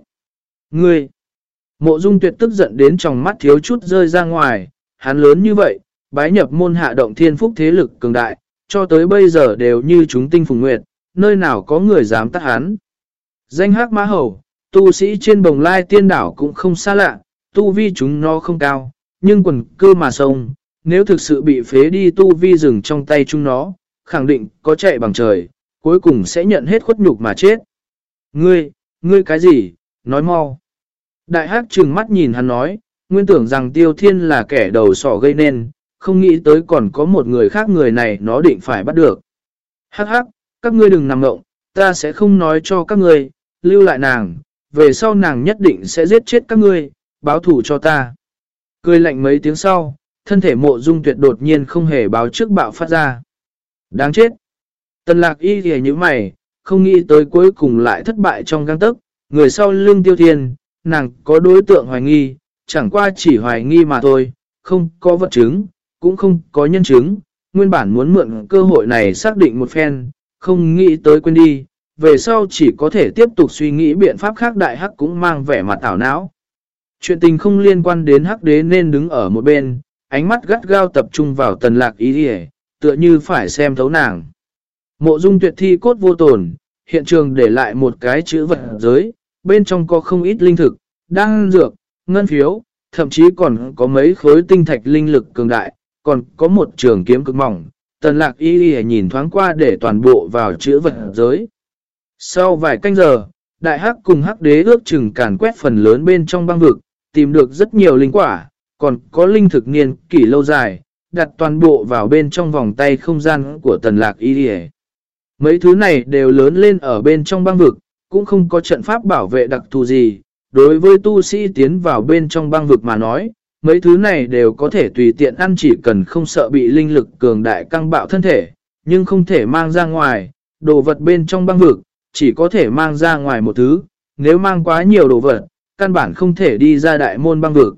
Ngươi! Mộ dung tuyệt tức giận đến trong mắt thiếu chút rơi ra ngoài, hắn lớn như vậy, bái nhập môn hạ động thiên phúc thế lực cường đại, cho tới bây giờ đều như chúng tinh phùng nguyệt, nơi nào có người dám tắt hắn. Danh hắc mã hầu, tu sĩ trên bồng lai tiên đảo cũng không xa lạ, tu vi chúng nó không cao, nhưng quần cư mà sông, nếu thực sự bị phế đi tu vi rừng trong tay chúng nó, khẳng định có chạy bằng trời, cuối cùng sẽ nhận hết khuất nhục mà chết. Ngươi, ngươi cái gì, nói mau. Đại hắc trừng mắt nhìn hắn nói, nguyên tưởng rằng tiêu thiên là kẻ đầu sỏ gây nên, không nghĩ tới còn có một người khác người này nó định phải bắt được. Hắc hắc, các ngươi đừng nằm ngộng, ta sẽ không nói cho các ngươi, lưu lại nàng, về sau nàng nhất định sẽ giết chết các ngươi, báo thủ cho ta. Cười lạnh mấy tiếng sau, thân thể mộ dung tuyệt đột nhiên không hề báo trước bạo phát ra. Đáng chết! Tần lạc y thì như mày, không nghĩ tới cuối cùng lại thất bại trong găng tức, người sau lưng tiêu thiên, nàng có đối tượng hoài nghi, chẳng qua chỉ hoài nghi mà thôi, không có vật chứng, cũng không có nhân chứng, nguyên bản muốn mượn cơ hội này xác định một phen, không nghĩ tới quên đi, về sau chỉ có thể tiếp tục suy nghĩ biện pháp khác đại hắc cũng mang vẻ mặt ảo não. Chuyện tình không liên quan đến hắc đế nên đứng ở một bên, ánh mắt gắt gao tập trung vào tần lạc ý địa, tựa như phải xem thấu nàng. Mộ dung tuyệt thi cốt vô tồn, hiện trường để lại một cái chữ vật giới, bên trong có không ít linh thực, đăng dược, ngân phiếu, thậm chí còn có mấy khối tinh thạch linh lực cường đại, còn có một trường kiếm cực mỏng. Tần lạc y y nhìn thoáng qua để toàn bộ vào chữ vật giới. Sau vài canh giờ, đại hắc cùng hắc đế ước chừng càn quét phần lớn bên trong băng vực, tìm được rất nhiều linh quả, còn có linh thực niên kỷ lâu dài, đặt toàn bộ vào bên trong vòng tay không gian của tần lạc y y. Mấy thứ này đều lớn lên ở bên trong băng vực, cũng không có trận pháp bảo vệ đặc thù gì. Đối với tu sĩ tiến vào bên trong băng vực mà nói, mấy thứ này đều có thể tùy tiện ăn chỉ cần không sợ bị linh lực cường đại căng bạo thân thể, nhưng không thể mang ra ngoài, đồ vật bên trong băng vực, chỉ có thể mang ra ngoài một thứ, nếu mang quá nhiều đồ vật, căn bản không thể đi ra đại môn băng vực.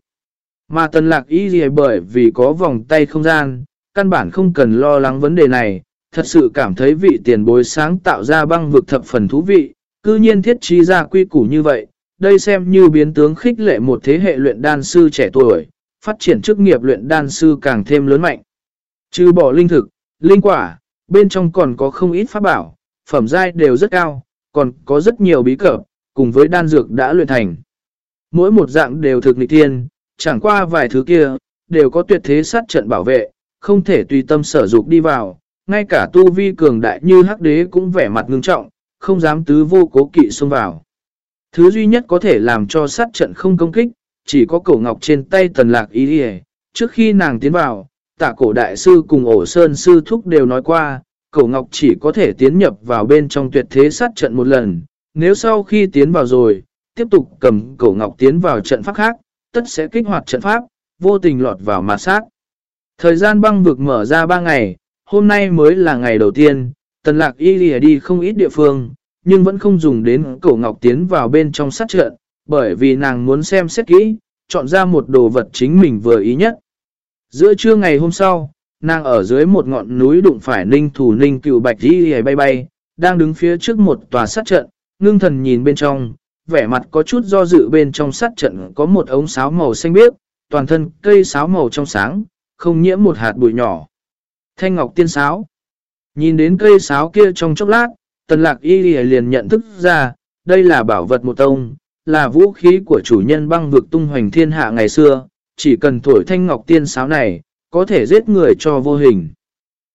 Mà tần lạc ý gì bởi vì có vòng tay không gian, căn bản không cần lo lắng vấn đề này, thật sự cảm thấy vị tiền bối sáng tạo ra băng vực thập phần thú vị, cư nhiên thiết trí ra quy củ như vậy, đây xem như biến tướng khích lệ một thế hệ luyện đan sư trẻ tuổi, phát triển chức nghiệp luyện đan sư càng thêm lớn mạnh. Trừ bỏ linh thực, linh quả, bên trong còn có không ít pháp bảo, phẩm giai đều rất cao, còn có rất nhiều bí cập, cùng với đan dược đã luyện thành. Mỗi một dạng đều thực nghịch thiên, chẳng qua vài thứ kia, đều có tuyệt thế sát trận bảo vệ, không thể tùy tâm sở dục đi vào, ngay cả tu vi cường đại như hắc đế cũng vẻ mặt ngưng trọng, không dám tứ vô cố kỵ xông vào. Thứ duy nhất có thể làm cho sát trận không công kích, chỉ có cổ ngọc trên tay tần lạc ý hề. Trước khi nàng tiến vào, tạ cổ đại sư cùng ổ sơn sư thúc đều nói qua, cổ ngọc chỉ có thể tiến nhập vào bên trong tuyệt thế sát trận một lần. Nếu sau khi tiến vào rồi, tiếp tục cầm cổ ngọc tiến vào trận pháp khác, tất sẽ kích hoạt trận pháp, vô tình lọt vào mà sát. Thời gian băng vực mở ra 3 ngày, hôm nay mới là ngày đầu tiên, tần lạc y lìa đi không ít địa phương, nhưng vẫn không dùng đến cổ ngọc tiến vào bên trong sát trận, bởi vì nàng muốn xem xét kỹ, chọn ra một đồ vật chính mình vừa ý nhất. Giữa trưa ngày hôm sau, nàng ở dưới một ngọn núi đụng phải ninh thủ ninh cựu bạch y lìa bay bay, đang đứng phía trước một tòa sát trận, ngưng thần nhìn bên trong, vẻ mặt có chút do dự bên trong sát trận có một ống sáo màu xanh biếc, toàn thân cây sáo màu trong sáng, không nhiễm một hạt bụi nhỏ. Thanh ngọc tiên sáo. Nhìn đến cây sáo kia trong chốc lát, tần lạc y liền nhận thức ra, đây là bảo vật một tông, là vũ khí của chủ nhân băng vực tung hoành thiên hạ ngày xưa, chỉ cần thổi thanh ngọc tiên sáo này, có thể giết người cho vô hình.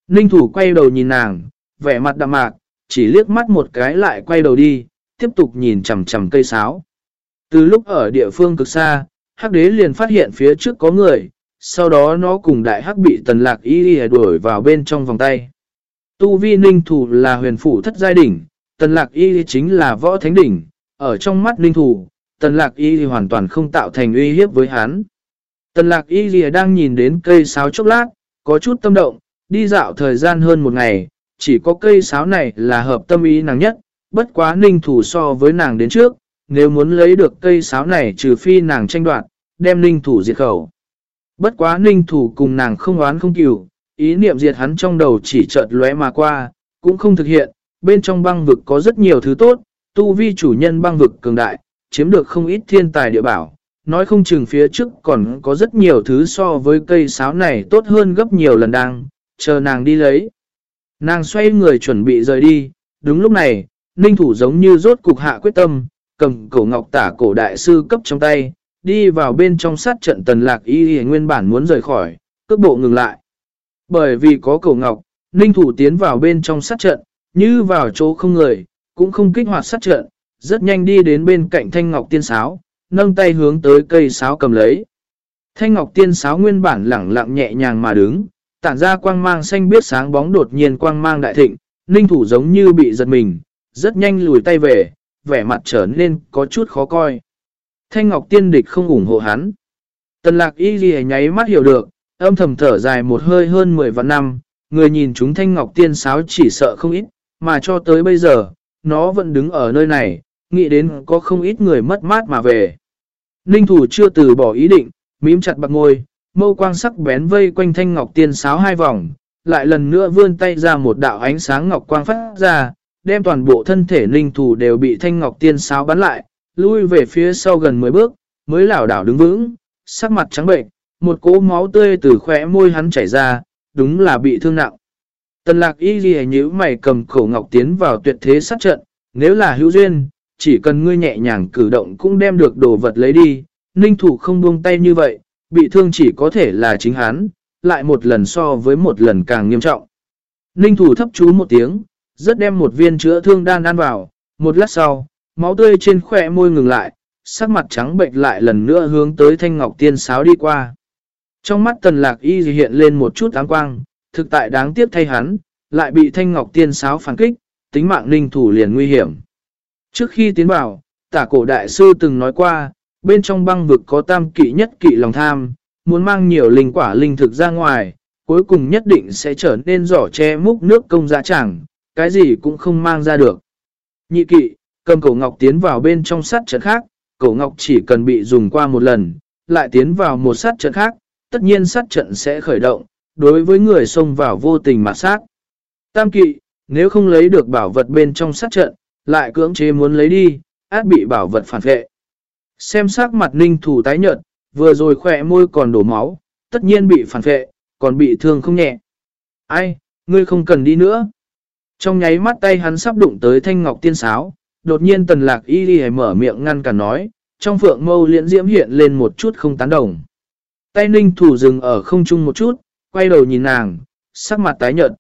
Ninh thủ quay đầu nhìn nàng, vẻ mặt đạm mạc, chỉ liếc mắt một cái lại quay đầu đi, tiếp tục nhìn chầm chầm cây sáo. Từ lúc ở địa phương cực xa, hắc đế liền phát hiện phía trước có người, sau đó nó cùng đại hắc bị tần lạc y y đuổi vào bên trong vòng tay. Tu vi ninh thủ là huyền phủ thất giai đỉnh, tần lạc y chính là võ thánh đỉnh, ở trong mắt ninh thủ, tần lạc y hoàn toàn không tạo thành uy hiếp với hắn. Tần lạc y đang nhìn đến cây sáo chốc lát, có chút tâm động, đi dạo thời gian hơn một ngày, chỉ có cây sáo này là hợp tâm ý nàng nhất, bất quá ninh thủ so với nàng đến trước, nếu muốn lấy được cây sáo này trừ phi nàng tranh đoạt, đem ninh thủ diệt khẩu. Bất quá ninh thủ cùng nàng không oán không cửu, ý niệm diệt hắn trong đầu chỉ chợt lóe mà qua, cũng không thực hiện, bên trong băng vực có rất nhiều thứ tốt, tu vi chủ nhân băng vực cường đại, chiếm được không ít thiên tài địa bảo, nói không chừng phía trước còn có rất nhiều thứ so với cây sáo này tốt hơn gấp nhiều lần đang, chờ nàng đi lấy. Nàng xoay người chuẩn bị rời đi, đúng lúc này, ninh thủ giống như rốt cục hạ quyết tâm, cầm cổ ngọc tả cổ đại sư cấp trong tay, đi vào bên trong sát trận tần lạc y y nguyên bản muốn rời khỏi, cước bộ ngừng lại. Bởi vì có cổ ngọc, ninh thủ tiến vào bên trong sát trận, như vào chỗ không người, cũng không kích hoạt sát trận, rất nhanh đi đến bên cạnh thanh ngọc tiên sáo, nâng tay hướng tới cây sáo cầm lấy. Thanh ngọc tiên sáo nguyên bản lẳng lặng nhẹ nhàng mà đứng, tản ra quang mang xanh biết sáng bóng đột nhiên quang mang đại thịnh, ninh thủ giống như bị giật mình, rất nhanh lùi tay về, vẻ mặt trở nên có chút khó coi. Thanh ngọc tiên địch không ủng hộ hắn. Tần lạc y ghi nháy mắt hiểu được, âm thầm thở dài một hơi hơn 10 vạn năm, người nhìn chúng thanh ngọc tiên sáo chỉ sợ không ít, mà cho tới bây giờ, nó vẫn đứng ở nơi này, nghĩ đến có không ít người mất mát mà về. Ninh thủ chưa từ bỏ ý định, mím chặt bạc ngôi, mâu quang sắc bén vây quanh thanh ngọc tiên sáo hai vòng, lại lần nữa vươn tay ra một đạo ánh sáng ngọc quang phát ra, đem toàn bộ thân thể ninh thủ đều bị thanh ngọc tiên sáo bắn lại, lui về phía sau gần 10 bước, mới lảo đảo đứng vững, sắc mặt trắng bệnh, một cỗ máu tươi từ khỏe môi hắn chảy ra, đúng là bị thương nặng. Tần lạc y ghi nhíu mày cầm khẩu ngọc tiến vào tuyệt thế sát trận, nếu là hữu duyên, chỉ cần ngươi nhẹ nhàng cử động cũng đem được đồ vật lấy đi, ninh thủ không buông tay như vậy, bị thương chỉ có thể là chính hắn, lại một lần so với một lần càng nghiêm trọng. Ninh thủ thấp chú một tiếng, rất đem một viên chữa thương đan ăn vào, một lát sau, máu tươi trên khỏe môi ngừng lại, sắc mặt trắng bệnh lại lần nữa hướng tới thanh ngọc tiên sáo đi qua. Trong mắt tần lạc y hiện lên một chút áng quang, thực tại đáng tiếc thay hắn, lại bị thanh ngọc tiên sáo phản kích, tính mạng ninh thủ liền nguy hiểm. Trước khi tiến vào, tả cổ đại sư từng nói qua, bên trong băng vực có tam kỵ nhất kỵ lòng tham, muốn mang nhiều linh quả linh thực ra ngoài, cuối cùng nhất định sẽ trở nên giỏ che múc nước công giá chẳng, cái gì cũng không mang ra được. Nhị kỵ, cầm cổ ngọc tiến vào bên trong sát trận khác, cổ ngọc chỉ cần bị dùng qua một lần, lại tiến vào một sát trận khác, tất nhiên sát trận sẽ khởi động, đối với người xông vào vô tình mà sát. Tam kỵ, nếu không lấy được bảo vật bên trong sát trận, lại cưỡng chế muốn lấy đi, át bị bảo vật phản vệ. Xem sắc mặt ninh thủ tái nhợt, vừa rồi khỏe môi còn đổ máu, tất nhiên bị phản vệ, còn bị thương không nhẹ. Ai, ngươi không cần đi nữa. Trong nháy mắt tay hắn sắp đụng tới thanh ngọc tiên sáo, đột nhiên tần lạc y đi mở miệng ngăn cả nói, trong phượng mâu liễn diễm hiện lên một chút không tán đồng. Tay ninh thủ dừng ở không trung một chút, quay đầu nhìn nàng, sắc mặt tái nhợt.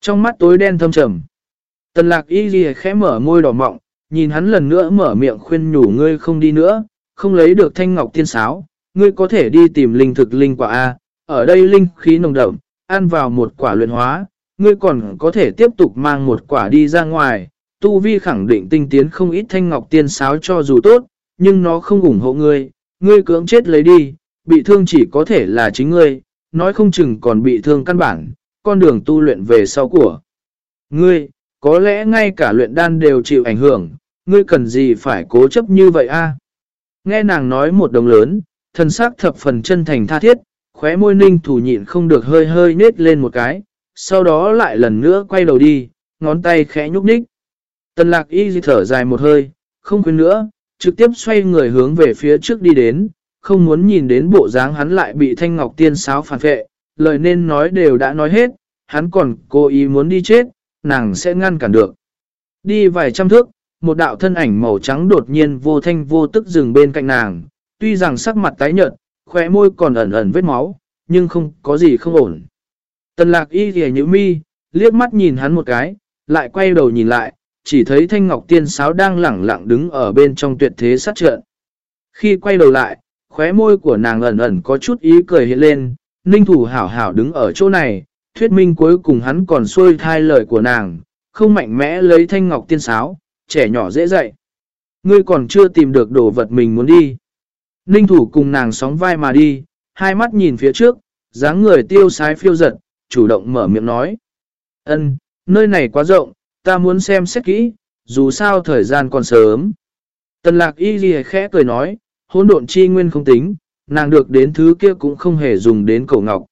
Trong mắt tối đen thâm trầm. Tần lạc y ghi khẽ mở môi đỏ mọng, nhìn hắn lần nữa mở miệng khuyên nhủ ngươi không đi nữa, không lấy được thanh ngọc tiên sáo, ngươi có thể đi tìm linh thực linh quả A, ở đây linh khí nồng đậm, ăn vào một quả luyện hóa, ngươi còn có thể tiếp tục mang một quả đi ra ngoài, tu vi khẳng định tinh tiến không ít thanh ngọc tiên sáo cho dù tốt, nhưng nó không ủng hộ ngươi, ngươi cưỡng chết lấy đi, bị thương chỉ có thể là chính ngươi, nói không chừng còn bị thương căn bản, con đường tu luyện về sau của. Ngươi, có lẽ ngay cả luyện đan đều chịu ảnh hưởng, ngươi cần gì phải cố chấp như vậy a? Nghe nàng nói một đồng lớn, thân xác thập phần chân thành tha thiết, khóe môi ninh thủ nhịn không được hơi hơi nết lên một cái, sau đó lại lần nữa quay đầu đi, ngón tay khẽ nhúc nhích. Tần lạc y thở dài một hơi, không quên nữa, trực tiếp xoay người hướng về phía trước đi đến, không muốn nhìn đến bộ dáng hắn lại bị thanh ngọc tiên sáo phản vệ, lời nên nói đều đã nói hết, hắn còn cố ý muốn đi chết, nàng sẽ ngăn cản được. Đi vài trăm thước, một đạo thân ảnh màu trắng đột nhiên vô thanh vô tức dừng bên cạnh nàng, tuy rằng sắc mặt tái nhợt, khóe môi còn ẩn ẩn vết máu, nhưng không có gì không ổn. Tần lạc y thì nhữ mi, liếc mắt nhìn hắn một cái, lại quay đầu nhìn lại, chỉ thấy thanh ngọc tiên sáo đang lẳng lặng đứng ở bên trong tuyệt thế sát trận. Khi quay đầu lại, khóe môi của nàng ẩn ẩn có chút ý cười hiện lên, ninh thủ hảo hảo đứng ở chỗ này, thuyết minh cuối cùng hắn còn xuôi thai lời của nàng, không mạnh mẽ lấy thanh ngọc tiên sáo, trẻ nhỏ dễ dậy, Ngươi còn chưa tìm được đồ vật mình muốn đi. Ninh thủ cùng nàng sóng vai mà đi, hai mắt nhìn phía trước, dáng người tiêu sái phiêu giật, chủ động mở miệng nói. ân nơi này quá rộng, ta muốn xem xét kỹ, dù sao thời gian còn sớm. Tần lạc y ghi khẽ cười nói, hỗn độn chi nguyên không tính, nàng được đến thứ kia cũng không hề dùng đến cổ ngọc.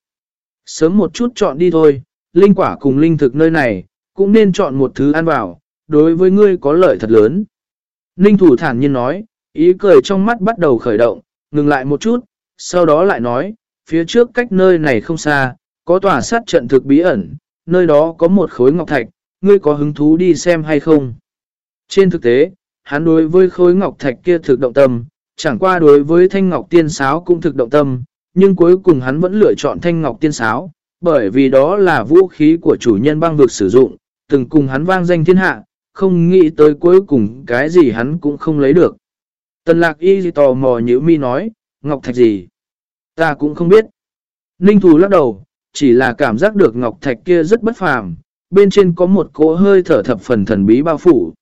Sớm một chút chọn đi thôi, linh quả cùng linh thực nơi này, cũng nên chọn một thứ ăn vào, đối với ngươi có lợi thật lớn. Ninh thủ thản nhiên nói, ý cười trong mắt bắt đầu khởi động, ngừng lại một chút, sau đó lại nói, phía trước cách nơi này không xa, có tòa sát trận thực bí ẩn, nơi đó có một khối ngọc thạch, ngươi có hứng thú đi xem hay không? Trên thực tế, hắn đối với khối ngọc thạch kia thực động tâm, chẳng qua đối với thanh ngọc tiên sáo cũng thực động tâm, nhưng cuối cùng hắn vẫn lựa chọn thanh ngọc tiên sáo, bởi vì đó là vũ khí của chủ nhân băng vực sử dụng, từng cùng hắn vang danh thiên hạ, không nghĩ tới cuối cùng cái gì hắn cũng không lấy được. Tần lạc y tò mò như mi nói, ngọc thạch gì? Ta cũng không biết. Ninh thù lắc đầu, chỉ là cảm giác được ngọc thạch kia rất bất phàm, bên trên có một cỗ hơi thở thập phần thần bí bao phủ.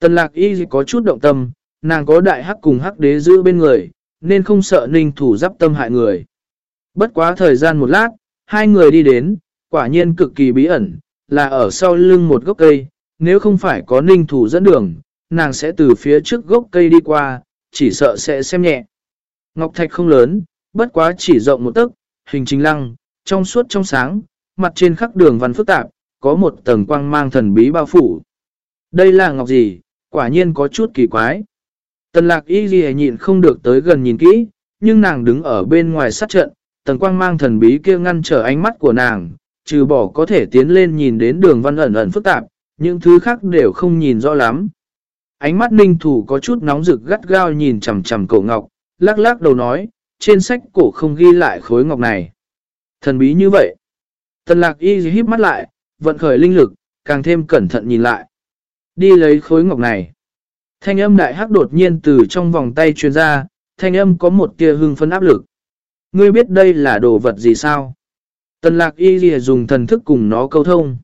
Tần lạc y có chút động tâm, nàng có đại hắc cùng hắc đế giữ bên người, nên không sợ ninh thủ giáp tâm hại người. Bất quá thời gian một lát, hai người đi đến, quả nhiên cực kỳ bí ẩn, là ở sau lưng một gốc cây, nếu không phải có ninh thủ dẫn đường, nàng sẽ từ phía trước gốc cây đi qua, chỉ sợ sẽ xem nhẹ. Ngọc thạch không lớn, bất quá chỉ rộng một tấc, hình chính lăng, trong suốt trong sáng, mặt trên khắc đường văn phức tạp, có một tầng quang mang thần bí bao phủ. Đây là ngọc gì, quả nhiên có chút kỳ quái. Tần lạc y ghi nhịn không được tới gần nhìn kỹ, nhưng nàng đứng ở bên ngoài sát trận, tần quang mang thần bí kia ngăn trở ánh mắt của nàng, trừ bỏ có thể tiến lên nhìn đến đường văn ẩn ẩn phức tạp, những thứ khác đều không nhìn rõ lắm. Ánh mắt ninh thủ có chút nóng rực gắt gao nhìn chầm chầm cổ ngọc, lắc lắc đầu nói, trên sách cổ không ghi lại khối ngọc này. Thần bí như vậy. Tần lạc y híp mắt lại, vận khởi linh lực, càng thêm cẩn thận nhìn lại. Đi lấy khối ngọc này. Thanh âm đại hắc đột nhiên từ trong vòng tay truyền ra, thanh âm có một tia hưng phấn áp lực. Ngươi biết đây là đồ vật gì sao? Tần lạc y lìa dùng thần thức cùng nó câu thông.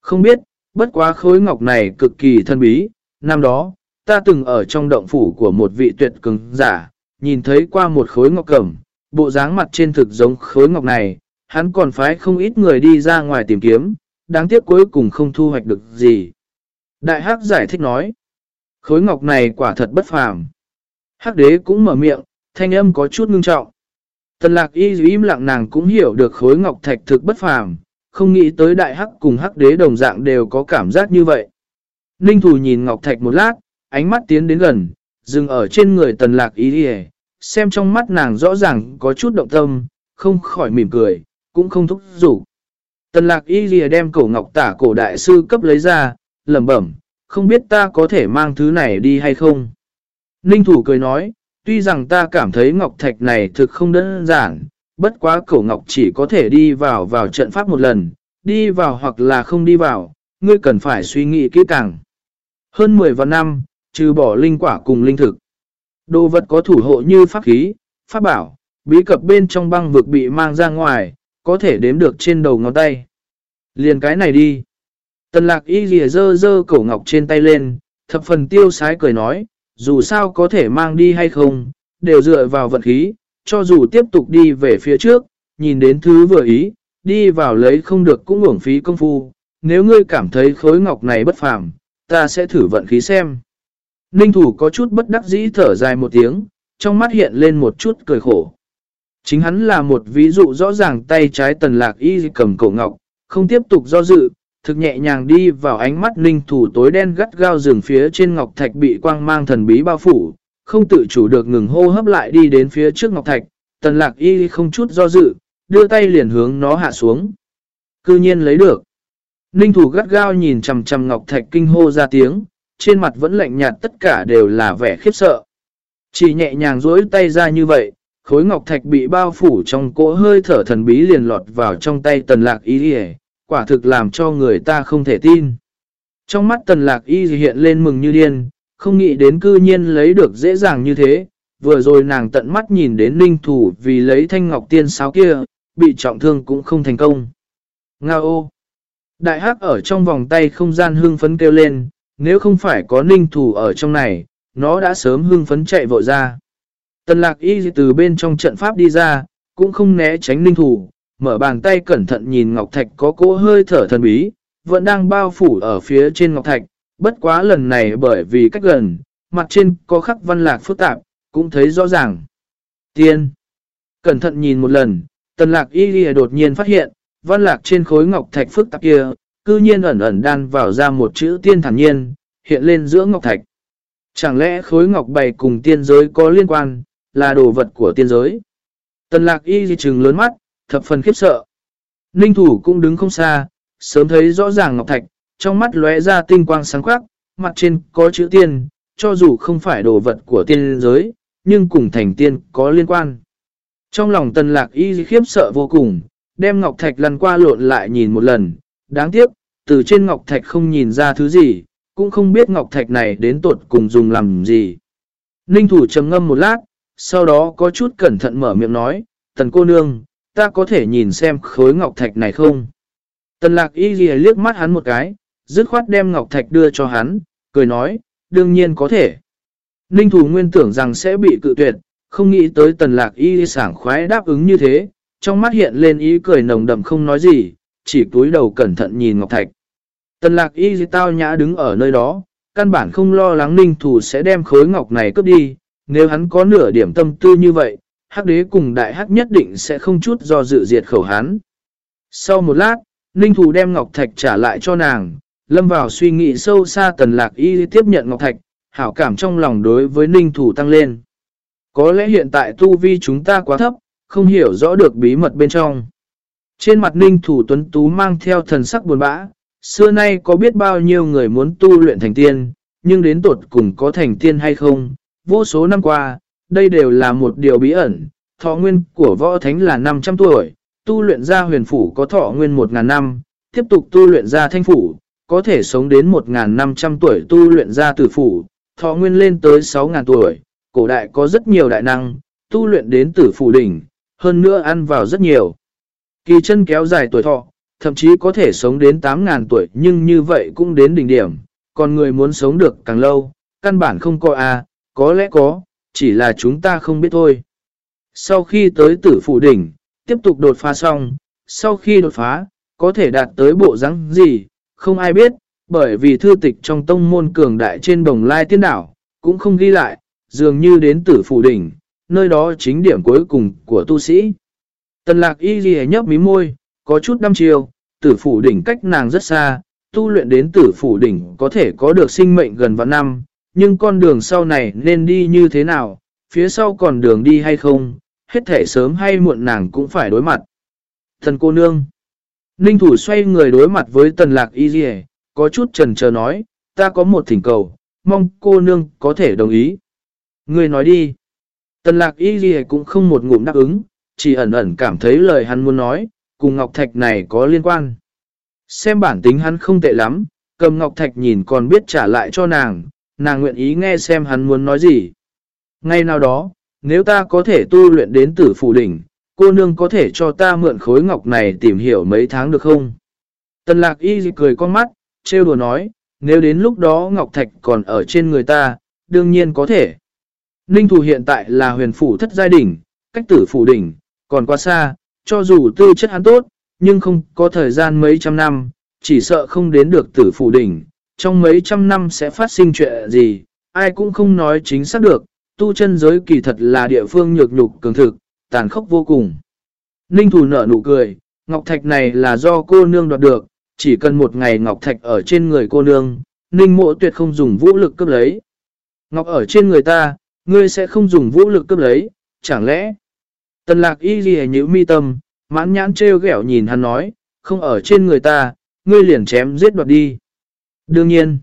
Không biết, bất quá khối ngọc này cực kỳ thân bí. Năm đó, ta từng ở trong động phủ của một vị tuyệt cứng giả, nhìn thấy qua một khối ngọc cẩm, bộ dáng mặt trên thực giống khối ngọc này, hắn còn phái không ít người đi ra ngoài tìm kiếm, đáng tiếc cuối cùng không thu hoạch được gì. Đại hắc giải thích nói, khối ngọc này quả thật bất phàm. Hắc đế cũng mở miệng, thanh âm có chút ngưng trọng. Tần lạc y im lặng nàng cũng hiểu được khối ngọc thạch thực bất phàm, không nghĩ tới đại hắc cùng hắc đế đồng dạng đều có cảm giác như vậy. Ninh thủ nhìn ngọc thạch một lát, ánh mắt tiến đến gần, dừng ở trên người tần lạc y đi xem trong mắt nàng rõ ràng có chút động tâm, không khỏi mỉm cười, cũng không thúc rủ. Tần lạc y lìa đem cổ ngọc tả cổ đại sư cấp lấy ra, lẩm bẩm, không biết ta có thể mang thứ này đi hay không. Ninh thủ cười nói, tuy rằng ta cảm thấy ngọc thạch này thực không đơn giản, bất quá cổ ngọc chỉ có thể đi vào vào trận pháp một lần, đi vào hoặc là không đi vào, ngươi cần phải suy nghĩ kỹ càng. Hơn 10 vạn năm, trừ bỏ linh quả cùng linh thực. Đồ vật có thủ hộ như pháp khí, pháp bảo, bí cập bên trong băng vực bị mang ra ngoài, có thể đếm được trên đầu ngón tay. Liền cái này đi. Tần lạc y rìa dơ dơ cổ ngọc trên tay lên, thập phần tiêu sái cười nói, dù sao có thể mang đi hay không, đều dựa vào vận khí, cho dù tiếp tục đi về phía trước, nhìn đến thứ vừa ý, đi vào lấy không được cũng uổng phí công phu. Nếu ngươi cảm thấy khối ngọc này bất phàm, ta sẽ thử vận khí xem. Ninh thủ có chút bất đắc dĩ thở dài một tiếng, trong mắt hiện lên một chút cười khổ. Chính hắn là một ví dụ rõ ràng tay trái tần lạc y cầm cổ ngọc, không tiếp tục do dự, thực nhẹ nhàng đi vào ánh mắt ninh thủ tối đen gắt gao rừng phía trên ngọc thạch bị quang mang thần bí bao phủ, không tự chủ được ngừng hô hấp lại đi đến phía trước ngọc thạch, tần lạc y không chút do dự, đưa tay liền hướng nó hạ xuống. Cư nhiên lấy được. Ninh thủ gắt gao nhìn chầm chầm ngọc thạch kinh hô ra tiếng, trên mặt vẫn lạnh nhạt tất cả đều là vẻ khiếp sợ. Chỉ nhẹ nhàng duỗi tay ra như vậy, khối ngọc thạch bị bao phủ trong cỗ hơi thở thần bí liền lọt vào trong tay tần lạc y đi quả thực làm cho người ta không thể tin. Trong mắt tần lạc y hiện lên mừng như điên, không nghĩ đến cư nhiên lấy được dễ dàng như thế. Vừa rồi nàng tận mắt nhìn đến ninh thủ vì lấy thanh ngọc tiên sáo kia, bị trọng thương cũng không thành công. Nga ô! Đại hắc ở trong vòng tay không gian hưng phấn kêu lên, nếu không phải có ninh thủ ở trong này, nó đã sớm hưng phấn chạy vội ra. Tần lạc y từ bên trong trận pháp đi ra, cũng không né tránh ninh thủ, mở bàn tay cẩn thận nhìn Ngọc Thạch có cỗ hơi thở thần bí, vẫn đang bao phủ ở phía trên Ngọc Thạch, bất quá lần này bởi vì cách gần, mặt trên có khắc văn lạc phức tạp, cũng thấy rõ ràng. Tiên. Cẩn thận nhìn một lần, tần lạc y ghi đột nhiên phát hiện, văn lạc trên khối Ngọc Thạch phức tạp kia, cư nhiên ẩn ẩn đan vào ra một chữ tiên thản nhiên, hiện lên giữa Ngọc Thạch. Chẳng lẽ khối Ngọc bày cùng tiên giới có liên quan, là đồ vật của tiên giới. Tần lạc y di trừng lớn mắt, thập phần khiếp sợ. Ninh thủ cũng đứng không xa, sớm thấy rõ ràng ngọc thạch, trong mắt lóe ra tinh quang sáng khoác, mặt trên có chữ tiên, cho dù không phải đồ vật của tiên giới, nhưng cùng thành tiên có liên quan. Trong lòng tần lạc y khiếp sợ vô cùng, đem ngọc thạch lăn qua lộn lại nhìn một lần, đáng tiếc, từ trên ngọc thạch không nhìn ra thứ gì, cũng không biết ngọc thạch này đến tột cùng dùng làm gì. Ninh thủ trầm ngâm một lát, sau đó có chút cẩn thận mở miệng nói, tần cô nương, ta có thể nhìn xem khối ngọc thạch này không? Tần lạc y ghi liếc mắt hắn một cái, dứt khoát đem ngọc thạch đưa cho hắn, cười nói, đương nhiên có thể. Ninh thủ nguyên tưởng rằng sẽ bị cự tuyệt, không nghĩ tới tần lạc y sảng khoái đáp ứng như thế, trong mắt hiện lên ý cười nồng đậm không nói gì, chỉ túi đầu cẩn thận nhìn ngọc thạch. Tần lạc y tao nhã đứng ở nơi đó, căn bản không lo lắng ninh thủ sẽ đem khối ngọc này cướp đi, nếu hắn có nửa điểm tâm tư như vậy, hắc đế cùng đại hắc nhất định sẽ không chút do dự diệt khẩu hắn. Sau một lát, ninh thủ đem ngọc thạch trả lại cho nàng, lâm vào suy nghĩ sâu xa tần lạc y tiếp nhận ngọc thạch, hảo cảm trong lòng đối với ninh thủ tăng lên. Có lẽ hiện tại tu vi chúng ta quá thấp, không hiểu rõ được bí mật bên trong. Trên mặt ninh thủ tuấn tú mang theo thần sắc buồn bã, xưa nay có biết bao nhiêu người muốn tu luyện thành tiên, nhưng đến tột cùng có thành tiên hay không, vô số năm qua, đây đều là một điều bí ẩn, thọ nguyên của võ thánh là 500 tuổi, tu luyện ra huyền phủ có thọ nguyên 1.000 năm, tiếp tục tu luyện ra thanh phủ, có thể sống đến 1.500 tuổi tu luyện ra tử phủ, thọ nguyên lên tới 6.000 tuổi, cổ đại có rất nhiều đại năng, tu luyện đến tử phủ đỉnh, hơn nữa ăn vào rất nhiều. Kỳ chân kéo dài tuổi thọ, thậm chí có thể sống đến 8.000 tuổi nhưng như vậy cũng đến đỉnh điểm, còn người muốn sống được càng lâu, căn bản không có a có lẽ có, chỉ là chúng ta không biết thôi. Sau khi tới tử phủ đỉnh, tiếp tục đột phá xong, sau khi đột phá, có thể đạt tới bộ rắn gì, không ai biết, bởi vì thư tịch trong tông môn cường đại trên đồng lai tiên đảo, cũng không ghi lại, dường như đến tử phủ đỉnh, nơi đó chính điểm cuối cùng của tu sĩ. Tần lạc y ghi nhấp mí môi, có chút đăm chiều, tử phủ đỉnh cách nàng rất xa, tu luyện đến tử phủ đỉnh có thể có được sinh mệnh gần vạn năm, nhưng con đường sau này nên đi như thế nào, phía sau còn đường đi hay không, hết thể sớm hay muộn nàng cũng phải đối mặt. Thần cô nương Ninh thủ xoay người đối mặt với tần lạc y dì có chút trần chờ nói, ta có một thỉnh cầu, mong cô nương có thể đồng ý. Người nói đi. Tần lạc y dì cũng không một ngụm đáp ứng, chỉ ẩn ẩn cảm thấy lời hắn muốn nói, cùng Ngọc Thạch này có liên quan. Xem bản tính hắn không tệ lắm, cầm Ngọc Thạch nhìn còn biết trả lại cho nàng, nàng nguyện ý nghe xem hắn muốn nói gì. Ngay nào đó, nếu ta có thể tu luyện đến tử phủ đỉnh, cô nương có thể cho ta mượn khối ngọc này tìm hiểu mấy tháng được không? Tần lạc y cười con mắt, trêu đùa nói, nếu đến lúc đó ngọc thạch còn ở trên người ta, đương nhiên có thể. Ninh thủ hiện tại là huyền phủ thất giai đỉnh, cách tử phủ đỉnh, còn quá xa, cho dù tư chất hắn tốt, nhưng không có thời gian mấy trăm năm, chỉ sợ không đến được tử phủ đỉnh, trong mấy trăm năm sẽ phát sinh chuyện gì, ai cũng không nói chính xác được, tu chân giới kỳ thật là địa phương nhược nhục cường thực, tàn khốc vô cùng. Ninh thủ nở nụ cười, ngọc thạch này là do cô nương đoạt được, chỉ cần một ngày ngọc thạch ở trên người cô nương, ninh mộ tuyệt không dùng vũ lực cướp lấy. Ngọc ở trên người ta, ngươi sẽ không dùng vũ lực cướp lấy, chẳng lẽ? Tần lạc y ghi nhữ mi tâm, mãn nhãn trêu ghẹo nhìn hắn nói, không ở trên người ta, ngươi liền chém giết đoạt đi. Đương nhiên,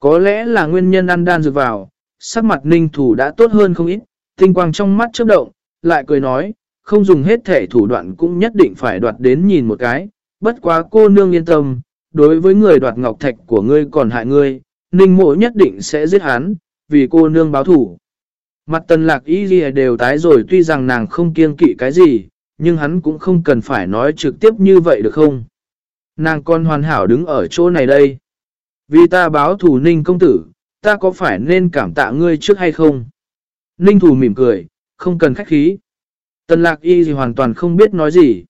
có lẽ là nguyên nhân ăn đan dược vào, sắc mặt ninh thủ đã tốt hơn không ít, tinh quang trong mắt chớp động, lại cười nói, không dùng hết thể thủ đoạn cũng nhất định phải đoạt đến nhìn một cái, bất quá cô nương yên tâm, đối với người đoạt ngọc thạch của ngươi còn hại ngươi, ninh mộ nhất định sẽ giết hắn, vì cô nương báo thủ. Mặt tần lạc y ghi đều tái rồi tuy rằng nàng không kiêng kỵ cái gì, nhưng hắn cũng không cần phải nói trực tiếp như vậy được không? Nàng con hoàn hảo đứng ở chỗ này đây. Vì ta báo thủ ninh công tử, ta có phải nên cảm tạ ngươi trước hay không? Ninh thủ mỉm cười, không cần khách khí. Tần lạc y gì hoàn toàn không biết nói gì.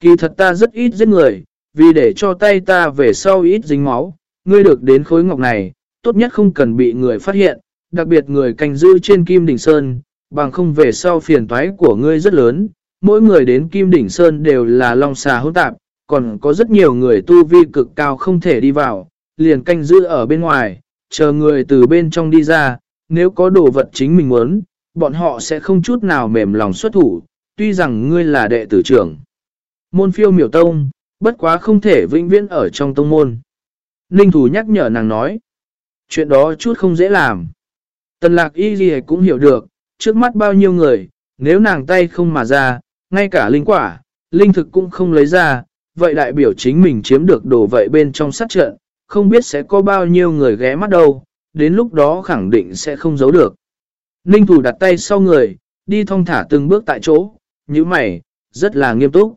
Kỳ thật ta rất ít giết người, vì để cho tay ta về sau ít dính máu, ngươi được đến khối ngọc này, tốt nhất không cần bị người phát hiện, đặc biệt người canh giữ trên Kim Đỉnh Sơn, bằng không về sau phiền toái của ngươi rất lớn. Mỗi người đến Kim Đỉnh Sơn đều là long xà hỗn tạp, còn có rất nhiều người tu vi cực cao không thể đi vào, liền canh giữ ở bên ngoài, chờ người từ bên trong đi ra, nếu có đồ vật chính mình muốn, bọn họ sẽ không chút nào mềm lòng xuất thủ, tuy rằng ngươi là đệ tử trưởng. Môn phiêu miểu tông, bất quá không thể vĩnh viễn ở trong tông môn. Ninh Thủ nhắc nhở nàng nói, chuyện đó chút không dễ làm. Tần lạc y gì cũng hiểu được, trước mắt bao nhiêu người, nếu nàng tay không mà ra, ngay cả linh quả, linh thực cũng không lấy ra, vậy đại biểu chính mình chiếm được đồ vậy bên trong sát trận, không biết sẽ có bao nhiêu người ghé mắt đâu, đến lúc đó khẳng định sẽ không giấu được. Ninh thủ đặt tay sau người, đi thong thả từng bước tại chỗ, như mày, rất là nghiêm túc.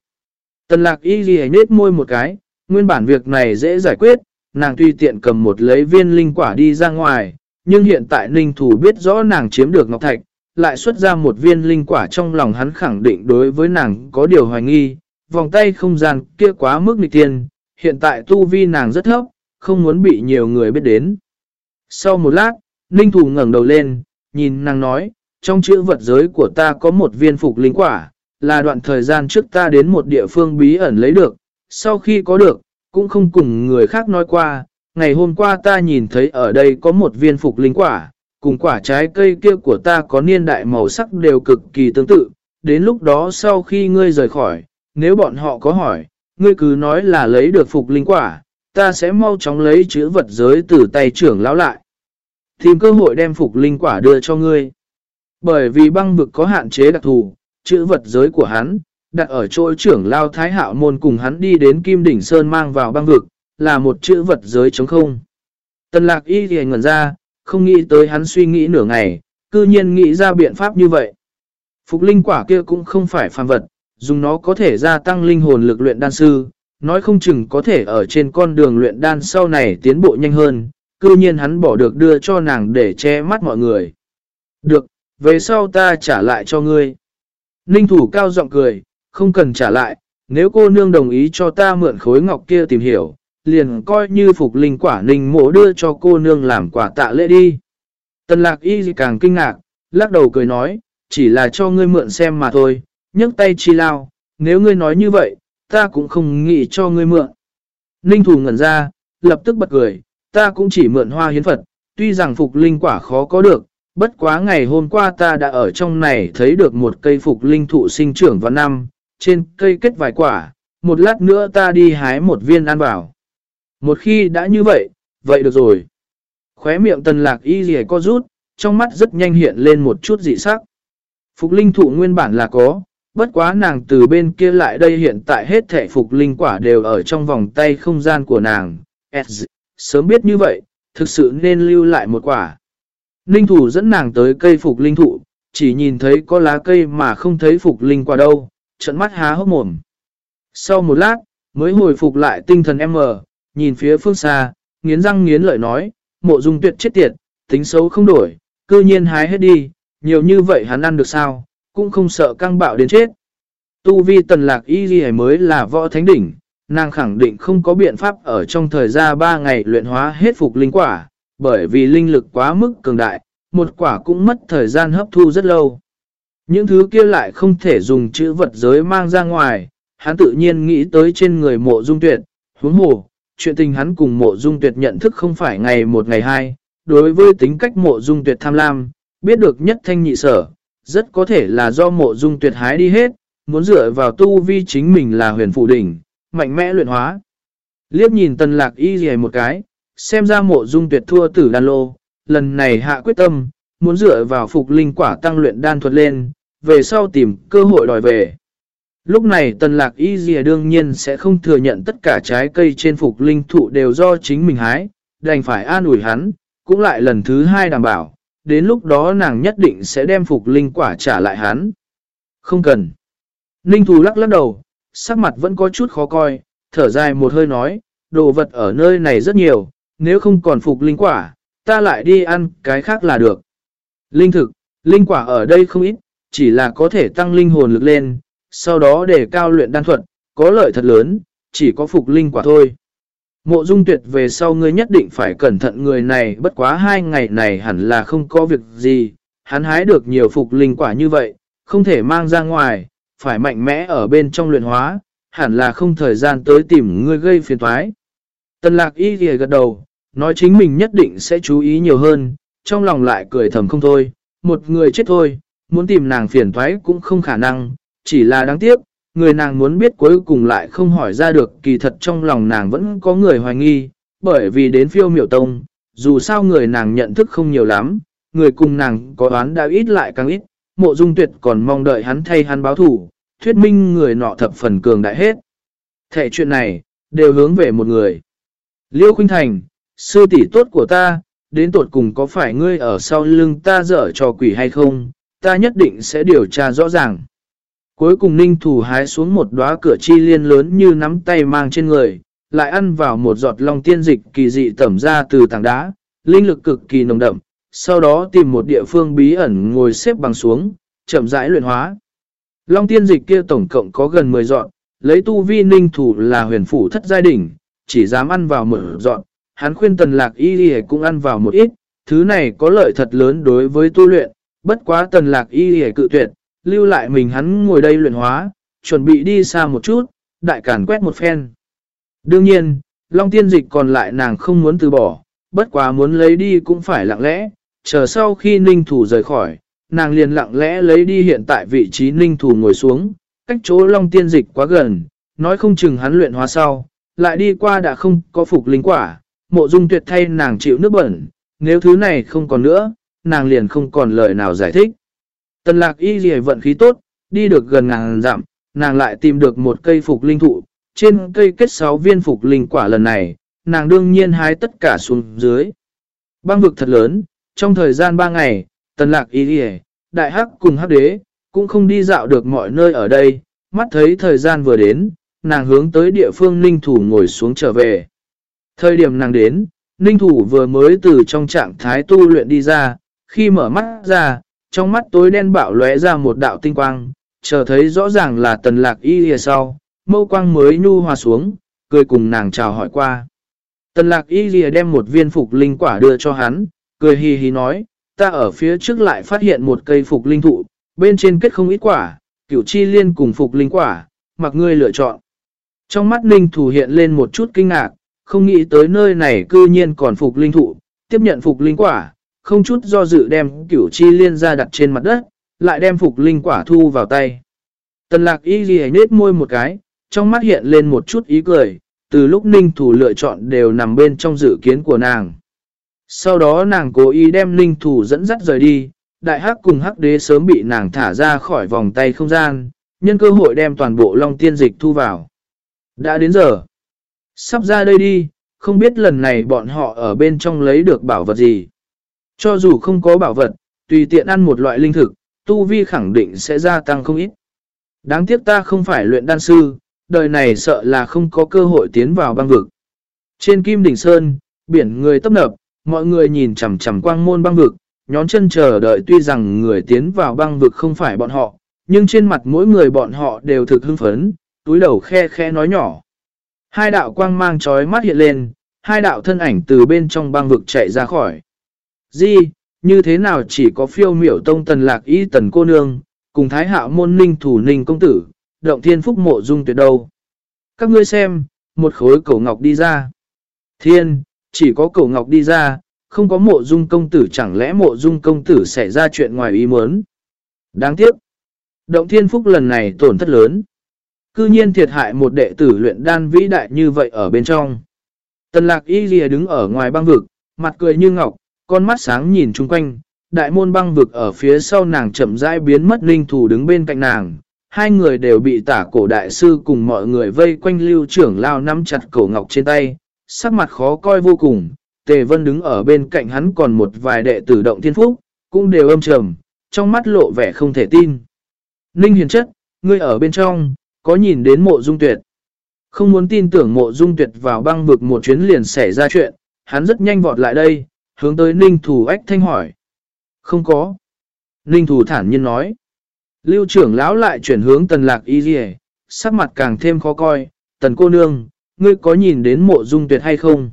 Tần lạc y ghi nết môi một cái, nguyên bản việc này dễ giải quyết, nàng tuy tiện cầm một lấy viên linh quả đi ra ngoài, nhưng hiện tại ninh thủ biết rõ nàng chiếm được ngọc thạch, lại xuất ra một viên linh quả trong lòng hắn khẳng định đối với nàng có điều hoài nghi, vòng tay không gian kia quá mức nghịch tiền, hiện tại tu vi nàng rất thấp, không muốn bị nhiều người biết đến. Sau một lát, Ninh Thù ngẩng đầu lên, nhìn nàng nói, trong chữ vật giới của ta có một viên phục linh quả, là đoạn thời gian trước ta đến một địa phương bí ẩn lấy được, sau khi có được, cũng không cùng người khác nói qua, ngày hôm qua ta nhìn thấy ở đây có một viên phục linh quả, cùng quả trái cây kia của ta có niên đại màu sắc đều cực kỳ tương tự, đến lúc đó sau khi ngươi rời khỏi, nếu bọn họ có hỏi, ngươi cứ nói là lấy được phục linh quả, ta sẽ mau chóng lấy chữ vật giới từ tay trưởng lão lại. Tìm cơ hội đem phục linh quả đưa cho ngươi. Bởi vì băng vực có hạn chế đặc thù, chữ vật giới của hắn, đặt ở chỗ trưởng lao thái hạo môn cùng hắn đi đến Kim Đỉnh Sơn mang vào băng vực, là một chữ vật giới chống không. Tần lạc y thì ngẩn ra, không nghĩ tới hắn suy nghĩ nửa ngày, cư nhiên nghĩ ra biện pháp như vậy. Phục linh quả kia cũng không phải phàm vật, dùng nó có thể gia tăng linh hồn lực luyện đan sư, nói không chừng có thể ở trên con đường luyện đan sau này tiến bộ nhanh hơn, cư nhiên hắn bỏ được đưa cho nàng để che mắt mọi người. Được, về sau ta trả lại cho ngươi. Ninh thủ cao giọng cười, không cần trả lại, nếu cô nương đồng ý cho ta mượn khối ngọc kia tìm hiểu, liền coi như phục linh quả ninh mộ đưa cho cô nương làm quả tạ lễ đi. Tần lạc y càng kinh ngạc, lắc đầu cười nói, chỉ là cho ngươi mượn xem mà thôi, nhấc tay chi lao, nếu ngươi nói như vậy, ta cũng không nghĩ cho ngươi mượn. Ninh thủ ngẩn ra, lập tức bật cười, ta cũng chỉ mượn hoa hiến Phật, tuy rằng phục linh quả khó có được, bất quá ngày hôm qua ta đã ở trong này thấy được một cây phục linh thụ sinh trưởng vào năm, trên cây kết vài quả, một lát nữa ta đi hái một viên ăn bảo. Một khi đã như vậy, vậy được rồi. Khóe miệng tần lạc y gì có rút, trong mắt rất nhanh hiện lên một chút dị sắc. Phục linh thụ nguyên bản là có, bất quá nàng từ bên kia lại đây hiện tại hết thể phục linh quả đều ở trong vòng tay không gian của nàng. Sớm biết như vậy, thực sự nên lưu lại một quả. Linh thủ dẫn nàng tới cây phục linh thụ, chỉ nhìn thấy có lá cây mà không thấy phục linh quả đâu, trận mắt há hốc mồm. Sau một lát, mới hồi phục lại tinh thần em mờ, nhìn phía phương xa, nghiến răng nghiến lợi nói, mộ dung tuyệt chết tiệt, tính xấu không đổi, cư nhiên hái hết đi, nhiều như vậy hắn ăn được sao, cũng không sợ căng bạo đến chết. Tu vi tần lạc y ghi mới là võ thánh đỉnh, nàng khẳng định không có biện pháp ở trong thời gian 3 ngày luyện hóa hết phục linh quả, bởi vì linh lực quá mức cường đại, một quả cũng mất thời gian hấp thu rất lâu. Những thứ kia lại không thể dùng chữ vật giới mang ra ngoài, hắn tự nhiên nghĩ tới trên người mộ dung tuyệt, huống hồ, chuyện tình hắn cùng mộ dung tuyệt nhận thức không phải ngày một ngày hai, đối với tính cách mộ dung tuyệt tham lam, biết được nhất thanh nhị sở, rất có thể là do mộ dung tuyệt hái đi hết, muốn dựa vào tu vi chính mình là huyền phụ đỉnh, mạnh mẽ luyện hóa. Liếc nhìn tần lạc y gì một cái, xem ra mộ dung tuyệt thua tử đan lô, lần này hạ quyết tâm, muốn dựa vào phục linh quả tăng luyện đan thuật lên, về sau tìm cơ hội đòi về. Lúc này tần lạc y dìa đương nhiên sẽ không thừa nhận tất cả trái cây trên phục linh thụ đều do chính mình hái, đành phải an ủi hắn, cũng lại lần thứ hai đảm bảo, đến lúc đó nàng nhất định sẽ đem phục linh quả trả lại hắn. Không cần. Ninh Thù lắc lắc đầu, sắc mặt vẫn có chút khó coi, thở dài một hơi nói, đồ vật ở nơi này rất nhiều, nếu không còn phục linh quả, ta lại đi ăn cái khác là được. Linh thực, linh quả ở đây không ít, chỉ là có thể tăng linh hồn lực lên, sau đó để cao luyện đan thuật, có lợi thật lớn, chỉ có phục linh quả thôi. Mộ dung tuyệt về sau ngươi nhất định phải cẩn thận người này bất quá hai ngày này hẳn là không có việc gì, hắn hái được nhiều phục linh quả như vậy, không thể mang ra ngoài, phải mạnh mẽ ở bên trong luyện hóa, hẳn là không thời gian tới tìm ngươi gây phiền thoái. Tần lạc y thì gật đầu, nói chính mình nhất định sẽ chú ý nhiều hơn, trong lòng lại cười thầm không thôi, một người chết thôi, muốn tìm nàng phiền thoái cũng không khả năng, chỉ là đáng tiếc, người nàng muốn biết cuối cùng lại không hỏi ra được kỳ thật trong lòng nàng vẫn có người hoài nghi, bởi vì đến phiêu miểu tông, dù sao người nàng nhận thức không nhiều lắm, người cùng nàng có đoán đã ít lại càng ít, mộ dung tuyệt còn mong đợi hắn thay hắn báo thủ, thuyết minh người nọ thập phần cường đại hết. Thể chuyện này, đều hướng về một người. Liêu Khuynh Thành, sư tỷ tốt của ta, đến tột cùng có phải ngươi ở sau lưng ta dở trò quỷ hay không, ta nhất định sẽ điều tra rõ ràng. Cuối cùng ninh thủ hái xuống một đóa cửa chi liên lớn như nắm tay mang trên người, lại ăn vào một giọt long tiên dịch kỳ dị tẩm ra từ tảng đá, linh lực cực kỳ nồng đậm, sau đó tìm một địa phương bí ẩn ngồi xếp bằng xuống, chậm rãi luyện hóa. Long tiên dịch kia tổng cộng có gần 10 dọn, lấy tu vi ninh thủ là huyền phủ thất giai đỉnh, chỉ dám ăn vào một dọn, hắn khuyên tần lạc y đi cũng ăn vào một ít, thứ này có lợi thật lớn đối với tu luyện, bất quá tần lạc y đi cự tuyệt, lưu lại mình hắn ngồi đây luyện hóa, chuẩn bị đi xa một chút, đại cản quét một phen. Đương nhiên, long tiên dịch còn lại nàng không muốn từ bỏ, bất quá muốn lấy đi cũng phải lặng lẽ, chờ sau khi ninh thủ rời khỏi, nàng liền lặng lẽ lấy đi hiện tại vị trí ninh thủ ngồi xuống, cách chỗ long tiên dịch quá gần, nói không chừng hắn luyện hóa sau, lại đi qua đã không có phục linh quả, mộ dung tuyệt thay nàng chịu nước bẩn, nếu thứ này không còn nữa, nàng liền không còn lời nào giải thích. Tần lạc y gì vận khí tốt, đi được gần ngàn dặm, nàng lại tìm được một cây phục linh thụ, trên cây kết 6 viên phục linh quả lần này, nàng đương nhiên hái tất cả xuống dưới. Băng vực thật lớn, trong thời gian 3 ngày, tần lạc y gì, đại hắc cùng hắc đế, cũng không đi dạo được mọi nơi ở đây, mắt thấy thời gian vừa đến, nàng hướng tới địa phương ninh thủ ngồi xuống trở về. Thời điểm nàng đến, ninh thủ vừa mới từ trong trạng thái tu luyện đi ra, khi mở mắt ra, trong mắt tối đen bạo lóe ra một đạo tinh quang, chờ thấy rõ ràng là tần lạc y lìa sau, mâu quang mới nhu hòa xuống, cười cùng nàng chào hỏi qua. Tần lạc y lìa đem một viên phục linh quả đưa cho hắn, cười hì hì nói, ta ở phía trước lại phát hiện một cây phục linh thụ, bên trên kết không ít quả, cửu chi liên cùng phục linh quả, mặc ngươi lựa chọn. Trong mắt ninh thủ hiện lên một chút kinh ngạc, không nghĩ tới nơi này cư nhiên còn phục linh thụ, tiếp nhận phục linh quả, không chút do dự đem cửu chi liên ra đặt trên mặt đất, lại đem phục linh quả thu vào tay. Tần lạc y ghi nết môi một cái, trong mắt hiện lên một chút ý cười, từ lúc ninh thủ lựa chọn đều nằm bên trong dự kiến của nàng. Sau đó nàng cố ý đem ninh thủ dẫn dắt rời đi, đại hắc cùng hắc đế sớm bị nàng thả ra khỏi vòng tay không gian, nhân cơ hội đem toàn bộ long tiên dịch thu vào. Đã đến giờ. Sắp ra đây đi, không biết lần này bọn họ ở bên trong lấy được bảo vật gì. Cho dù không có bảo vật, tùy tiện ăn một loại linh thực, tu vi khẳng định sẽ gia tăng không ít. Đáng tiếc ta không phải luyện đan sư, đời này sợ là không có cơ hội tiến vào băng vực. Trên Kim Đỉnh Sơn, biển người tấp nập, mọi người nhìn chằm chằm quang môn băng vực, nhón chân chờ đợi tuy rằng người tiến vào băng vực không phải bọn họ, nhưng trên mặt mỗi người bọn họ đều thực hưng phấn, túi đầu khe khe nói nhỏ. Hai đạo quang mang trói mắt hiện lên, hai đạo thân ảnh từ bên trong băng vực chạy ra khỏi. Di, như thế nào chỉ có phiêu miểu tông tần lạc y tần cô nương, cùng thái hạo môn ninh thủ ninh công tử, động thiên phúc mộ dung tuyệt đầu. Các ngươi xem, một khối cổ ngọc đi ra. Thiên, chỉ có cổ ngọc đi ra, không có mộ dung công tử chẳng lẽ mộ dung công tử xảy ra chuyện ngoài ý muốn. Đáng tiếc. Động thiên phúc lần này tổn thất lớn. Cư nhiên thiệt hại một đệ tử luyện đan vĩ đại như vậy ở bên trong. Tần lạc y lìa đứng ở ngoài băng vực, mặt cười như ngọc, con mắt sáng nhìn chung quanh. Đại môn băng vực ở phía sau nàng chậm rãi biến mất ninh thủ đứng bên cạnh nàng. Hai người đều bị tả cổ đại sư cùng mọi người vây quanh lưu trưởng lao nắm chặt cổ ngọc trên tay. Sắc mặt khó coi vô cùng, Tề Vân đứng ở bên cạnh hắn còn một vài đệ tử động thiên phúc, cũng đều âm trầm, trong mắt lộ vẻ không thể tin. Ninh hiền chất, ngươi ở bên trong, có nhìn đến mộ dung tuyệt. Không muốn tin tưởng mộ dung tuyệt vào băng vực một chuyến liền xảy ra chuyện, hắn rất nhanh vọt lại đây, hướng tới ninh thủ ách thanh hỏi. Không có. Ninh thủ thản nhiên nói. Lưu trưởng lão lại chuyển hướng tần lạc y dì sắc mặt càng thêm khó coi. Tần cô nương, ngươi có nhìn đến mộ dung tuyệt hay không?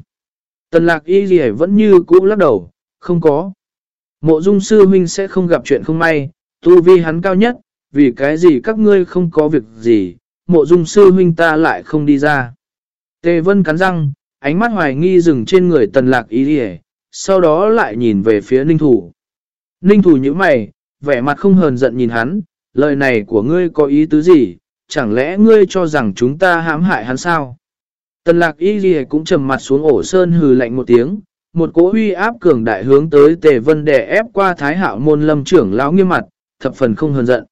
Tần lạc y dì vẫn như cũ lắc đầu, không có. Mộ dung sư huynh sẽ không gặp chuyện không may, tu vi hắn cao nhất, vì cái gì các ngươi không có việc gì, mộ dung sư huynh ta lại không đi ra. Tề vân cắn răng, ánh mắt hoài nghi dừng trên người tần lạc y dì sau đó lại nhìn về phía ninh thủ. Ninh thủ như mày, vẻ mặt không hờn giận nhìn hắn, lời này của ngươi có ý tứ gì, chẳng lẽ ngươi cho rằng chúng ta hãm hại hắn sao? Tần lạc y ghi cũng trầm mặt xuống ổ sơn hừ lạnh một tiếng, một cỗ huy áp cường đại hướng tới tề vân đè ép qua thái hạo môn lâm trưởng lão nghiêm mặt, thập phần không hờn giận.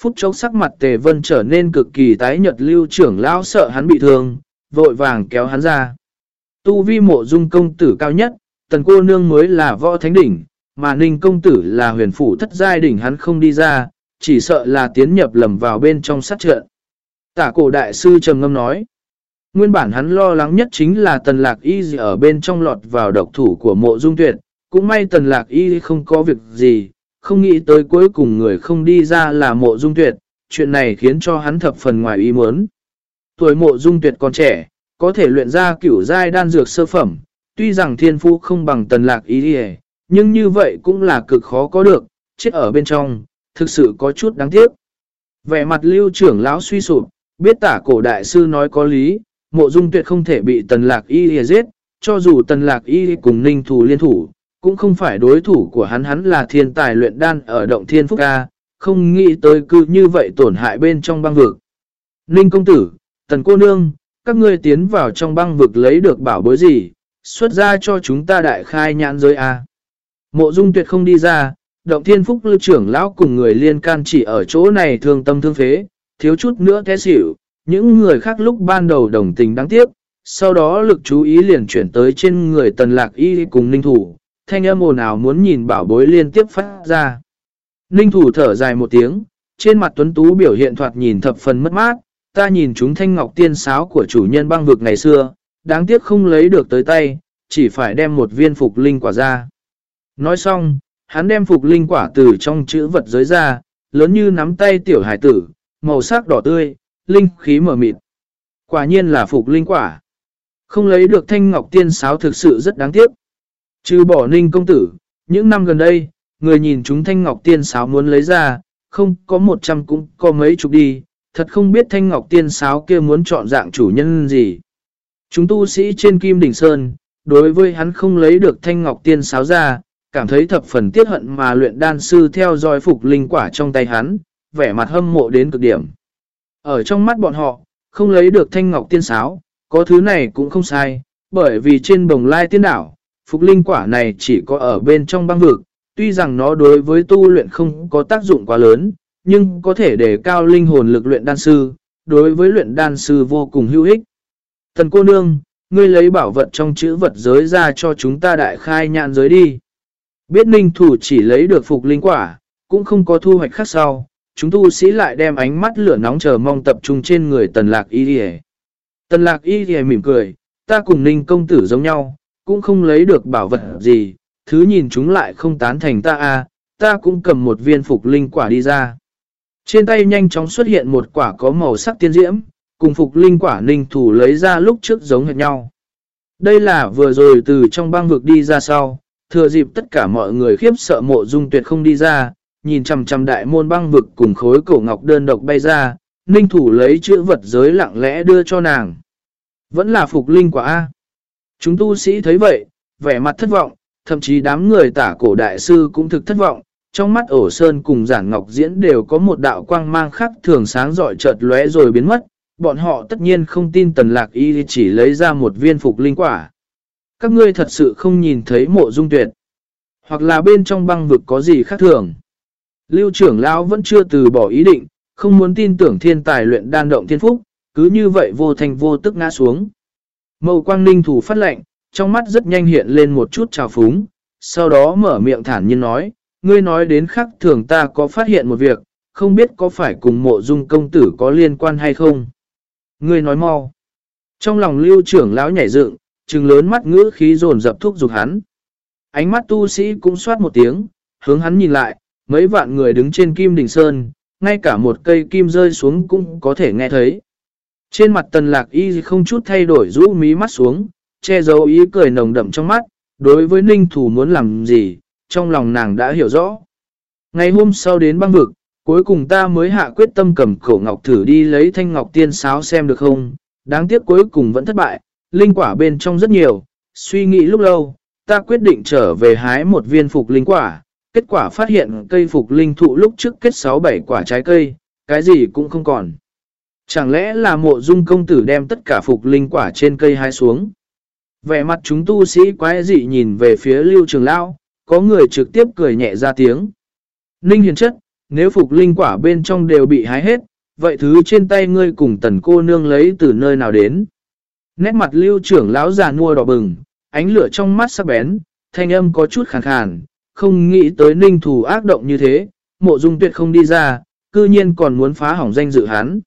Phút chốc sắc mặt tề vân trở nên cực kỳ tái nhật lưu trưởng lão sợ hắn bị thương, vội vàng kéo hắn ra. Tu vi mộ dung công tử cao nhất, tần cô nương mới là võ thánh đỉnh, mà ninh công tử là huyền phủ thất giai đỉnh hắn không đi ra, chỉ sợ là tiến nhập lầm vào bên trong sát trận. Tả cổ đại sư trầm ngâm nói, nguyên bản hắn lo lắng nhất chính là tần lạc y ở bên trong lọt vào độc thủ của mộ dung tuyệt, cũng may tần lạc y không có việc gì, không nghĩ tới cuối cùng người không đi ra là mộ dung tuyệt, chuyện này khiến cho hắn thập phần ngoài ý muốn. Tuổi mộ dung tuyệt còn trẻ, có thể luyện ra kiểu giai đan dược sơ phẩm, tuy rằng thiên phú không bằng tần lạc y đi nhưng như vậy cũng là cực khó có được, chết ở bên trong, thực sự có chút đáng tiếc. Vẻ mặt lưu trưởng lão suy sụp, biết tả cổ đại sư nói có lý, mộ dung tuyệt không thể bị tần lạc y giết, cho dù tần lạc y cùng ninh thủ liên thủ, cũng không phải đối thủ của hắn hắn là thiên tài luyện đan ở động thiên phúc ca, không nghĩ tới cư như vậy tổn hại bên trong băng vực. Ninh công tử, tần cô nương, các ngươi tiến vào trong băng vực lấy được bảo bối gì, xuất ra cho chúng ta đại khai nhãn giới A. Mộ dung tuyệt không đi ra, động thiên phúc lưu trưởng lão cùng người liên can chỉ ở chỗ này thương tâm thương phế, thiếu chút nữa té xỉu, những người khác lúc ban đầu đồng tình đáng tiếc, sau đó lực chú ý liền chuyển tới trên người tần lạc y cùng ninh thủ, thanh âm ồn ào muốn nhìn bảo bối liên tiếp phát ra. Ninh thủ thở dài một tiếng, trên mặt tuấn tú biểu hiện thoạt nhìn thập phần mất mát, ta nhìn chúng thanh ngọc tiên sáo của chủ nhân băng vực ngày xưa, đáng tiếc không lấy được tới tay, chỉ phải đem một viên phục linh quả ra. Nói xong, hắn đem phục linh quả từ trong chữ vật giới ra, lớn như nắm tay tiểu hải tử, màu sắc đỏ tươi, linh khí mở mịt. Quả nhiên là phục linh quả. Không lấy được thanh ngọc tiên sáo thực sự rất đáng tiếc. Trừ bỏ ninh công tử, những năm gần đây, người nhìn chúng thanh ngọc tiên sáo muốn lấy ra, không có một trăm cũng có mấy chục đi, thật không biết thanh ngọc tiên sáo kia muốn chọn dạng chủ nhân gì. Chúng tu sĩ trên Kim Đỉnh Sơn, đối với hắn không lấy được thanh ngọc tiên sáo ra, cảm thấy thập phần tiết hận mà luyện đan sư theo dõi phục linh quả trong tay hắn, vẻ mặt hâm mộ đến cực điểm. Ở trong mắt bọn họ, không lấy được thanh ngọc tiên sáo, có thứ này cũng không sai, bởi vì trên bồng lai tiên đảo, phục linh quả này chỉ có ở bên trong băng vực, tuy rằng nó đối với tu luyện không có tác dụng quá lớn, nhưng có thể để cao linh hồn lực luyện đan sư, đối với luyện đan sư vô cùng hữu ích. Thần cô nương, ngươi lấy bảo vật trong chữ vật giới ra cho chúng ta đại khai nhạn giới đi. Biết ninh thủ chỉ lấy được phục linh quả, cũng không có thu hoạch khác sau, chúng tu sĩ lại đem ánh mắt lửa nóng chờ mong tập trung trên người tần lạc y đi Tần lạc y đi mỉm cười, ta cùng ninh công tử giống nhau, cũng không lấy được bảo vật gì, thứ nhìn chúng lại không tán thành ta à, ta cũng cầm một viên phục linh quả đi ra. Trên tay nhanh chóng xuất hiện một quả có màu sắc tiên diễm, cùng phục linh quả ninh thủ lấy ra lúc trước giống hệt nhau. Đây là vừa rồi từ trong băng vực đi ra sau, thừa dịp tất cả mọi người khiếp sợ mộ dung tuyệt không đi ra, nhìn chằm chằm đại môn băng vực cùng khối cổ ngọc đơn độc bay ra, ninh thủ lấy chữ vật giới lặng lẽ đưa cho nàng. Vẫn là phục linh quả A. Chúng tu sĩ thấy vậy, vẻ mặt thất vọng, thậm chí đám người tả cổ đại sư cũng thực thất vọng, trong mắt ổ sơn cùng giản ngọc diễn đều có một đạo quang mang khắc thường sáng giỏi chợt lóe rồi biến mất, bọn họ tất nhiên không tin tần lạc y chỉ lấy ra một viên phục linh quả. Các ngươi thật sự không nhìn thấy mộ dung tuyệt, hoặc là bên trong băng vực có gì khác thường. Lưu trưởng lão vẫn chưa từ bỏ ý định, không muốn tin tưởng thiên tài luyện đan động thiên phúc, cứ như vậy vô thành vô tức ngã xuống. Mâu quang ninh thủ phát lệnh, trong mắt rất nhanh hiện lên một chút trào phúng, sau đó mở miệng thản nhiên nói, ngươi nói đến khắc thường ta có phát hiện một việc, không biết có phải cùng mộ dung công tử có liên quan hay không. Ngươi nói mau. Trong lòng lưu trưởng lão nhảy dựng, trừng lớn mắt ngữ khí dồn dập thúc giục hắn. Ánh mắt tu sĩ cũng soát một tiếng, hướng hắn nhìn lại, mấy vạn người đứng trên kim đỉnh sơn, ngay cả một cây kim rơi xuống cũng có thể nghe thấy. Trên mặt tần lạc y không chút thay đổi rũ mí mắt xuống, che giấu ý cười nồng đậm trong mắt, đối với ninh thủ muốn làm gì, trong lòng nàng đã hiểu rõ. Ngày hôm sau đến băng vực, cuối cùng ta mới hạ quyết tâm cầm cổ ngọc thử đi lấy thanh ngọc tiên sáo xem được không, đáng tiếc cuối cùng vẫn thất bại, linh quả bên trong rất nhiều, suy nghĩ lúc lâu, ta quyết định trở về hái một viên phục linh quả, kết quả phát hiện cây phục linh thụ lúc trước kết 6-7 quả trái cây, cái gì cũng không còn. Chẳng lẽ là mộ dung công tử đem tất cả phục linh quả trên cây hái xuống? Vẻ mặt chúng tu sĩ quái dị nhìn về phía lưu trường lão, có người trực tiếp cười nhẹ ra tiếng. Ninh hiền chất, nếu phục linh quả bên trong đều bị hái hết, vậy thứ trên tay ngươi cùng tần cô nương lấy từ nơi nào đến? Nét mặt lưu trưởng lão già nua đỏ bừng, ánh lửa trong mắt sắc bén, thanh âm có chút khàn khàn, không nghĩ tới ninh thủ ác động như thế, mộ dung tuyệt không đi ra, cư nhiên còn muốn phá hỏng danh dự hắn.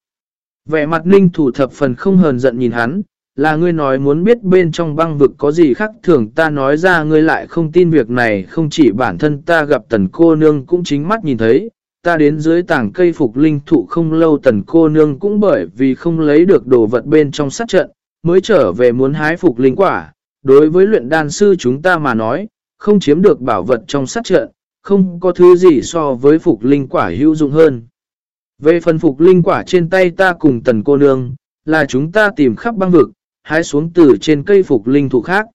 Vẻ mặt ninh thủ thập phần không hờn giận nhìn hắn, là ngươi nói muốn biết bên trong băng vực có gì khác thường ta nói ra ngươi lại không tin việc này không chỉ bản thân ta gặp tần cô nương cũng chính mắt nhìn thấy, ta đến dưới tảng cây phục linh thụ không lâu tần cô nương cũng bởi vì không lấy được đồ vật bên trong sát trận, mới trở về muốn hái phục linh quả. Đối với luyện đan sư chúng ta mà nói, không chiếm được bảo vật trong sát trận, không có thứ gì so với phục linh quả hữu dụng hơn. Về phần phục linh quả trên tay ta cùng tần cô nương, là chúng ta tìm khắp băng vực, hái xuống từ trên cây phục linh thụ khác.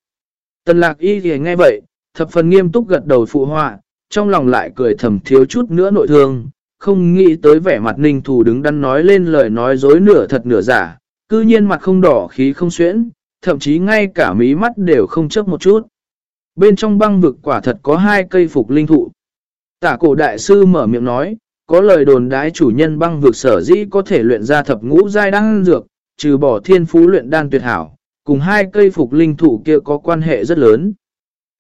Tần lạc y thì nghe vậy, thập phần nghiêm túc gật đầu phụ họa, trong lòng lại cười thầm thiếu chút nữa nội thương, không nghĩ tới vẻ mặt ninh thủ đứng đắn nói lên lời nói dối nửa thật nửa giả, cư nhiên mặt không đỏ khí không xuyễn, thậm chí ngay cả mí mắt đều không chấp một chút. Bên trong băng vực quả thật có hai cây phục linh thụ. Tả cổ đại sư mở miệng nói, có lời đồn đái chủ nhân băng vực sở dĩ có thể luyện ra thập ngũ giai đan dược, trừ bỏ thiên phú luyện đan tuyệt hảo, cùng hai cây phục linh thụ kia có quan hệ rất lớn.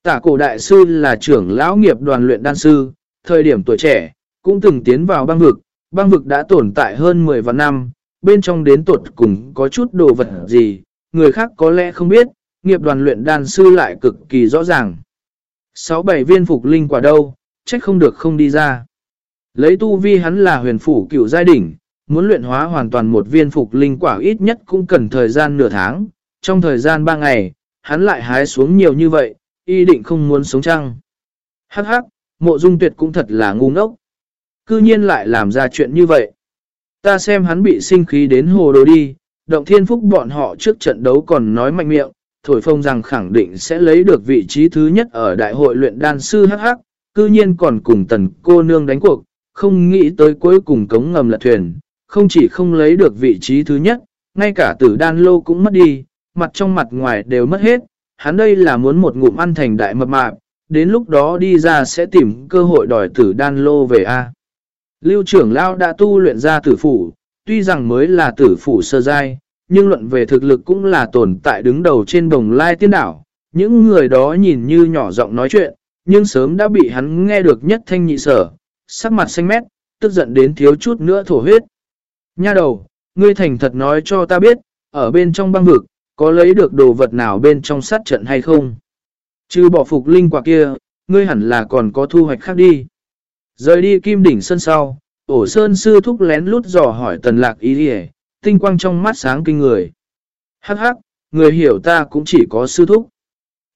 Tả cổ đại sư là trưởng lão nghiệp đoàn luyện đan sư, thời điểm tuổi trẻ, cũng từng tiến vào băng vực, băng vực đã tồn tại hơn 10 vạn năm, bên trong đến tuột cùng có chút đồ vật gì, người khác có lẽ không biết, nghiệp đoàn luyện đan sư lại cực kỳ rõ ràng. 6-7 viên phục linh quả đâu, trách không được không đi ra. Lấy tu vi hắn là huyền phủ cựu giai đỉnh, muốn luyện hóa hoàn toàn một viên phục linh quả ít nhất cũng cần thời gian nửa tháng, trong thời gian 3 ngày, hắn lại hái xuống nhiều như vậy, y định không muốn sống chăng. Hắc hắc, mộ dung tuyệt cũng thật là ngu ngốc. Cư nhiên lại làm ra chuyện như vậy. Ta xem hắn bị sinh khí đến hồ đồ đi, động thiên phúc bọn họ trước trận đấu còn nói mạnh miệng, thổi phông rằng khẳng định sẽ lấy được vị trí thứ nhất ở đại hội luyện đan sư hắc hắc, cư nhiên còn cùng tần cô nương đánh cuộc, không nghĩ tới cuối cùng cống ngầm lật thuyền, không chỉ không lấy được vị trí thứ nhất, ngay cả tử đan lô cũng mất đi, mặt trong mặt ngoài đều mất hết, hắn đây là muốn một ngụm ăn thành đại mập mạp, đến lúc đó đi ra sẽ tìm cơ hội đòi tử đan lô về A. Lưu trưởng Lao đã tu luyện ra tử phủ, tuy rằng mới là tử phủ sơ giai, nhưng luận về thực lực cũng là tồn tại đứng đầu trên đồng lai tiên đảo. Những người đó nhìn như nhỏ giọng nói chuyện, nhưng sớm đã bị hắn nghe được nhất thanh nhị sở, sắc mặt xanh mét, tức giận đến thiếu chút nữa thổ huyết. Nha đầu, ngươi thành thật nói cho ta biết, ở bên trong băng vực, có lấy được đồ vật nào bên trong sát trận hay không? Chứ bỏ phục linh quả kia, ngươi hẳn là còn có thu hoạch khác đi. Rời đi kim đỉnh sân sau, ổ sơn sư thúc lén lút dò hỏi tần lạc ý địa, tinh quang trong mắt sáng kinh người. Hắc hắc, người hiểu ta cũng chỉ có sư thúc.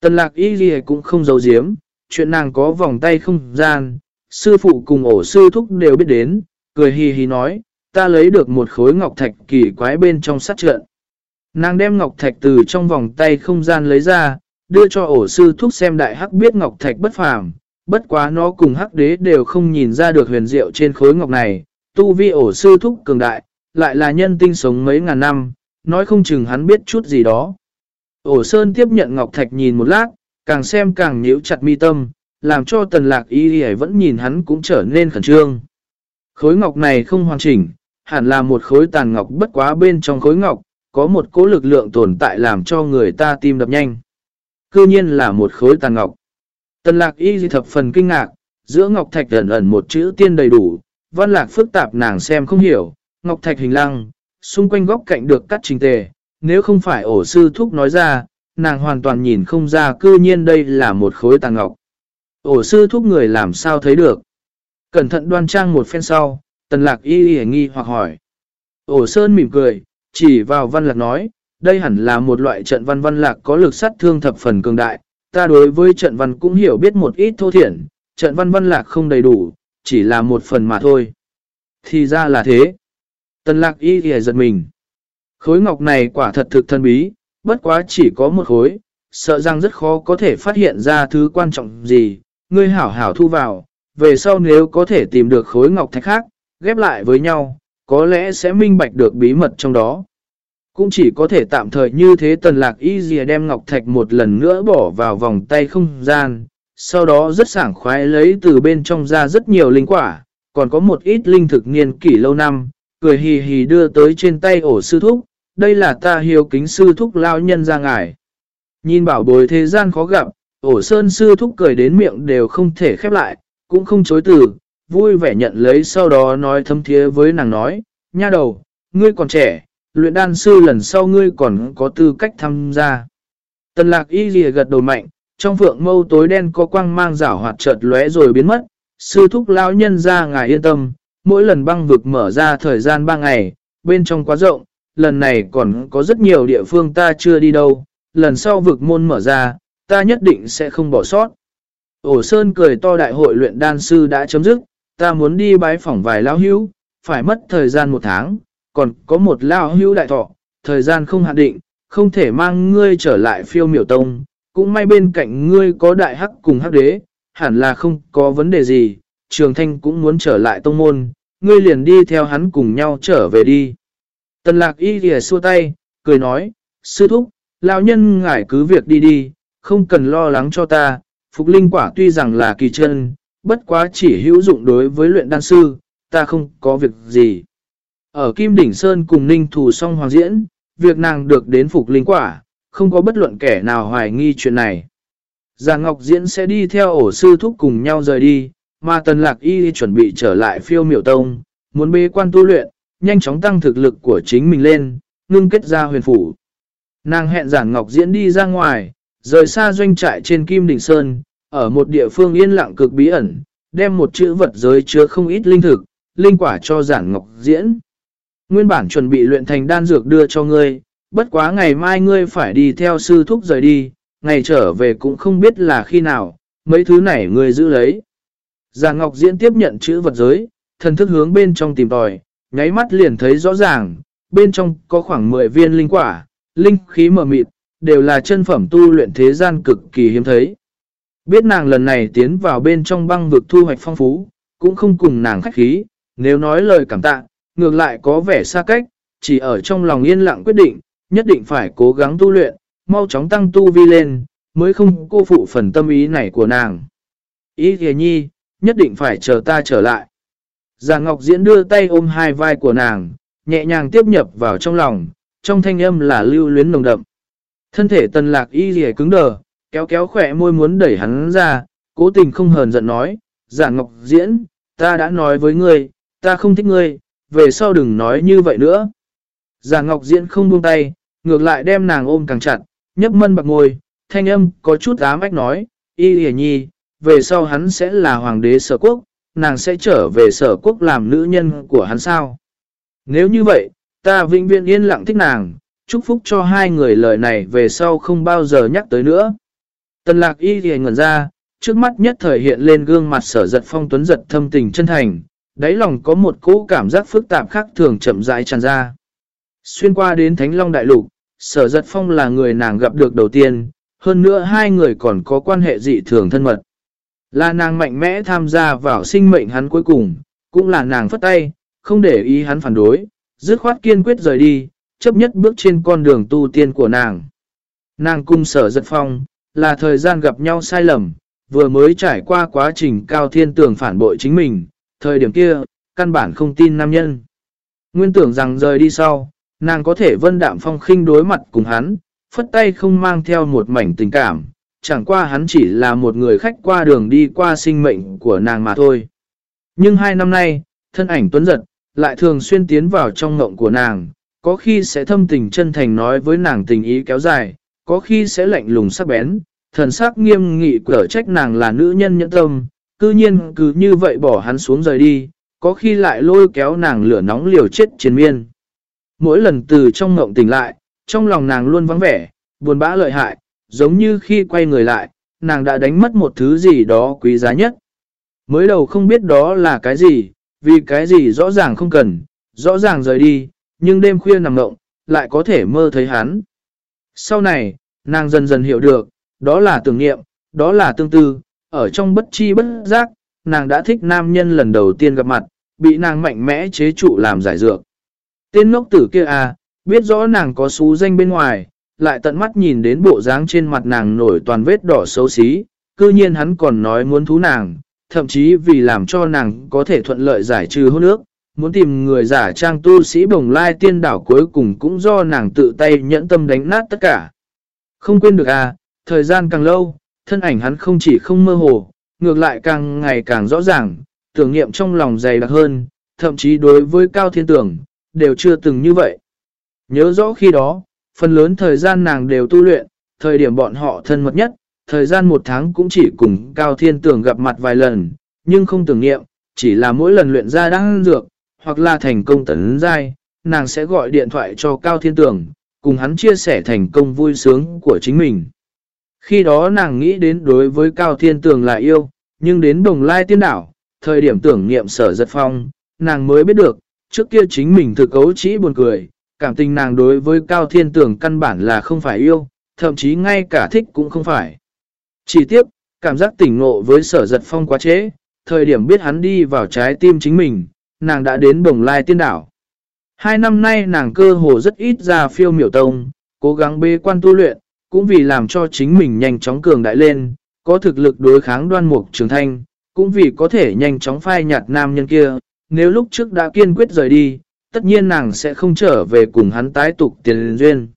Tần lạc ý địa cũng không giấu giếm, chuyện nàng có vòng tay không gian, sư phụ cùng ổ sư thúc đều biết đến, cười hì hì nói, ta lấy được một khối ngọc thạch kỳ quái bên trong sát trận. Nàng đem ngọc thạch từ trong vòng tay không gian lấy ra, đưa cho ổ sư thúc xem đại hắc biết ngọc thạch bất phàm, bất quá nó cùng hắc đế đều không nhìn ra được huyền diệu trên khối ngọc này, tu vi ổ sư thúc cường đại, lại là nhân tinh sống mấy ngàn năm, nói không chừng hắn biết chút gì đó. Ổ sơn tiếp nhận ngọc thạch nhìn một lát, càng xem càng nhíu chặt mi tâm, làm cho tần lạc y y vẫn nhìn hắn cũng trở nên khẩn trương. Khối ngọc này không hoàn chỉnh, hẳn là một khối tàn ngọc bất quá bên trong khối ngọc, có một cố lực lượng tồn tại làm cho người ta tim đập nhanh. Cư nhiên là một khối tàn ngọc. Tần lạc y di thập phần kinh ngạc, giữa ngọc thạch ẩn ẩn một chữ tiên đầy đủ, văn lạc phức tạp nàng xem không hiểu, ngọc thạch hình lăng, xung quanh góc cạnh được cắt trình tề, nếu không phải ổ sư thúc nói ra, nàng hoàn toàn nhìn không ra cư nhiên đây là một khối tàn ngọc. Ổ sư thúc người làm sao thấy được. Cẩn thận đoan trang một phen sau, tần lạc y y nghi hoặc hỏi. Ổ sơn mỉm cười, chỉ vào văn lạc nói, đây hẳn là một loại trận văn văn lạc có lực sát thương thập phần cường đại. Ta đối với trận văn cũng hiểu biết một ít thô thiển, trận văn văn lạc không đầy đủ, chỉ là một phần mà thôi. Thì ra là thế. Tần lạc y thì giật mình. Khối ngọc này quả thật thực thân bí, bất quá chỉ có một khối, sợ rằng rất khó có thể phát hiện ra thứ quan trọng gì, ngươi hảo hảo thu vào, về sau nếu có thể tìm được khối ngọc thạch khác, ghép lại với nhau, có lẽ sẽ minh bạch được bí mật trong đó. Cũng chỉ có thể tạm thời như thế tần lạc y dìa đem ngọc thạch một lần nữa bỏ vào vòng tay không gian, sau đó rất sảng khoái lấy từ bên trong ra rất nhiều linh quả, còn có một ít linh thực niên kỷ lâu năm, cười hì hì đưa tới trên tay ổ sư thúc, đây là ta hiếu kính sư thúc lao nhân ra ngài. Nhìn bảo bối thế gian khó gặp, ổ sơn sư thúc cười đến miệng đều không thể khép lại, cũng không chối từ, vui vẻ nhận lấy sau đó nói thâm thiế với nàng nói, nha đầu, ngươi còn trẻ, luyện đan sư lần sau ngươi còn có tư cách tham gia. Tần lạc y lìa gật đầu mạnh, trong phượng mâu tối đen có quang mang rảo hoạt chợt lóe rồi biến mất, sư thúc lão nhân ra ngài yên tâm, mỗi lần băng vực mở ra thời gian 3 ngày, bên trong quá rộng, lần này còn có rất nhiều địa phương ta chưa đi đâu, lần sau vực môn mở ra, ta nhất định sẽ không bỏ sót. Ổ Sơn cười to đại hội luyện đan sư đã chấm dứt, ta muốn đi bái phỏng vài lão hữu, phải mất thời gian một tháng, còn có một lão hữu đại thọ, thời gian không hạn định, không thể mang ngươi trở lại phiêu miểu tông, cũng may bên cạnh ngươi có đại hắc cùng hắc đế, hẳn là không có vấn đề gì, trường thanh cũng muốn trở lại tông môn, ngươi liền đi theo hắn cùng nhau trở về đi. Tần lạc y ghề xua tay, cười nói, sư thúc, lão nhân ngải cứ việc đi đi, không cần lo lắng cho ta, phục linh quả tuy rằng là kỳ chân, bất quá chỉ hữu dụng đối với luyện đan sư, ta không có việc gì. Ở Kim Đỉnh Sơn cùng Ninh Thù song hoàng diễn, việc nàng được đến phục linh quả, không có bất luận kẻ nào hoài nghi chuyện này. Già Ngọc Diễn sẽ đi theo ổ sư thúc cùng nhau rời đi, mà Tần Lạc Y chuẩn bị trở lại phiêu miểu tông, muốn bế quan tu luyện, nhanh chóng tăng thực lực của chính mình lên, ngưng kết ra huyền phủ. Nàng hẹn Giản Ngọc Diễn đi ra ngoài, rời xa doanh trại trên Kim Đỉnh Sơn, ở một địa phương yên lặng cực bí ẩn, đem một chữ vật giới chứa không ít linh thực, linh quả cho Giản Ngọc Diễn. Nguyên bản chuẩn bị luyện thành đan dược đưa cho ngươi, bất quá ngày mai ngươi phải đi theo sư thúc rời đi, ngày trở về cũng không biết là khi nào, mấy thứ này ngươi giữ lấy. giản Ngọc Diễn tiếp nhận chữ vật giới, thần thức hướng bên trong tìm tòi, nháy mắt liền thấy rõ ràng, bên trong có khoảng 10 viên linh quả, linh khí mờ mịt, đều là chân phẩm tu luyện thế gian cực kỳ hiếm thấy. Biết nàng lần này tiến vào bên trong băng vực thu hoạch phong phú, cũng không cùng nàng khách khí, nếu nói lời cảm tạ, ngược lại có vẻ xa cách, chỉ ở trong lòng yên lặng quyết định, nhất định phải cố gắng tu luyện, mau chóng tăng tu vi lên, mới không cô phụ phần tâm ý này của nàng. Ý kìa nhi, nhất định phải chờ ta trở lại. Già Ngọc Diễn đưa tay ôm hai vai của nàng, nhẹ nhàng tiếp nhập vào trong lòng, trong thanh âm là lưu luyến nồng đậm. Thân thể tần lạc y rìa cứng đờ, kéo kéo khỏe môi muốn đẩy hắn ra, cố tình không hờn giận nói, Giản Ngọc Diễn, ta đã nói với ngươi, ta không thích ngươi, về sau đừng nói như vậy nữa. Giản Ngọc Diễn không buông tay, ngược lại đem nàng ôm càng chặt, nhấp mân bạc ngồi, thanh âm có chút ám ách nói, y hề nhi, về sau hắn sẽ là hoàng đế sở quốc, nàng sẽ trở về sở quốc làm nữ nhân của hắn sao. Nếu như vậy, ta vĩnh viễn yên lặng thích nàng, chúc phúc cho hai người lời này về sau không bao giờ nhắc tới nữa. Tần lạc y thì ngẩn ra, trước mắt nhất thời hiện lên gương mặt sở giật phong tuấn giật thâm tình chân thành, đáy lòng có một cỗ cảm giác phức tạp khác thường chậm rãi tràn ra. Xuyên qua đến Thánh Long Đại Lục, sở giật phong là người nàng gặp được đầu tiên, hơn nữa hai người còn có quan hệ dị thường thân mật. Là nàng mạnh mẽ tham gia vào sinh mệnh hắn cuối cùng, cũng là nàng phất tay, không để ý hắn phản đối, dứt khoát kiên quyết rời đi, chấp nhất bước trên con đường tu tiên của nàng. Nàng cung sở giật phong, là thời gian gặp nhau sai lầm, vừa mới trải qua quá trình cao thiên tường phản bội chính mình, thời điểm kia, căn bản không tin nam nhân. Nguyên tưởng rằng rời đi sau, nàng có thể vân đạm phong khinh đối mặt cùng hắn, phất tay không mang theo một mảnh tình cảm, chẳng qua hắn chỉ là một người khách qua đường đi qua sinh mệnh của nàng mà thôi. Nhưng hai năm nay, thân ảnh tuấn giật, lại thường xuyên tiến vào trong ngộng của nàng, có khi sẽ thâm tình chân thành nói với nàng tình ý kéo dài, có khi sẽ lạnh lùng sắc bén, thần sắc nghiêm nghị cở trách nàng là nữ nhân nhẫn tâm, cư nhiên cứ như vậy bỏ hắn xuống rời đi, có khi lại lôi kéo nàng lửa nóng liều chết chiến miên. Mỗi lần từ trong ngộng tỉnh lại, trong lòng nàng luôn vắng vẻ, buồn bã lợi hại, giống như khi quay người lại, nàng đã đánh mất một thứ gì đó quý giá nhất. Mới đầu không biết đó là cái gì, vì cái gì rõ ràng không cần, rõ ràng rời đi, nhưng đêm khuya nằm ngộng, lại có thể mơ thấy hắn. Sau này, nàng dần dần hiểu được, đó là tưởng niệm, đó là tương tư, ở trong bất chi bất giác, nàng đã thích nam nhân lần đầu tiên gặp mặt, bị nàng mạnh mẽ chế trụ làm giải dược. Tên ngốc tử kia à, biết rõ nàng có xú danh bên ngoài, lại tận mắt nhìn đến bộ dáng trên mặt nàng nổi toàn vết đỏ xấu xí, cư nhiên hắn còn nói muốn thú nàng, thậm chí vì làm cho nàng có thể thuận lợi giải trừ hôn ước, muốn tìm người giả trang tu sĩ bồng lai tiên đảo cuối cùng cũng do nàng tự tay nhẫn tâm đánh nát tất cả. Không quên được à, thời gian càng lâu, thân ảnh hắn không chỉ không mơ hồ, ngược lại càng ngày càng rõ ràng, tưởng niệm trong lòng dày đặc hơn, thậm chí đối với cao thiên tưởng, đều chưa từng như vậy. Nhớ rõ khi đó, phần lớn thời gian nàng đều tu luyện, thời điểm bọn họ thân mật nhất, thời gian một tháng cũng chỉ cùng cao thiên tưởng gặp mặt vài lần, nhưng không tưởng niệm, chỉ là mỗi lần luyện ra đang dược, hoặc là thành công tấn giai, nàng sẽ gọi điện thoại cho Cao Thiên Tường, cùng hắn chia sẻ thành công vui sướng của chính mình. Khi đó nàng nghĩ đến đối với Cao Thiên Tường là yêu, nhưng đến đồng lai tiên đảo, thời điểm tưởng niệm sở giật phong, nàng mới biết được, trước kia chính mình thực cấu chỉ buồn cười, cảm tình nàng đối với Cao Thiên Tường căn bản là không phải yêu, thậm chí ngay cả thích cũng không phải. Chỉ tiếc, cảm giác tỉnh ngộ với sở giật phong quá chế thời điểm biết hắn đi vào trái tim chính mình, nàng đã đến bồng lai tiên đảo. Hai năm nay nàng cơ hồ rất ít ra phiêu miểu tông, cố gắng bê quan tu luyện, cũng vì làm cho chính mình nhanh chóng cường đại lên, có thực lực đối kháng đoan mục trường thanh, cũng vì có thể nhanh chóng phai nhạt nam nhân kia, nếu lúc trước đã kiên quyết rời đi, tất nhiên nàng sẽ không trở về cùng hắn tái tục tiền duyên.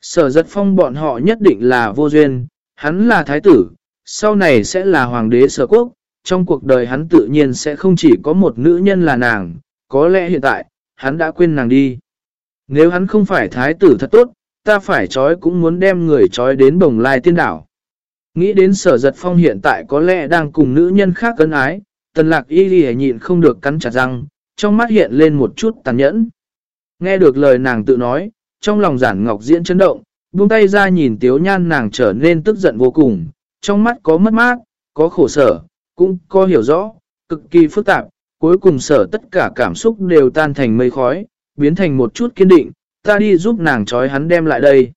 Sở giật phong bọn họ nhất định là vô duyên, hắn là thái tử, sau này sẽ là hoàng đế sở quốc, trong cuộc đời hắn tự nhiên sẽ không chỉ có một nữ nhân là nàng, có lẽ hiện tại, hắn đã quên nàng đi. Nếu hắn không phải thái tử thật tốt, ta phải trói cũng muốn đem người trói đến bồng lai tiên đảo. Nghĩ đến sở giật phong hiện tại có lẽ đang cùng nữ nhân khác cân ái, tần lạc y ghi nhịn không được cắn chặt răng, trong mắt hiện lên một chút tàn nhẫn. Nghe được lời nàng tự nói, trong lòng giản ngọc diễn chấn động, buông tay ra nhìn tiếu nhan nàng trở nên tức giận vô cùng, trong mắt có mất mát, có khổ sở, cũng có hiểu rõ, cực kỳ phức tạp, cuối cùng sở tất cả cảm xúc đều tan thành mây khói, biến thành một chút kiên định, ta đi giúp nàng trói hắn đem lại đây.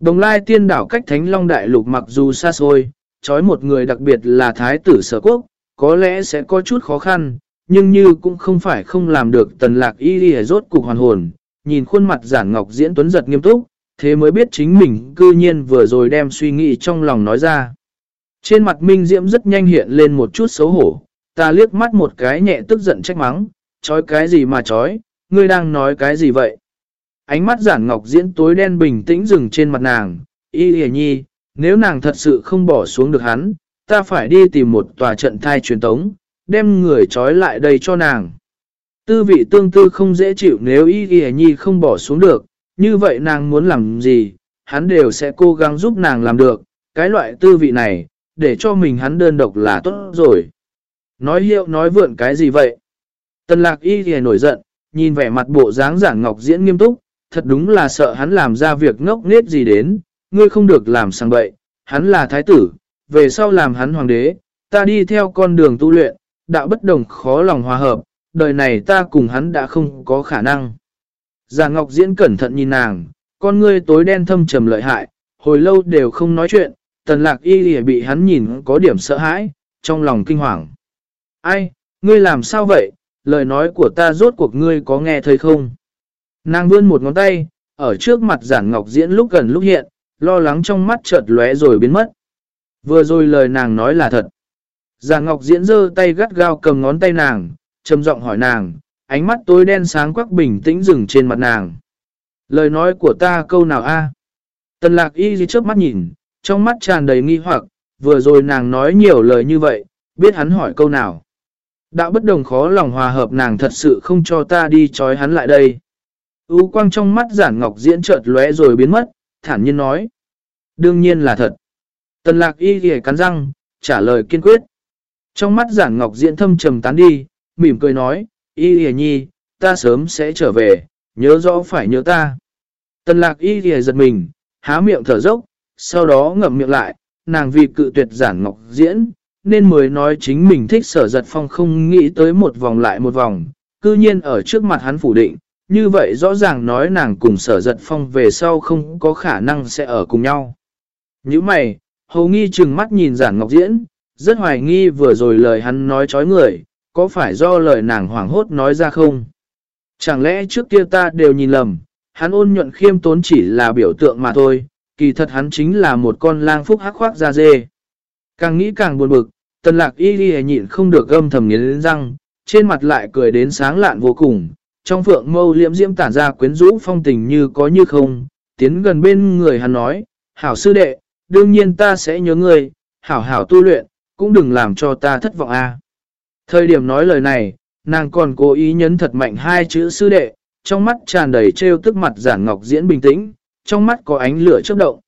Đồng lai tiên đảo cách Thánh Long Đại Lục mặc dù xa xôi, trói một người đặc biệt là Thái tử sở quốc, có lẽ sẽ có chút khó khăn, nhưng như cũng không phải không làm được tần lạc y đi rốt cục hoàn hồn, nhìn khuôn mặt giản ngọc diễn tuấn giật nghiêm túc, thế mới biết chính mình cư nhiên vừa rồi đem suy nghĩ trong lòng nói ra. Trên mặt Minh Diễm rất nhanh hiện lên một chút xấu hổ, ta liếc mắt một cái nhẹ tức giận trách mắng, chói cái gì mà chói, ngươi đang nói cái gì vậy? Ánh mắt giản ngọc diễn tối đen bình tĩnh dừng trên mặt nàng, y hề nhi, nếu nàng thật sự không bỏ xuống được hắn, ta phải đi tìm một tòa trận thai truyền tống, đem người trói lại đây cho nàng. Tư vị tương tư không dễ chịu nếu y hề nhi không bỏ xuống được, như vậy nàng muốn làm gì, hắn đều sẽ cố gắng giúp nàng làm được, cái loại tư vị này, để cho mình hắn đơn độc là tốt rồi. Nói hiệu nói vượn cái gì vậy? Tần lạc y thì nổi giận, nhìn vẻ mặt bộ dáng giảng ngọc diễn nghiêm túc, thật đúng là sợ hắn làm ra việc ngốc nghếch gì đến, ngươi không được làm sang bậy, hắn là thái tử, về sau làm hắn hoàng đế, ta đi theo con đường tu luyện, đạo bất đồng khó lòng hòa hợp, đời này ta cùng hắn đã không có khả năng. Già Ngọc Diễn cẩn thận nhìn nàng, con ngươi tối đen thâm trầm lợi hại, hồi lâu đều không nói chuyện, tần lạc y lìa bị hắn nhìn có điểm sợ hãi, trong lòng kinh hoàng. Ai, ngươi làm sao vậy, lời nói của ta rốt cuộc ngươi có nghe thấy không? Nàng vươn một ngón tay, ở trước mặt giản ngọc diễn lúc gần lúc hiện, lo lắng trong mắt chợt lóe rồi biến mất. Vừa rồi lời nàng nói là thật. Giản ngọc diễn giơ tay gắt gao cầm ngón tay nàng, trầm giọng hỏi nàng, ánh mắt tối đen sáng quắc bình tĩnh dừng trên mặt nàng. Lời nói của ta câu nào a? Tần lạc y gì trước mắt nhìn, trong mắt tràn đầy nghi hoặc, vừa rồi nàng nói nhiều lời như vậy, biết hắn hỏi câu nào. Đạo bất đồng khó lòng hòa hợp nàng thật sự không cho ta đi trói hắn lại đây. U quang trong mắt giản ngọc diễn chợt lóe rồi biến mất, thản nhiên nói. Đương nhiên là thật. Tần lạc y ghề cắn răng, trả lời kiên quyết. Trong mắt giản ngọc diễn thâm trầm tán đi, mỉm cười nói, y ghề nhi, ta sớm sẽ trở về, nhớ rõ phải nhớ ta. Tần lạc y ghề giật mình, há miệng thở dốc, sau đó ngậm miệng lại, nàng vì cự tuyệt giản ngọc diễn, nên mới nói chính mình thích sở giật phong không nghĩ tới một vòng lại một vòng, cư nhiên ở trước mặt hắn phủ định, như vậy rõ ràng nói nàng cùng sở giật phong về sau không có khả năng sẽ ở cùng nhau. Như mày, hầu nghi chừng mắt nhìn giản ngọc diễn, rất hoài nghi vừa rồi lời hắn nói chói người, có phải do lời nàng hoảng hốt nói ra không? Chẳng lẽ trước kia ta đều nhìn lầm, hắn ôn nhuận khiêm tốn chỉ là biểu tượng mà thôi, kỳ thật hắn chính là một con lang phúc hắc khoác da dê. Càng nghĩ càng buồn bực, tần lạc y ghi nhịn không được gâm thầm nghiến răng, trên mặt lại cười đến sáng lạn vô cùng, trong phượng mâu liễm diễm tản ra quyến rũ phong tình như có như không, tiến gần bên người hắn nói, hảo sư đệ, đương nhiên ta sẽ nhớ ngươi, hảo hảo tu luyện, cũng đừng làm cho ta thất vọng a. Thời điểm nói lời này, nàng còn cố ý nhấn thật mạnh hai chữ sư đệ, trong mắt tràn đầy trêu tức mặt giản ngọc diễn bình tĩnh, trong mắt có ánh lửa chớp động.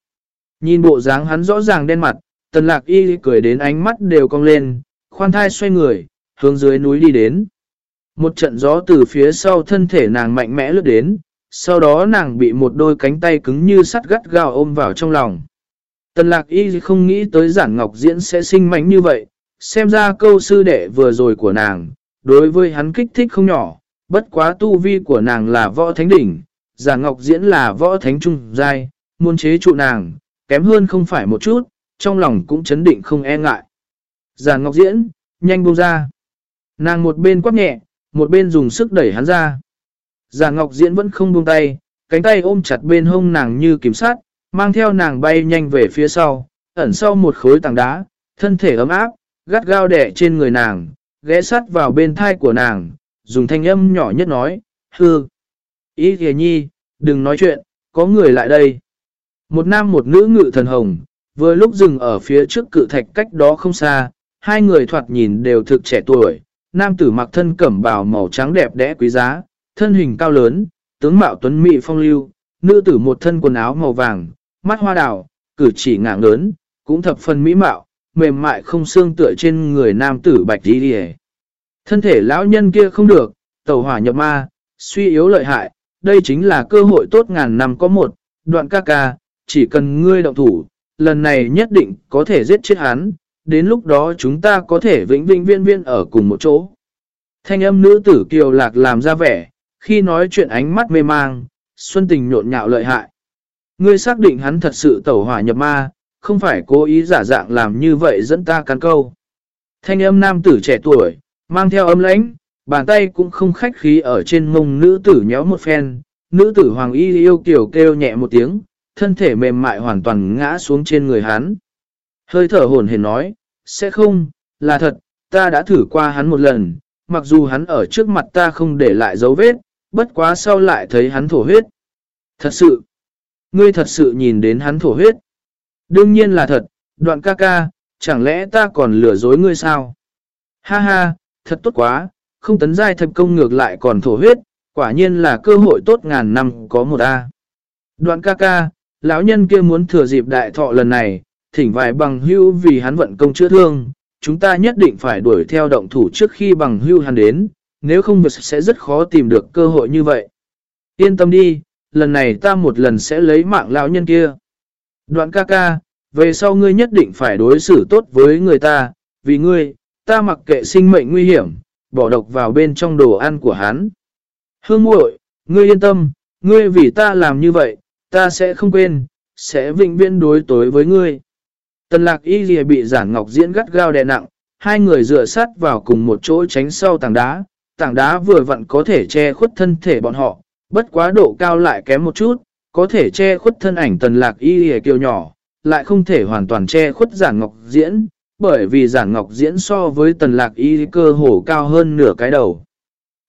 Nhìn bộ dáng hắn rõ ràng đen mặt, tần lạc y cười đến ánh mắt đều cong lên, khoan thai xoay người, hướng dưới núi đi đến. Một trận gió từ phía sau thân thể nàng mạnh mẽ lướt đến, sau đó nàng bị một đôi cánh tay cứng như sắt gắt gao ôm vào trong lòng. Tần lạc y không nghĩ tới giản ngọc diễn sẽ sinh mánh như vậy, xem ra câu sư đệ vừa rồi của nàng, đối với hắn kích thích không nhỏ, bất quá tu vi của nàng là võ thánh đỉnh, giả ngọc diễn là võ thánh trung giai, muốn chế trụ nàng, kém hơn không phải một chút, trong lòng cũng chấn định không e ngại. Giả ngọc diễn, nhanh buông ra. Nàng một bên quát nhẹ, một bên dùng sức đẩy hắn ra. Giả ngọc diễn vẫn không buông tay, cánh tay ôm chặt bên hông nàng như kiểm sát, mang theo nàng bay nhanh về phía sau, ẩn sau một khối tảng đá, thân thể ấm áp, gắt gao đẻ trên người nàng, ghé sát vào bên thai của nàng, dùng thanh âm nhỏ nhất nói, hư. Ý kìa nhi, đừng nói chuyện, có người lại đây. Một nam một nữ ngự thần hồng, vừa lúc dừng ở phía trước cự thạch cách đó không xa, hai người thoạt nhìn đều thực trẻ tuổi, nam tử mặc thân cẩm bào màu trắng đẹp đẽ quý giá, thân hình cao lớn, tướng mạo tuấn mỹ phong lưu, nữ tử một thân quần áo màu vàng, mắt hoa đào, cử chỉ ngạng lớn, cũng thập phần mỹ mạo, mềm mại không xương tựa trên người nam tử bạch đi đi Thân thể lão nhân kia không được, tàu hỏa nhập ma, suy yếu lợi hại, đây chính là cơ hội tốt ngàn năm có một, đoạn ca ca, chỉ cần ngươi động thủ, lần này nhất định có thể giết chết hắn, đến lúc đó chúng ta có thể vĩnh vĩnh viên viên ở cùng một chỗ. Thanh âm nữ tử kiều lạc làm ra vẻ, khi nói chuyện ánh mắt mê mang, xuân tình nhộn nhạo lợi hại. Ngươi xác định hắn thật sự tẩu hỏa nhập ma, không phải cố ý giả dạng làm như vậy dẫn ta cắn câu. Thanh âm nam tử trẻ tuổi, mang theo âm lãnh, bàn tay cũng không khách khí ở trên mông nữ tử nhéo một phen. Nữ tử hoàng y yêu kiểu kêu nhẹ một tiếng, thân thể mềm mại hoàn toàn ngã xuống trên người hắn. Hơi thở hồn hển nói, sẽ không, là thật, ta đã thử qua hắn một lần, mặc dù hắn ở trước mặt ta không để lại dấu vết, bất quá sau lại thấy hắn thổ huyết. Thật sự, ngươi thật sự nhìn đến hắn thổ huyết. Đương nhiên là thật, đoạn ca ca, chẳng lẽ ta còn lừa dối ngươi sao? Ha ha, thật tốt quá, không tấn giai thập công ngược lại còn thổ huyết, quả nhiên là cơ hội tốt ngàn năm có một A. Đoạn ca ca, lão nhân kia muốn thừa dịp đại thọ lần này, thỉnh vài bằng hưu vì hắn vận công chữa thương, chúng ta nhất định phải đuổi theo động thủ trước khi bằng hưu hắn đến, nếu không việc sẽ rất khó tìm được cơ hội như vậy. Yên tâm đi, lần này ta một lần sẽ lấy mạng lão nhân kia. Đoạn ca ca, về sau ngươi nhất định phải đối xử tốt với người ta, vì ngươi, ta mặc kệ sinh mệnh nguy hiểm, bỏ độc vào bên trong đồ ăn của hắn. Hương muội, ngươi yên tâm, ngươi vì ta làm như vậy, ta sẽ không quên, sẽ vĩnh viễn đối tối với ngươi. Tần lạc y dìa bị giản ngọc diễn gắt gao đè nặng, hai người dựa sát vào cùng một chỗ tránh sau tảng đá, tảng đá vừa vặn có thể che khuất thân thể bọn họ, bất quá độ cao lại kém một chút, có thể che khuất thân ảnh tần lạc y dìa kiều nhỏ, lại không thể hoàn toàn che khuất giản ngọc diễn, bởi vì giản ngọc diễn so với tần lạc y cơ hồ cao hơn nửa cái đầu.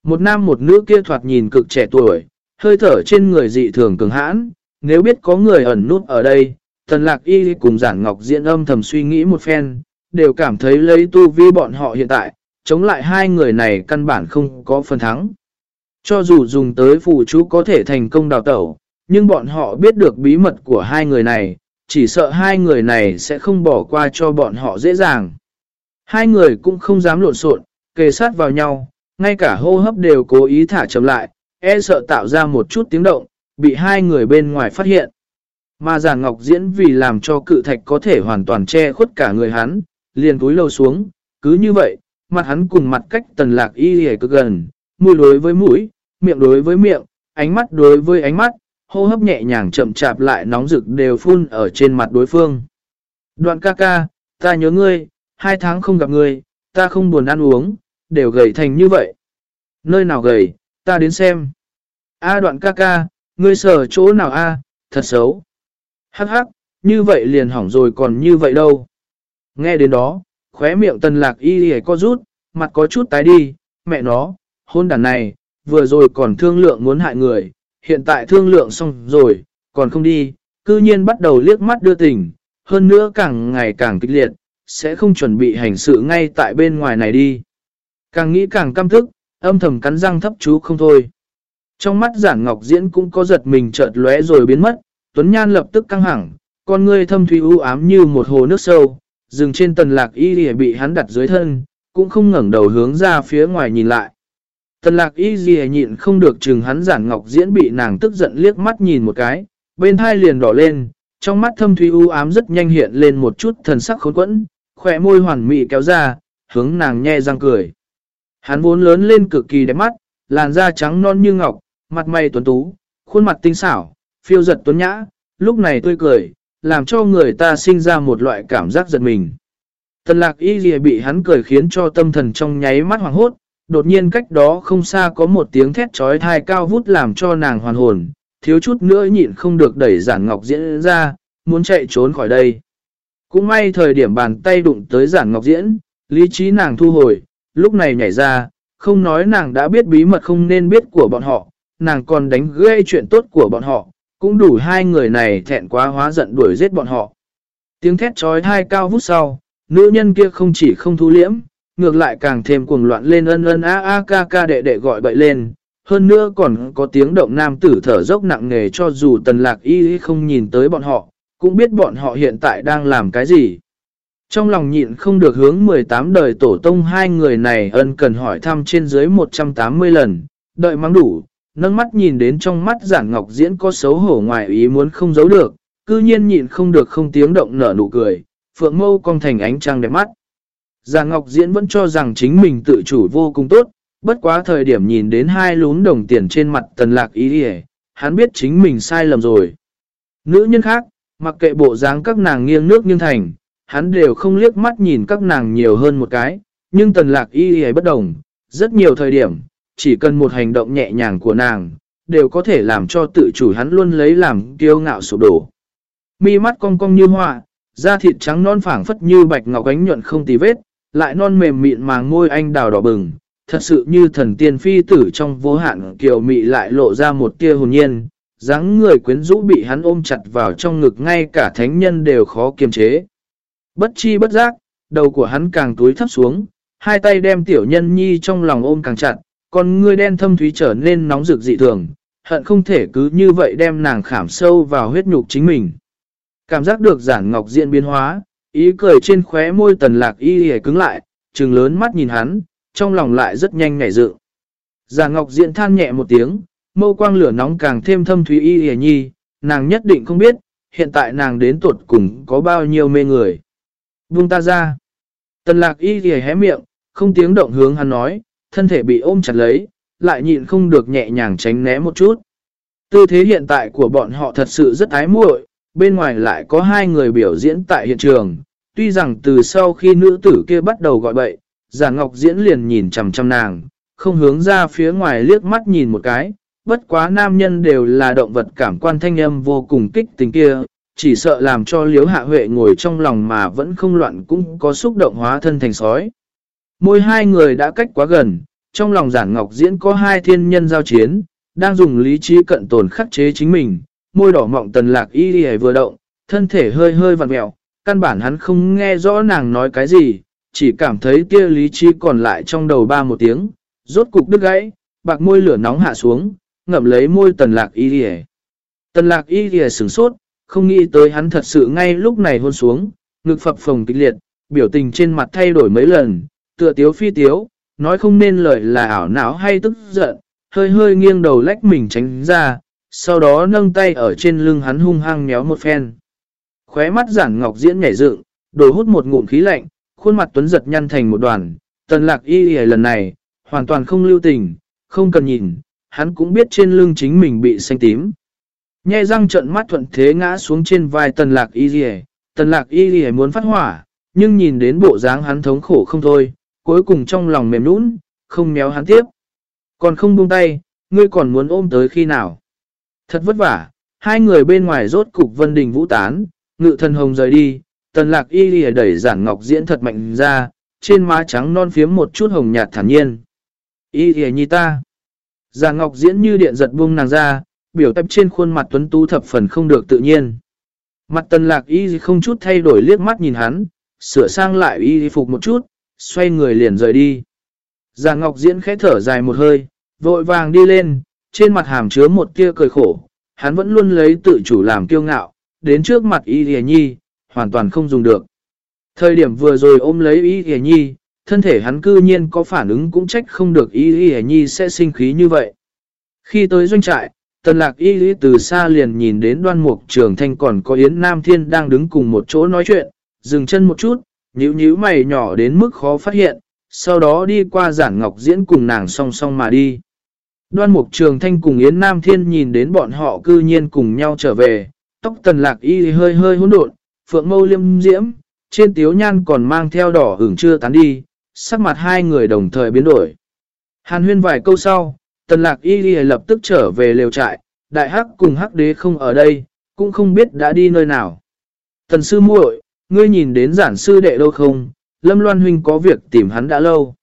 Một nam một nữ kia thoạt nhìn cực trẻ tuổi, hơi thở trên người dị thường cường hãn, nếu biết có người ẩn nút ở đây, tần lạc y cùng giản ngọc diễn âm thầm suy nghĩ một phen, đều cảm thấy lấy tu vi bọn họ hiện tại, chống lại hai người này căn bản không có phần thắng. Cho dù dùng tới phù chú có thể thành công đào tẩu, nhưng bọn họ biết được bí mật của hai người này, chỉ sợ hai người này sẽ không bỏ qua cho bọn họ dễ dàng. Hai người cũng không dám lộn xộn, kề sát vào nhau, ngay cả hô hấp đều cố ý thả chậm lại, e sợ tạo ra một chút tiếng động, bị hai người bên ngoài phát hiện. Mà giả ngọc diễn vì làm cho cự thạch có thể hoàn toàn che khuất cả người hắn, liền cúi lâu xuống, cứ như vậy, mặt hắn cùng mặt cách tần lạc y hề cực gần, mũi đối với mũi, miệng đối với miệng, ánh mắt đối với ánh mắt, hô hấp nhẹ nhàng chậm chạp lại nóng rực đều phun ở trên mặt đối phương. Đoạn ca ca, ta nhớ ngươi, hai tháng không gặp ngươi, ta không buồn ăn uống, đều gầy thành như vậy. Nơi nào gầy, ta đến xem. A đoạn ca ca, ngươi sở chỗ nào a, thật xấu. Hắc hắc, như vậy liền hỏng rồi còn như vậy đâu. Nghe đến đó, khóe miệng tần lạc y hề co rút, mặt có chút tái đi, mẹ nó, hôn đàn này, vừa rồi còn thương lượng muốn hại người, hiện tại thương lượng xong rồi, còn không đi, cư nhiên bắt đầu liếc mắt đưa tình, hơn nữa càng ngày càng kịch liệt, sẽ không chuẩn bị hành sự ngay tại bên ngoài này đi. Càng nghĩ càng căm thức, âm thầm cắn răng thấp chú không thôi. Trong mắt giản ngọc diễn cũng có giật mình chợt lóe rồi biến mất, Tuấn Nhan lập tức căng thẳng, con ngươi thâm thủy u ám như một hồ nước sâu, dừng trên tần lạc y bị hắn đặt dưới thân, cũng không ngẩng đầu hướng ra phía ngoài nhìn lại. Tần lạc y gì nhịn không được chừng hắn giản ngọc diễn bị nàng tức giận liếc mắt nhìn một cái, bên thai liền đỏ lên, trong mắt thâm thủy u ám rất nhanh hiện lên một chút thần sắc khốn quẫn, khỏe môi hoàn mị kéo ra, hướng nàng nhe răng cười. Hắn vốn lớn lên cực kỳ đẹp mắt, làn da trắng non như ngọc, mặt mày tuấn tú, khuôn mặt tinh xảo, phiêu giật tuấn nhã, lúc này tươi cười, làm cho người ta sinh ra một loại cảm giác giật mình. Tần lạc y gì bị hắn cười khiến cho tâm thần trong nháy mắt hoàng hốt, đột nhiên cách đó không xa có một tiếng thét trói thai cao vút làm cho nàng hoàn hồn, thiếu chút nữa nhịn không được đẩy giản ngọc diễn ra, muốn chạy trốn khỏi đây. Cũng may thời điểm bàn tay đụng tới giản ngọc diễn, lý trí nàng thu hồi, lúc này nhảy ra, không nói nàng đã biết bí mật không nên biết của bọn họ, nàng còn đánh gây chuyện tốt của bọn họ, cũng đủ hai người này thẹn quá hóa giận đuổi giết bọn họ. Tiếng thét trói thai cao vút sau, nữ nhân kia không chỉ không thu liễm, ngược lại càng thêm cuồng loạn lên ân ân a a ca ca đệ đệ gọi bậy lên. Hơn nữa còn có tiếng động nam tử thở dốc nặng nề cho dù tần lạc y không nhìn tới bọn họ, cũng biết bọn họ hiện tại đang làm cái gì. Trong lòng nhịn không được hướng 18 đời tổ tông hai người này ân cần hỏi thăm trên dưới 180 lần, đợi mắng đủ, nâng mắt nhìn đến trong mắt giản ngọc diễn có xấu hổ ngoài ý muốn không giấu được, cư nhiên nhịn không được không tiếng động nở nụ cười, phượng mâu cong thành ánh trăng đẹp mắt. Già ngọc diễn vẫn cho rằng chính mình tự chủ vô cùng tốt, bất quá thời điểm nhìn đến hai lún đồng tiền trên mặt tần lạc ý hề, hắn biết chính mình sai lầm rồi. Nữ nhân khác, mặc kệ bộ dáng các nàng nghiêng nước nghiêng thành, hắn đều không liếc mắt nhìn các nàng nhiều hơn một cái, nhưng tần lạc y hề bất đồng, rất nhiều thời điểm, chỉ cần một hành động nhẹ nhàng của nàng, đều có thể làm cho tự chủ hắn luôn lấy làm kiêu ngạo sụp đổ. Mi mắt cong cong như họa, da thịt trắng non phẳng phất như bạch ngọc ánh nhuận không tì vết, lại non mềm mịn màng ngôi anh đào đỏ bừng, thật sự như thần tiên phi tử trong vô hạn kiều mị lại lộ ra một tia hồn nhiên, dáng người quyến rũ bị hắn ôm chặt vào trong ngực ngay cả thánh nhân đều khó kiềm chế. Bất chi bất giác, đầu của hắn càng túi thấp xuống, hai tay đem tiểu nhân nhi trong lòng ôm càng chặt, còn người đen thâm thúy trở nên nóng rực dị thường, hận không thể cứ như vậy đem nàng khảm sâu vào huyết nhục chính mình. Cảm giác được giản ngọc diện biến hóa, ý cười trên khóe môi tần lạc y hề cứng lại, trừng lớn mắt nhìn hắn, trong lòng lại rất nhanh ngảy dự. Già ngọc diện than nhẹ một tiếng, mâu quang lửa nóng càng thêm thâm thúy y hề nhi, nàng nhất định không biết, hiện tại nàng đến tuột cùng có bao nhiêu mê người. Buông ta ra. Tần lạc y hề hé miệng, không tiếng động hướng hắn nói, thân thể bị ôm chặt lấy, lại nhịn không được nhẹ nhàng tránh né một chút. Tư thế hiện tại của bọn họ thật sự rất ái muội, bên ngoài lại có hai người biểu diễn tại hiện trường. Tuy rằng từ sau khi nữ tử kia bắt đầu gọi bậy, giả ngọc diễn liền nhìn chằm chằm nàng, không hướng ra phía ngoài liếc mắt nhìn một cái. Bất quá nam nhân đều là động vật cảm quan thanh âm vô cùng kích tình kia, chỉ sợ làm cho liếu hạ huệ ngồi trong lòng mà vẫn không loạn cũng có xúc động hóa thân thành sói. Môi hai người đã cách quá gần, trong lòng giản ngọc diễn có hai thiên nhân giao chiến, đang dùng lý trí cận tồn khắc chế chính mình, môi đỏ mọng tần lạc y đi vừa động, thân thể hơi hơi vặn mẹo, căn bản hắn không nghe rõ nàng nói cái gì, chỉ cảm thấy kia lý trí còn lại trong đầu ba một tiếng, rốt cục đứt gãy, bạc môi lửa nóng hạ xuống, ngậm lấy môi tần lạc y đi Tần lạc y đi sửng sốt, không nghĩ tới hắn thật sự ngay lúc này hôn xuống, ngực phập phồng kịch liệt, biểu tình trên mặt thay đổi mấy lần, tựa tiếu phi tiếu, nói không nên lời là ảo não hay tức giận, hơi hơi nghiêng đầu lách mình tránh ra, sau đó nâng tay ở trên lưng hắn hung hăng méo một phen. Khóe mắt giản ngọc diễn nhảy dựng, đổ hút một ngụm khí lạnh, khuôn mặt tuấn giật nhăn thành một đoàn, tần lạc y y lần này, hoàn toàn không lưu tình, không cần nhìn, hắn cũng biết trên lưng chính mình bị xanh tím. Nhe răng trận mắt thuận thế ngã xuống trên vai tần lạc y y, tần lạc y y muốn phát hỏa, nhưng nhìn đến bộ dáng hắn thống khổ không thôi, cuối cùng trong lòng mềm nũng, không méo hắn tiếp. Còn không buông tay, ngươi còn muốn ôm tới khi nào? Thật vất vả, hai người bên ngoài rốt cục vân đình vũ tán, ngự thần hồng rời đi, tần lạc y lìa đẩy giản ngọc diễn thật mạnh ra, trên má trắng non phiếm một chút hồng nhạt thản nhiên. Y lìa nhi ta. Giản ngọc diễn như điện giật buông nàng ra, biểu tập trên khuôn mặt tuấn tú thập phần không được tự nhiên. Mặt tần lạc y không chút thay đổi liếc mắt nhìn hắn, sửa sang lại y phục một chút, xoay người liền rời đi. Già Ngọc Diễn khẽ thở dài một hơi, vội vàng đi lên, trên mặt hàm chứa một tia cười khổ, hắn vẫn luôn lấy tự chủ làm kiêu ngạo, đến trước mặt Y Lìa Nhi, hoàn toàn không dùng được. Thời điểm vừa rồi ôm lấy Y Lìa Nhi, thân thể hắn cư nhiên có phản ứng cũng trách không được Y Lìa Nhi sẽ sinh khí như vậy. Khi tới doanh trại, tần lạc Y Lìa từ xa liền nhìn đến đoan mục trường thanh còn có Yến Nam Thiên đang đứng cùng một chỗ nói chuyện, dừng chân một chút, nhíu nhíu mày nhỏ đến mức khó phát hiện, sau đó đi qua giản ngọc diễn cùng nàng song song mà đi. Đoan mục trường thanh cùng Yến Nam Thiên nhìn đến bọn họ cư nhiên cùng nhau trở về, tóc tần lạc y hơi hơi hỗn độn, phượng mâu liêm diễm, trên tiếu nhan còn mang theo đỏ hưởng chưa tán đi, sắc mặt hai người đồng thời biến đổi. Hàn huyên vài câu sau, tần lạc y lập tức trở về lều trại, đại hắc cùng hắc đế không ở đây, cũng không biết đã đi nơi nào. Tần sư muội, ngươi nhìn đến giản sư đệ đâu không, Lâm Loan Huynh có việc tìm hắn đã lâu.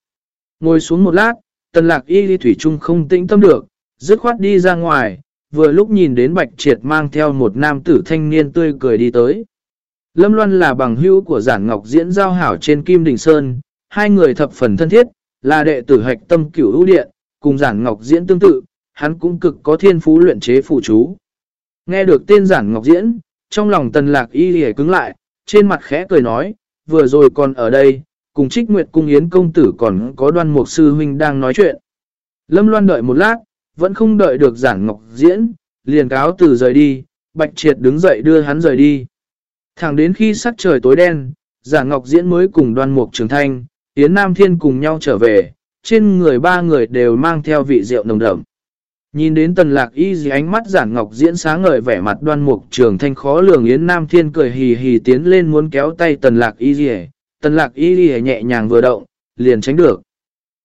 Ngồi xuống một lát, tần lạc y đi thủy chung không tĩnh tâm được, dứt khoát đi ra ngoài, vừa lúc nhìn đến Bạch Triệt mang theo một nam tử thanh niên tươi cười đi tới. Lâm Loan là bằng hữu của giản ngọc diễn giao hảo trên Kim Đình Sơn, hai người thập phần thân thiết, là đệ tử hạch tâm cửu ưu điện, cùng giản ngọc diễn tương tự, hắn cũng cực có thiên phú luyện chế phụ chú. Nghe được tên giản ngọc diễn, trong lòng tần lạc y hề cứng lại, trên mặt khẽ cười nói, vừa rồi còn ở đây, cùng trích nguyệt cung yến công tử còn có đoan mục sư huynh đang nói chuyện. Lâm Loan đợi một lát, vẫn không đợi được giản ngọc diễn, liền cáo từ rời đi, bạch triệt đứng dậy đưa hắn rời đi. Thẳng đến khi sắc trời tối đen, giản ngọc diễn mới cùng đoan mục trường thanh, yến nam thiên cùng nhau trở về, trên người ba người đều mang theo vị rượu nồng đậm. Nhìn đến tần lạc y gì ánh mắt giản ngọc diễn sáng ngời vẻ mặt đoan mục trường thanh khó lường Yến Nam Thiên cười hì hì tiến lên muốn kéo tay tần lạc y gì Tần lạc y lìa nhẹ nhàng vừa động, liền tránh được.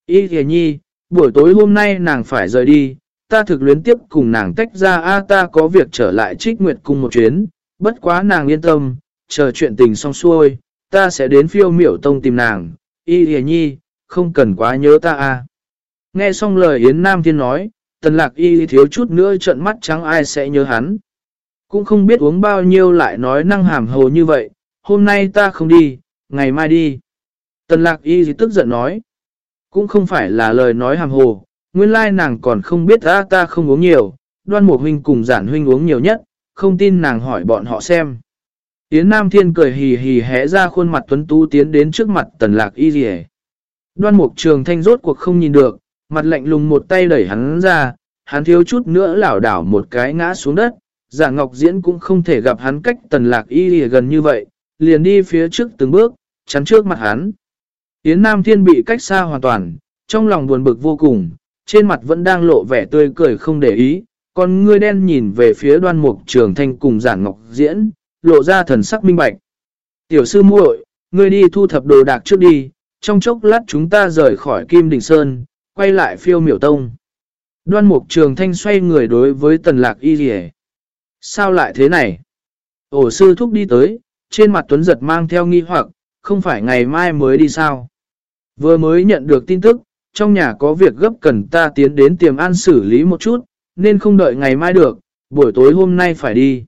Y lìa nhi, buổi tối hôm nay nàng phải rời đi, ta thực luyến tiếp cùng nàng tách ra a ta có việc trở lại trích nguyệt cùng một chuyến, bất quá nàng yên tâm, chờ chuyện tình xong xuôi, ta sẽ đến phiêu miểu tông tìm nàng. Y lìa nhi, không cần quá nhớ ta a Nghe xong lời Yến Nam Thiên nói, tần lạc y thiếu chút nữa trận mắt trắng ai sẽ nhớ hắn. Cũng không biết uống bao nhiêu lại nói năng hàm hồ như vậy, hôm nay ta không đi, ngày mai đi. Tần lạc y tức giận nói, cũng không phải là lời nói hàm hồ, nguyên lai nàng còn không biết ta ta không uống nhiều, đoan một huynh cùng giản huynh uống nhiều nhất, không tin nàng hỏi bọn họ xem. Yến Nam Thiên cười hì hì hẽ ra khuôn mặt tuấn tú tiến đến trước mặt tần lạc y gì Đoan mục trường thanh rốt cuộc không nhìn được, mặt lạnh lùng một tay đẩy hắn ra, hắn thiếu chút nữa lảo đảo một cái ngã xuống đất, giả ngọc diễn cũng không thể gặp hắn cách tần lạc y gần như vậy, liền đi phía trước từng bước, chắn trước mặt hắn. Yến Nam Thiên bị cách xa hoàn toàn, trong lòng buồn bực vô cùng, trên mặt vẫn đang lộ vẻ tươi cười không để ý, còn ngươi đen nhìn về phía đoan mục trường thanh cùng giản ngọc diễn, lộ ra thần sắc minh bạch. Tiểu sư muội, ngươi đi thu thập đồ đạc trước đi, trong chốc lát chúng ta rời khỏi Kim Đình Sơn, quay lại phiêu miểu tông. Đoan mục trường thanh xoay người đối với tần lạc y rỉ. Sao lại thế này? Ổ sư thúc đi tới, trên mặt tuấn giật mang theo nghi hoặc, không phải ngày mai mới đi sao? Vừa mới nhận được tin tức, trong nhà có việc gấp cần ta tiến đến tiềm an xử lý một chút, nên không đợi ngày mai được, buổi tối hôm nay phải đi.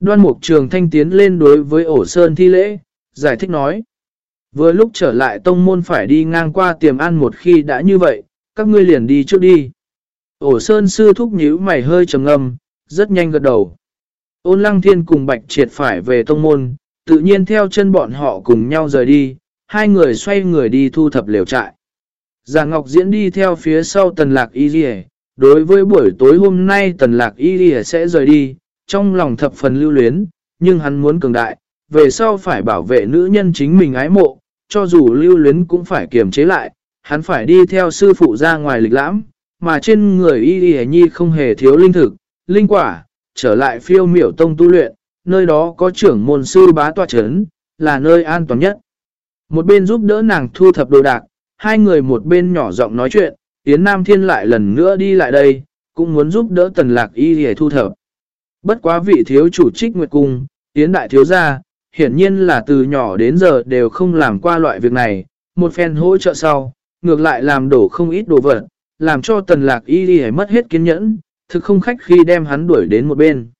Đoan mục trường thanh tiến lên đối với ổ sơn thi lễ, giải thích nói. Vừa lúc trở lại tông môn phải đi ngang qua tiềm an một khi đã như vậy, các ngươi liền đi trước đi. Ổ sơn sư thúc nhíu mày hơi trầm ngâm, rất nhanh gật đầu. Ôn lăng thiên cùng bạch triệt phải về tông môn, tự nhiên theo chân bọn họ cùng nhau rời đi, hai người xoay người đi thu thập liều trại. Già Ngọc Diễn đi theo phía sau tần lạc y dì đối với buổi tối hôm nay tần lạc y dì sẽ rời đi, trong lòng thập phần lưu luyến, nhưng hắn muốn cường đại, về sau phải bảo vệ nữ nhân chính mình ái mộ, cho dù lưu luyến cũng phải kiềm chế lại, hắn phải đi theo sư phụ ra ngoài lịch lãm, mà trên người y y nhi không hề thiếu linh thực, linh quả, trở lại phiêu miểu tông tu luyện, nơi đó có trưởng môn sư bá tòa chấn, là nơi an toàn nhất. Một bên giúp đỡ nàng thu thập đồ đạc, hai người một bên nhỏ giọng nói chuyện, Yến Nam Thiên lại lần nữa đi lại đây, cũng muốn giúp đỡ tần lạc y để thu thập. Bất quá vị thiếu chủ trích nguyệt cung, Yến Đại Thiếu Gia, hiển nhiên là từ nhỏ đến giờ đều không làm qua loại việc này, một phen hỗ trợ sau, ngược lại làm đổ không ít đồ vật, làm cho tần lạc y đi mất hết kiên nhẫn, thực không khách khi đem hắn đuổi đến một bên.